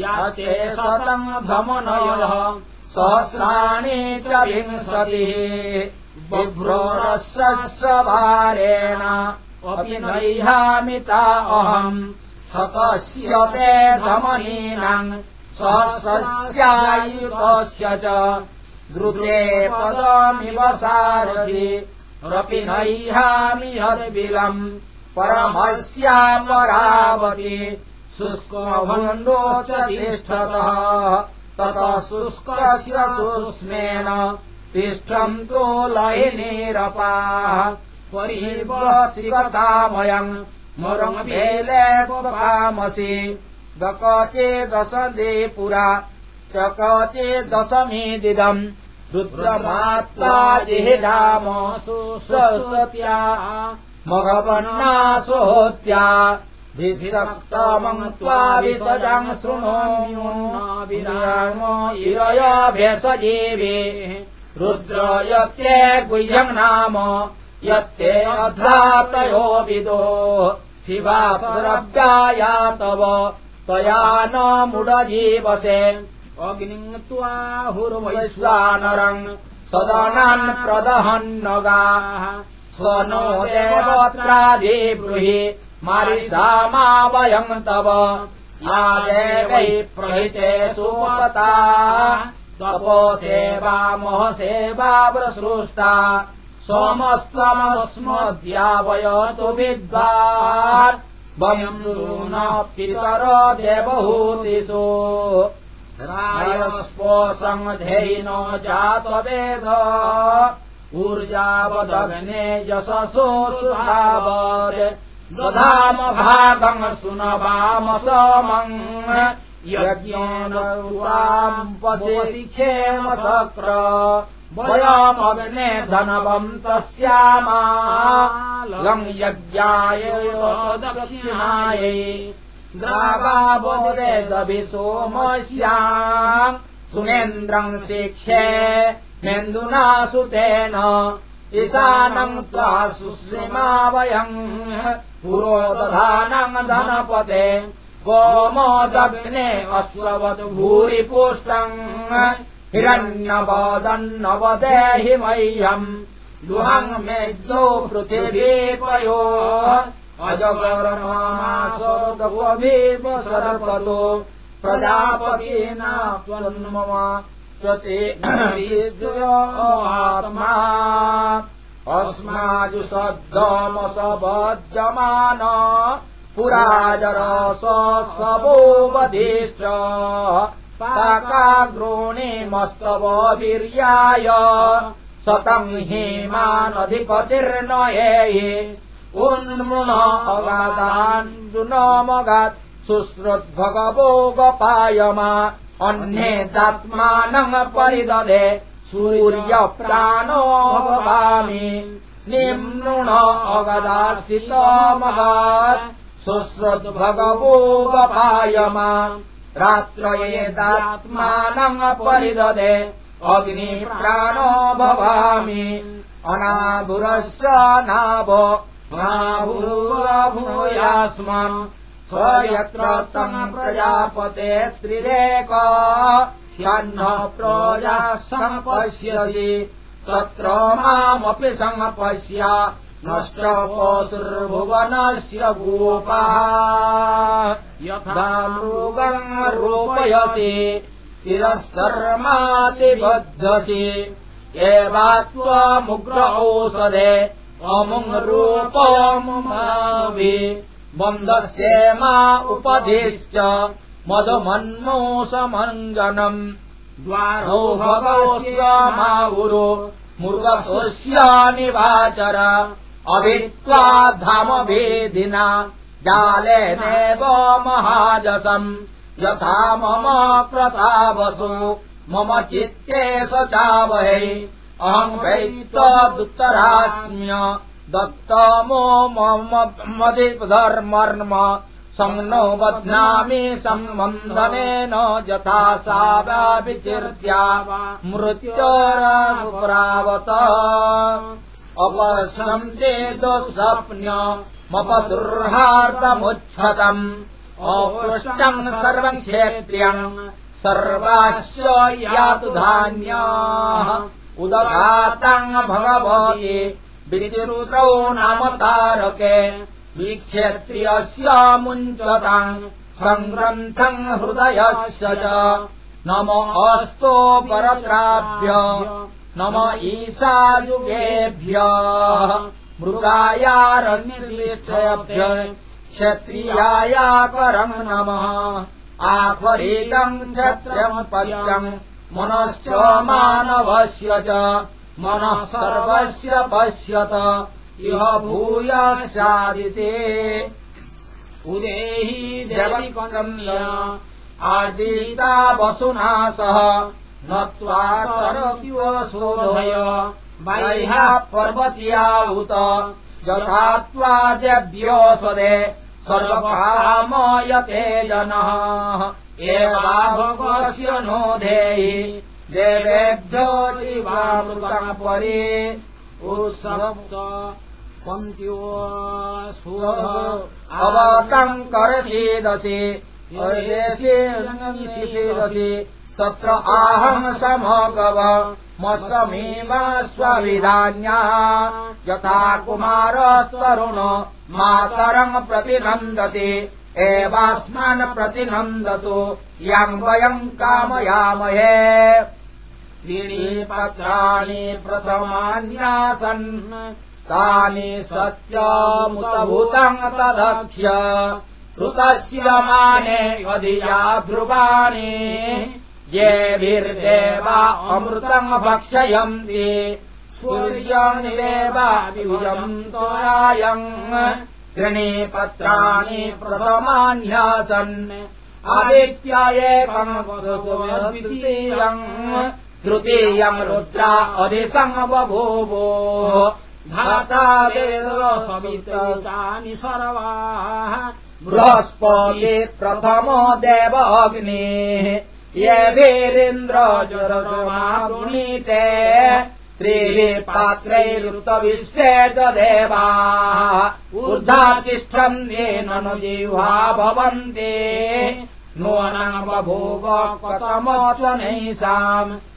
यास्ते शतम् धमनयः सहस्राणि च विंशतिः। बिभ्रोरस्वभारेण अपि नैहामिता अहम्। शतस्य ते धमनीनाम्। सहस्रस्यायुतस्य च द्रुते पदमिव सारथि। रपि नैहामि यद्बिलम् परमस्यापरावति। शुष्कभण्डो च तिष्ठतः ततः शुष्कस्य शुष्मेन तिष्ठन्तु लयिनीरपाः परिवसिकतामयम् मुरङ्गेलेपकामसि दकचे दशदे पुरा। चकचे दशमेदिदम्। रुद्रमात्रा जिहिडाम सुस्वत्या मघवन्ना सोत्या भिषक्तमम् त्वा विसजम् शृणोम्यो इरयाभ्यसजीवे रुद्र यत्ते गुह्यम् नाम यत्ते अध्रातयो विदो शिवासुरव्याया तव त्वया न मुडजीवसे अग्निम् त्वाहुर्वैश्वानरम् सदनान् प्रदहन्नगाः। स्व नो देवत्राधिब्रूहि मारिषामा वयम् तव। देवै प्रहिते सुपता तपो सेवा महसेवा प्रसृष्टा। सोमस्त्वमस्मद्यावयतु विद्वान्। वयम् न पितर देवहूतिषु रायस्पोसङ्धैनो जातवेद ऊर्जावदग्ने यशसो सुधावद् दधाम भागम् सुनवाम समम् यज्ञोऽनुवाम् पशिक्षेम शक्र। वयमग्ने धनवम् तस्यामा। यज्ञाय दक्षिणायै। द्रावाबोदेदभि सोमस्याम् सुनेन्द्रम् शिक्षे मेन्दुना सुतेन। ईशानम् त्वा सुश्रिमा वयम् पुरो दधानम् धनपते गोमोदग्ने अश्ववत् भूरिपुष्टम्। हिरण्यवदन्नवदेहि मह्यम्। दुहम् मेद्यौ पृथिवीपयो। अजगरमासोदवभीव सर्पतो प्रजापतिना त्वन्मम। प्रति आत्मा अस्माजुषद्दमसवद्यमान पुराजरस सबोवधिष्ठ पाकाग्रोणीमस्तव वीर्याय शतम् हेमानधिपतिर्नये उन्मृण अगादान्नमगात् शुश्रुद्भगवोगपायमा अन्येदात्मानम् परिदधे सूर्यप्राणो भवामि निमृण अगदासितमगात् शुश्रुद्भगवोगपायमा रात्रयेदात्मानम् परिदधे अग्निप्राणो भवामि अनाभुरस्य नाभ। भूयास्मन् स यत्र तम् प्रजापते त्रिरेक स्याह्न प्रजा सम्पश्यसि तत्र मामपि सम्पश्य नष्टपशुर्भुवनस्य गोपा यथा मृगम् रोपयसि तिरश्चर्मातिबद्धसि एवात्त्वमुग्र औषधे अमुङ्रूपमुमाभि बन्धस्येमा उपदिश्च मधुमन्मोषमञ्जनम् द्वारो भगवस्य माउरो मृगसोऽस्य निवाचर अभित्वा धामभेदिना जालेनेव महाजसम्। यथा मम प्रतापसु मम चित्ते स चावहै। अहम् वैत्तदुत्तरास्म्य दत्तमो मम मदिधर्मर्म संनो बध्नामि सम्बन्धनेन यथा सा वा विचिर्त्या मृत्योरावत अपश्यन्ते दुःस्वप्न्य मपदुर्हार्दमुच्छतम् अपृष्टम् सर्वम् क्षेत्र्यम् सर्वाश्च यातु धान्याः। उदघातम् भगवति विचित्रौ नाम तारके विक्षेत्रियस्य मुञ्चताम् सङ्ग्रन्थम् हृदयस्य च। नम अस्तो परत्राभ्य नम ईशायुगेभ्य। मृगायारन्निष्ठेभ्य क्षत्रियायाकरम् नमः। आफरीकम् क्षत्र्यम् पद्यम् मनश्च मानवस्य च मनः सर्वस्य पश्यत इह भूयस्यादिते। उदेहि देवकम्य आर्दिता वसुना सह नत्वा तरक्योशोधय बाह्या पर्वत्या उत यथा त्वाद्यभ्योऽसदे सर्वकामयते जनः एवा नो देहि देवेभ्यो जीवामृतम् परे सप्त पङ्क्त्यो अवकम् करसीदसि शिषीदसि तत्र आहम् समगव मसमीव स्वविधान्या यथा कुमारस्तरुण मातरम् प्रतिनन्दति एवास्मान् प्रतिनन्दतु यम् वयम् कामयामहे त्रीणि पत्राणि प्रथमान्यासन्। तानि सत्यमुतभूतम् तदक्ष्य। ऋतस्य माने अधिया ध्रुवाणि। येभिर्देवा अमृतम् भक्षयन्ति। सूर्यम् देवाभिभुजम् त्वयायम् त्रीणि पत्राणि प्रथमान्यासन्। एकम् तृतीयम् तृतीयम् रुद्रा अधिसमबभूवो धाता सवितानि सर्वाः। बृहस्पति प्रथमो देव अग्निः येभिरिन्द्रजुरमागुणीते त्रिभिः पात्रैरुतविश्वे च देवाः। ऊर्धातिष्ठम् येन नु जिह्वा भवन्ति। बभूव कतमोचनैषाम् देवानम्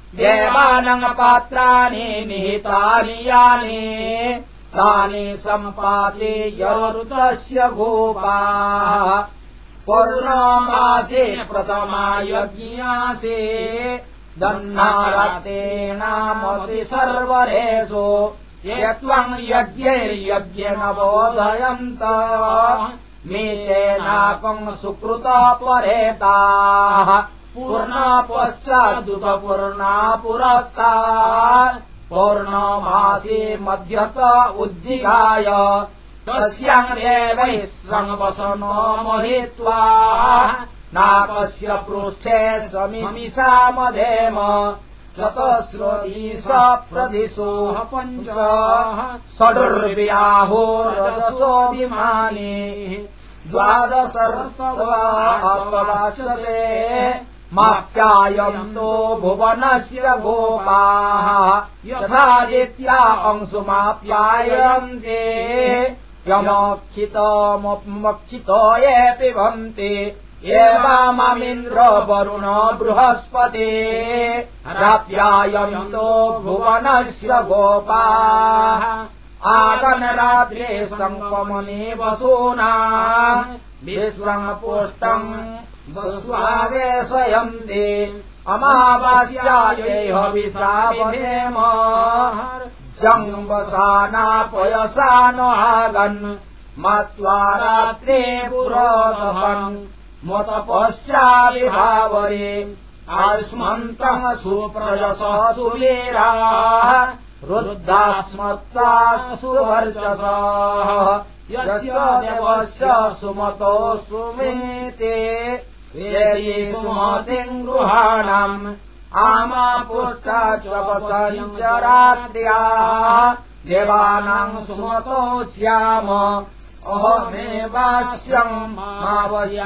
पात्राणि निहितानि यानि तानि सम्पाति यरुतस्य गोपाः। पूर्णमासे प्रथमा यज्ञासे सर्वरेषु ये त्वम् यज्ञैर्यज्ञेन बोधयन्त मीतेनाकम् सुकृता परेताः पूर्णा पश्चादुपपूर्णा पुरस्तात् पौर्णमासे मध्यत उज्जिगाय तस्याङ्गेवैः संवसनो मोहित्वा। नाकस्य पृष्ठे समिषामधेम चतस्रदीश प्रदिशोः पञ्च। षडुर्व्याहोरदशोऽभिमानी माप्यायन्तो भुवनस्य गोपाः। यथादित्या अंशुमाप्यायन्ते यमक्षितमक्षितो ये पिबन्ति। एवममिन्द्र वरुण बृहस्पति। राप्यायन्तो भुवनस्य गोपाः। आगनरात्रे सङ्गमने वसूना विश्वपुष्टम् वस्वावेशयन्ति अमावास्यायेह विशावधेम जङ्गसानापयसा न आगन् मत्वा रात्रे पुरोदहन्। मतपश्चाविभावरे। आयुष्मन्तः सुप्रजसः सुवीराः। रुद्धास्मत्ता सुवर्चसः यस्य देवस्य सुमतो सुमेते सुमतिम् गृहाणाम् आमापुष्टा च वसञ्चरात्र्याः देवानाम् सुमतो स्याम अहमेवास्यम् मावश्यामाविशन्ते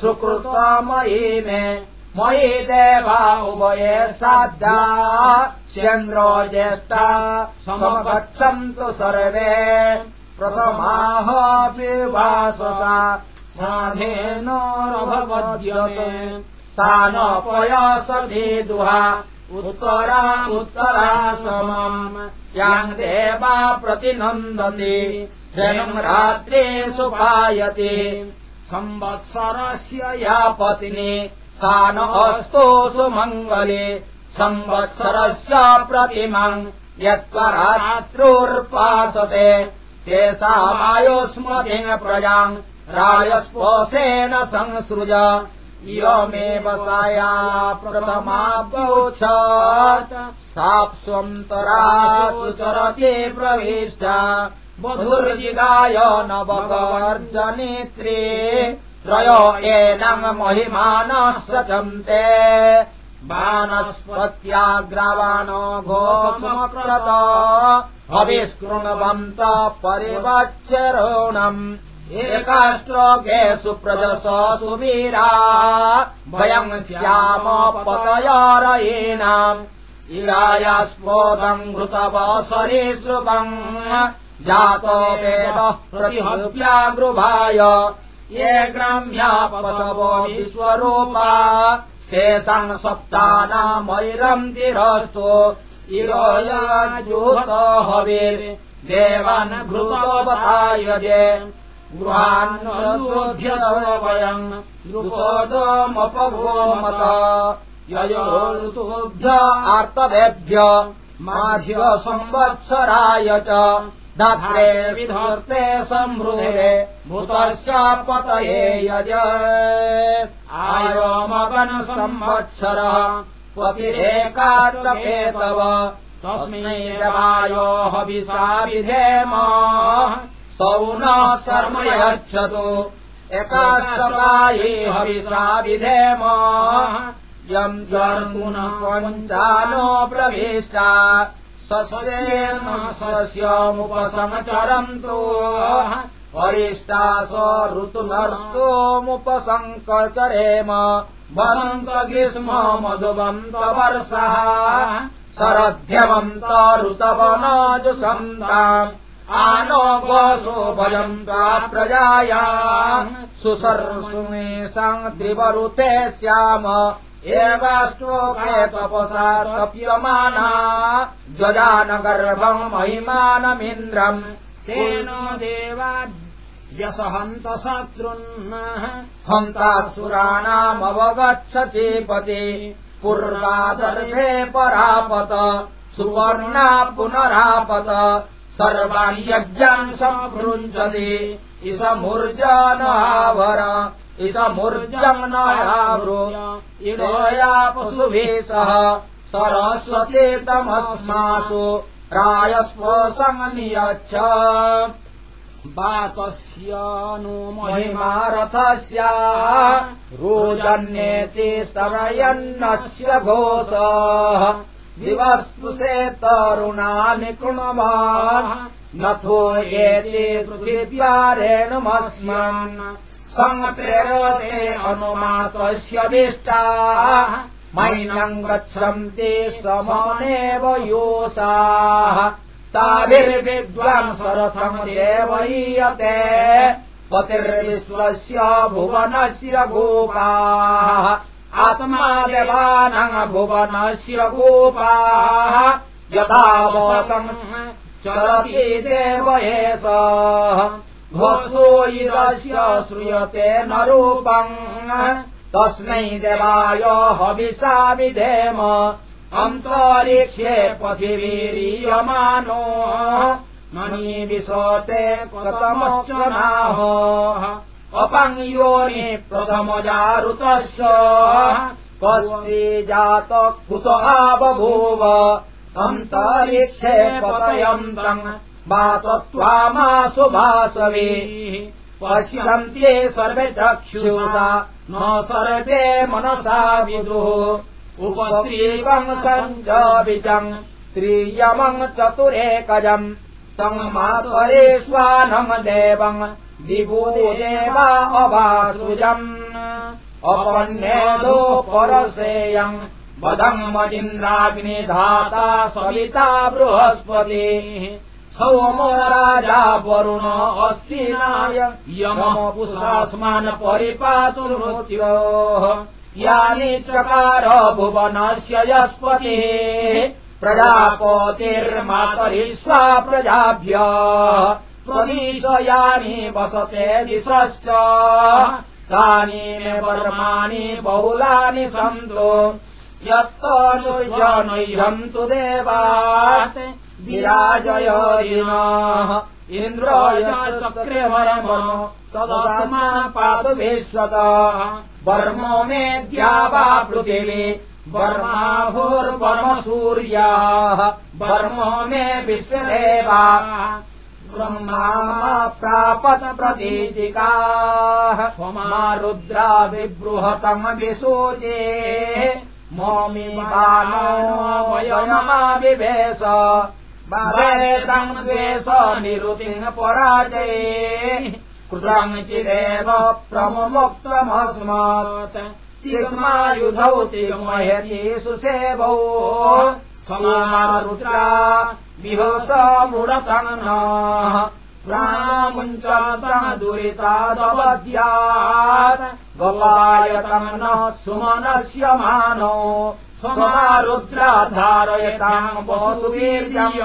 सुकृतमयि मे। मयि देवा उभये साध्या चन्द्रो ज्येष्ठा समगच्छन्तु सर्वे। प्रथमाः वाससा साधेन रभवद्यते सा न पयसति दुहा। उत्तरा उत्तरा समम्। याम् देवा प्रतिनन्दति। धनम् रात्रे सुपायते। संवत्सरस्य या पत्नी सा न अस्तु सुमङ्गले। संवत्सरस्य प्रतिमम् यत्त्वरात्रोर्पासते तेषामायुष्मतिम् प्रजाम् रायस्पोषेण संसृज। इयमेव साया प्रथमा बहुछ साप्स्वन्तरा सुचरति प्रविष्टा। बधुर्जिगाय नवगर्जनेत्रे त्रयो एनम् महिमानः सचन्ते बाणस्पत्याग्रवाणो घोषमक्रत हविष्कृण्वन्त परिवच्चरोणम् एकाष्ट्रोगे सुप्रजस सुवीरा। भयम् श्याम पतयारयीणाम् घृतव सरीसृपम् जातो वेदः प्रतिहव्यागृभाय ये ग्राम्या पशवो विश्वरूपा। तेषाम् सप्तानामैरम् तिरस्तु। इरो याजूत हविर्। देवान् घृतोऽवतायजे गृहान्नोध्य वयम् ऋतोदमपगोमत ययो ऋतुभ्य आर्तवेभ्य माध्य संवत्सराय च धात्रे विधर्ते सम्भृते भूतस्य पतये यज। आयोमगन् संवत्सरः पतिरेकाट्लके तव तस्मै देवायो हविषा विधेम सौ न शर्म यच्छतु। एकाष्टकाये हविषा विधेम। यम् पञ्चानो प्रविष्टा। सस्येन स्वस्यमुपसंचरन्तु वरिष्ठा स ऋतुनर्तोमुपसङ्कचरेम वसन्त ग्रीष्म मधुवन्त वर्षः। शरध्यवन्त ऋतवनजुसन्ताम् आनो गोसो भजन्ता प्रजाया। सुसर्सुमेषाम् त्रिवरुते स्याम एवाष्टोके तपसा तप्यमाना। जजानगर्भम् महिमानमिन्द्रम्। तेन देवा व्यसहन्त शत्रुन्नः हन्तासुराणामवगच्छति पति। पूर्वादर्भे परापत। सुवर्णा पुनरापत सर्वान् यज्ञान् सम्पृञ्चति। इसमूर्जनावर इसमूर्जम् न आवृ इडोया पशुभिः सह सरस्वती तमस्मासु रायस्पोसङ्नियच्छ वातस्य नु महिमारथस्य रोजन्येति स्तरयन्नस्य घोष दिवस्पृशे तरुणानि कृणवान् नथो एते पृथिव्यारेणुमस्मान्। सङ्प्रेरते अनुमातस्य विष्टाः। मैनम् गच्छन्ति समनेव योषाः। ताभिर्विद्वांसरथम् देवयीयते। पतिर्विश्वस्य भुवनस्य गोपाः आत्मा देवानाम् भुवनस्य गोपाः यदा वसम् चरति देव एष। घोषो इदस्य श्रूयते न रूपम् तस्मै देवाय हविषा विधेम अन्तरिक्षे पथिवीरीयमानो। मणि विशते नाह अपङ्योनि प्रथमजारुतस्य कस्ति जात कुत बभूव अन्तरिक्षे पतयन्तम् वातत्वामासु भासवे। पश्यन्ते सर्वे चक्षुषा न सर्वे मनसा विदुः। उपत्रीकम् सञ्जाविजम् त्रियमम् चतुरेकजम् तम् मातरेष्वानम् देवम् दिवो देवा अभासृजम् अपन्नेदो परसेयम्। वदम् इन्द्राग्निधाता सविता बृहस्पति। सोमो राजा वरुण अस्तिनाय यमपुषास्मान् परिपातु मृत्योः यानि चकार भुवनस्य यस्पतिः। प्रजापतिर्मातरिष्वा प्रजाभ्य त्वदीश यानि वसते दिशश्च। तानि वर्माणि बहुलानि सन्तु। यत्तनुजनैहन्तु देवात्। विराजयिनः इन्द्राय चक्रेमरमो तदस्मा पातु विश्वत। वर्मो मे द्यावा पृथिवी। वर्मा भूर्वर्म सूर्याः वर्मो मे विश्वदेवा। ब्रह्मा प्रापत् प्रतीतिकाः मा रुद्रा विशोचे मोमि वयमाविवेश बालेतम् द्वेष निरुतिम् पराजये। कृतञ्चिदेव प्रमुक्तमस्मात् तिग्मायुधौ तिग्मयति सुसेवौ क्षमारुद्रा विहसमुडतम् नः प्राणमुञ्चतम् दुरितादवद्यात् गोपायतम् न सुमनस्य मानो स्वमारुद्रा धारयताम् वसुवीर्यम्।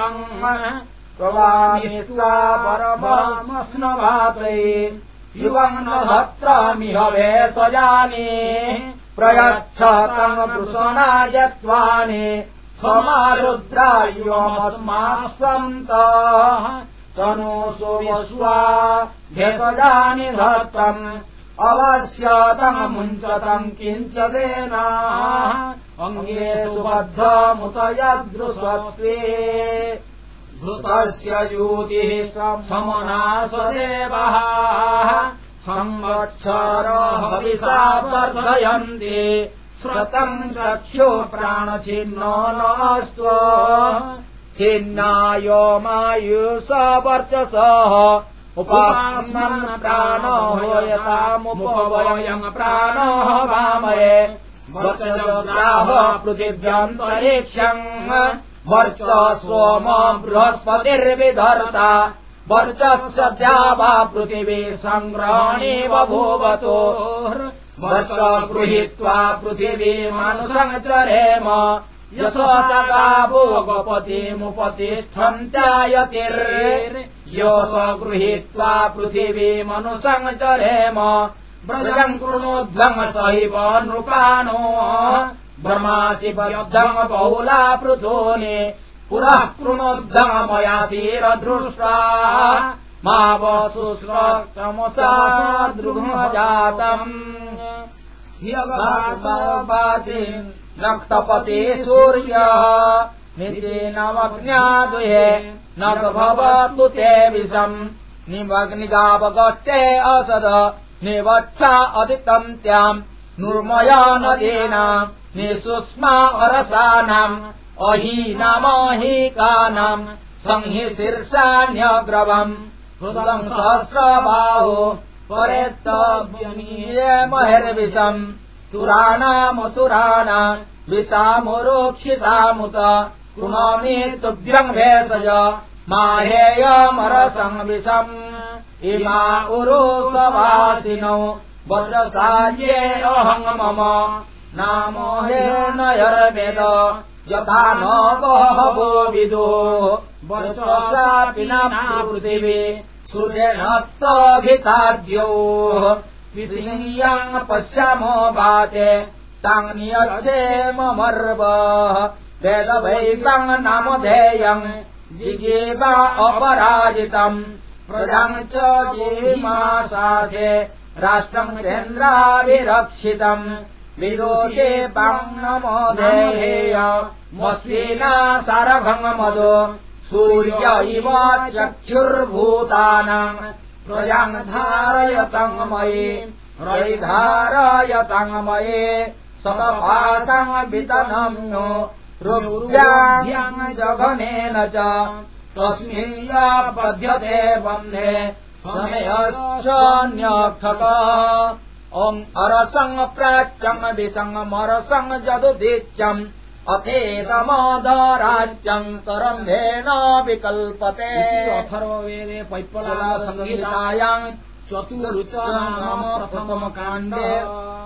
प्रवामिष्ट्वा परमस्नवाते युवम् न भत्रामिह वेशजानि प्रयच्छतम् पृषणायत्वानि स्वमारुद्रा युवमस्मास्त्वन्तः तनोषु विश्वा भेषजानि धत्तम्। अवश्यतम् मुञ्चतम् किञ्चदेना। अङ्गे सुबद्धमुत यदृशत्वे घृतस्य यूतिः समना स्वदेवः। संवत्सरहविषा वर्धयन्ति श्रुतम् चक्षु प्राणछिन्नो नास्त्व। छिन्नायो मायुष वर्चसः। उपास्मन् प्राणो होयतामुपवयम् प्राणो वामये। वर्चजोग्राह पृथिव्यन्तरिक्षम्। वर्च सोम बृहस्पतिर्विधर्ता। वर्चस्य द्यावा पृथिवी सङ्ग्रहणे बभूवतो वर्च गृहीत्वा पृथिवी मनुसञ्चरेम यशोचगावो गोपतिमुपतिष्ठन्त्यायतिर् यश गृहीत्वा पृथिवी मनुसञ्चरेम व्रजम् कृणोध्वम् सहैव नृपाणो। ब्रह्मासि बद्धम् बहुला पृथोनि। पुरः कृणोद्धम मया शिरधृष्टा मा दृढजातम् ह्यगापाति रक्तपते सूर्यः। नितेनवग्न्या दुहे न भवतु ते विषम्। निमग्निगावगस्ते असद निवक्षा अदितम् त्याम्। नुर्मया नदीनाम् निसुष्मा अरसानाम्। अहीनामहीकानाम्। संहि शीर्षान्यग्रवम् हृदम् सहस्रबाहो परेत्तव्यमीयमहिर्विषम् तुराणामसुराणाम् विषामुरोक्षितामुत पुनमि तुभ्यम् भेषज माहेयमरसम् विषम् इमा उरो सवासिनौ वज्रसार्ये अहम् मम नामोहे नयर्वेद यथा न बहवो विदो वर्षापि न पृथिवी। सूर्येणत्तभिताद्योः विसिंयाम् पश्यामो भाते ताम् नियच्छे ममर्व वेदवैकम् नामधेयम् जिगेवा अपराजितम् प्रजाम् च जिमाशासे राष्ट्रम् केन्द्राभिरक्षितम् विदोषे पाम् नमोधेय मस्विना सारभङ्गमदो सूर्य इव चक्षुर्भूतानाम् प्रजाम् धारयतङ्मये रयिधारयतङ्मये सतपासम् वितनम् नो रुभ्याम् जघनेन च तस्मिन् पद्यते बन्धे समयश्चन्यर्थक ओम् अरसङ् प्राच्यम् विसङ्गमरसङ् जदुदीच्यम्। अथेतमदराज्यम् तरम्भेन विकल्पते। अथर्ववेदे पैप्पला संहितायाम् संहितायाम् चतुरुच नाम प्रथमकाण्डे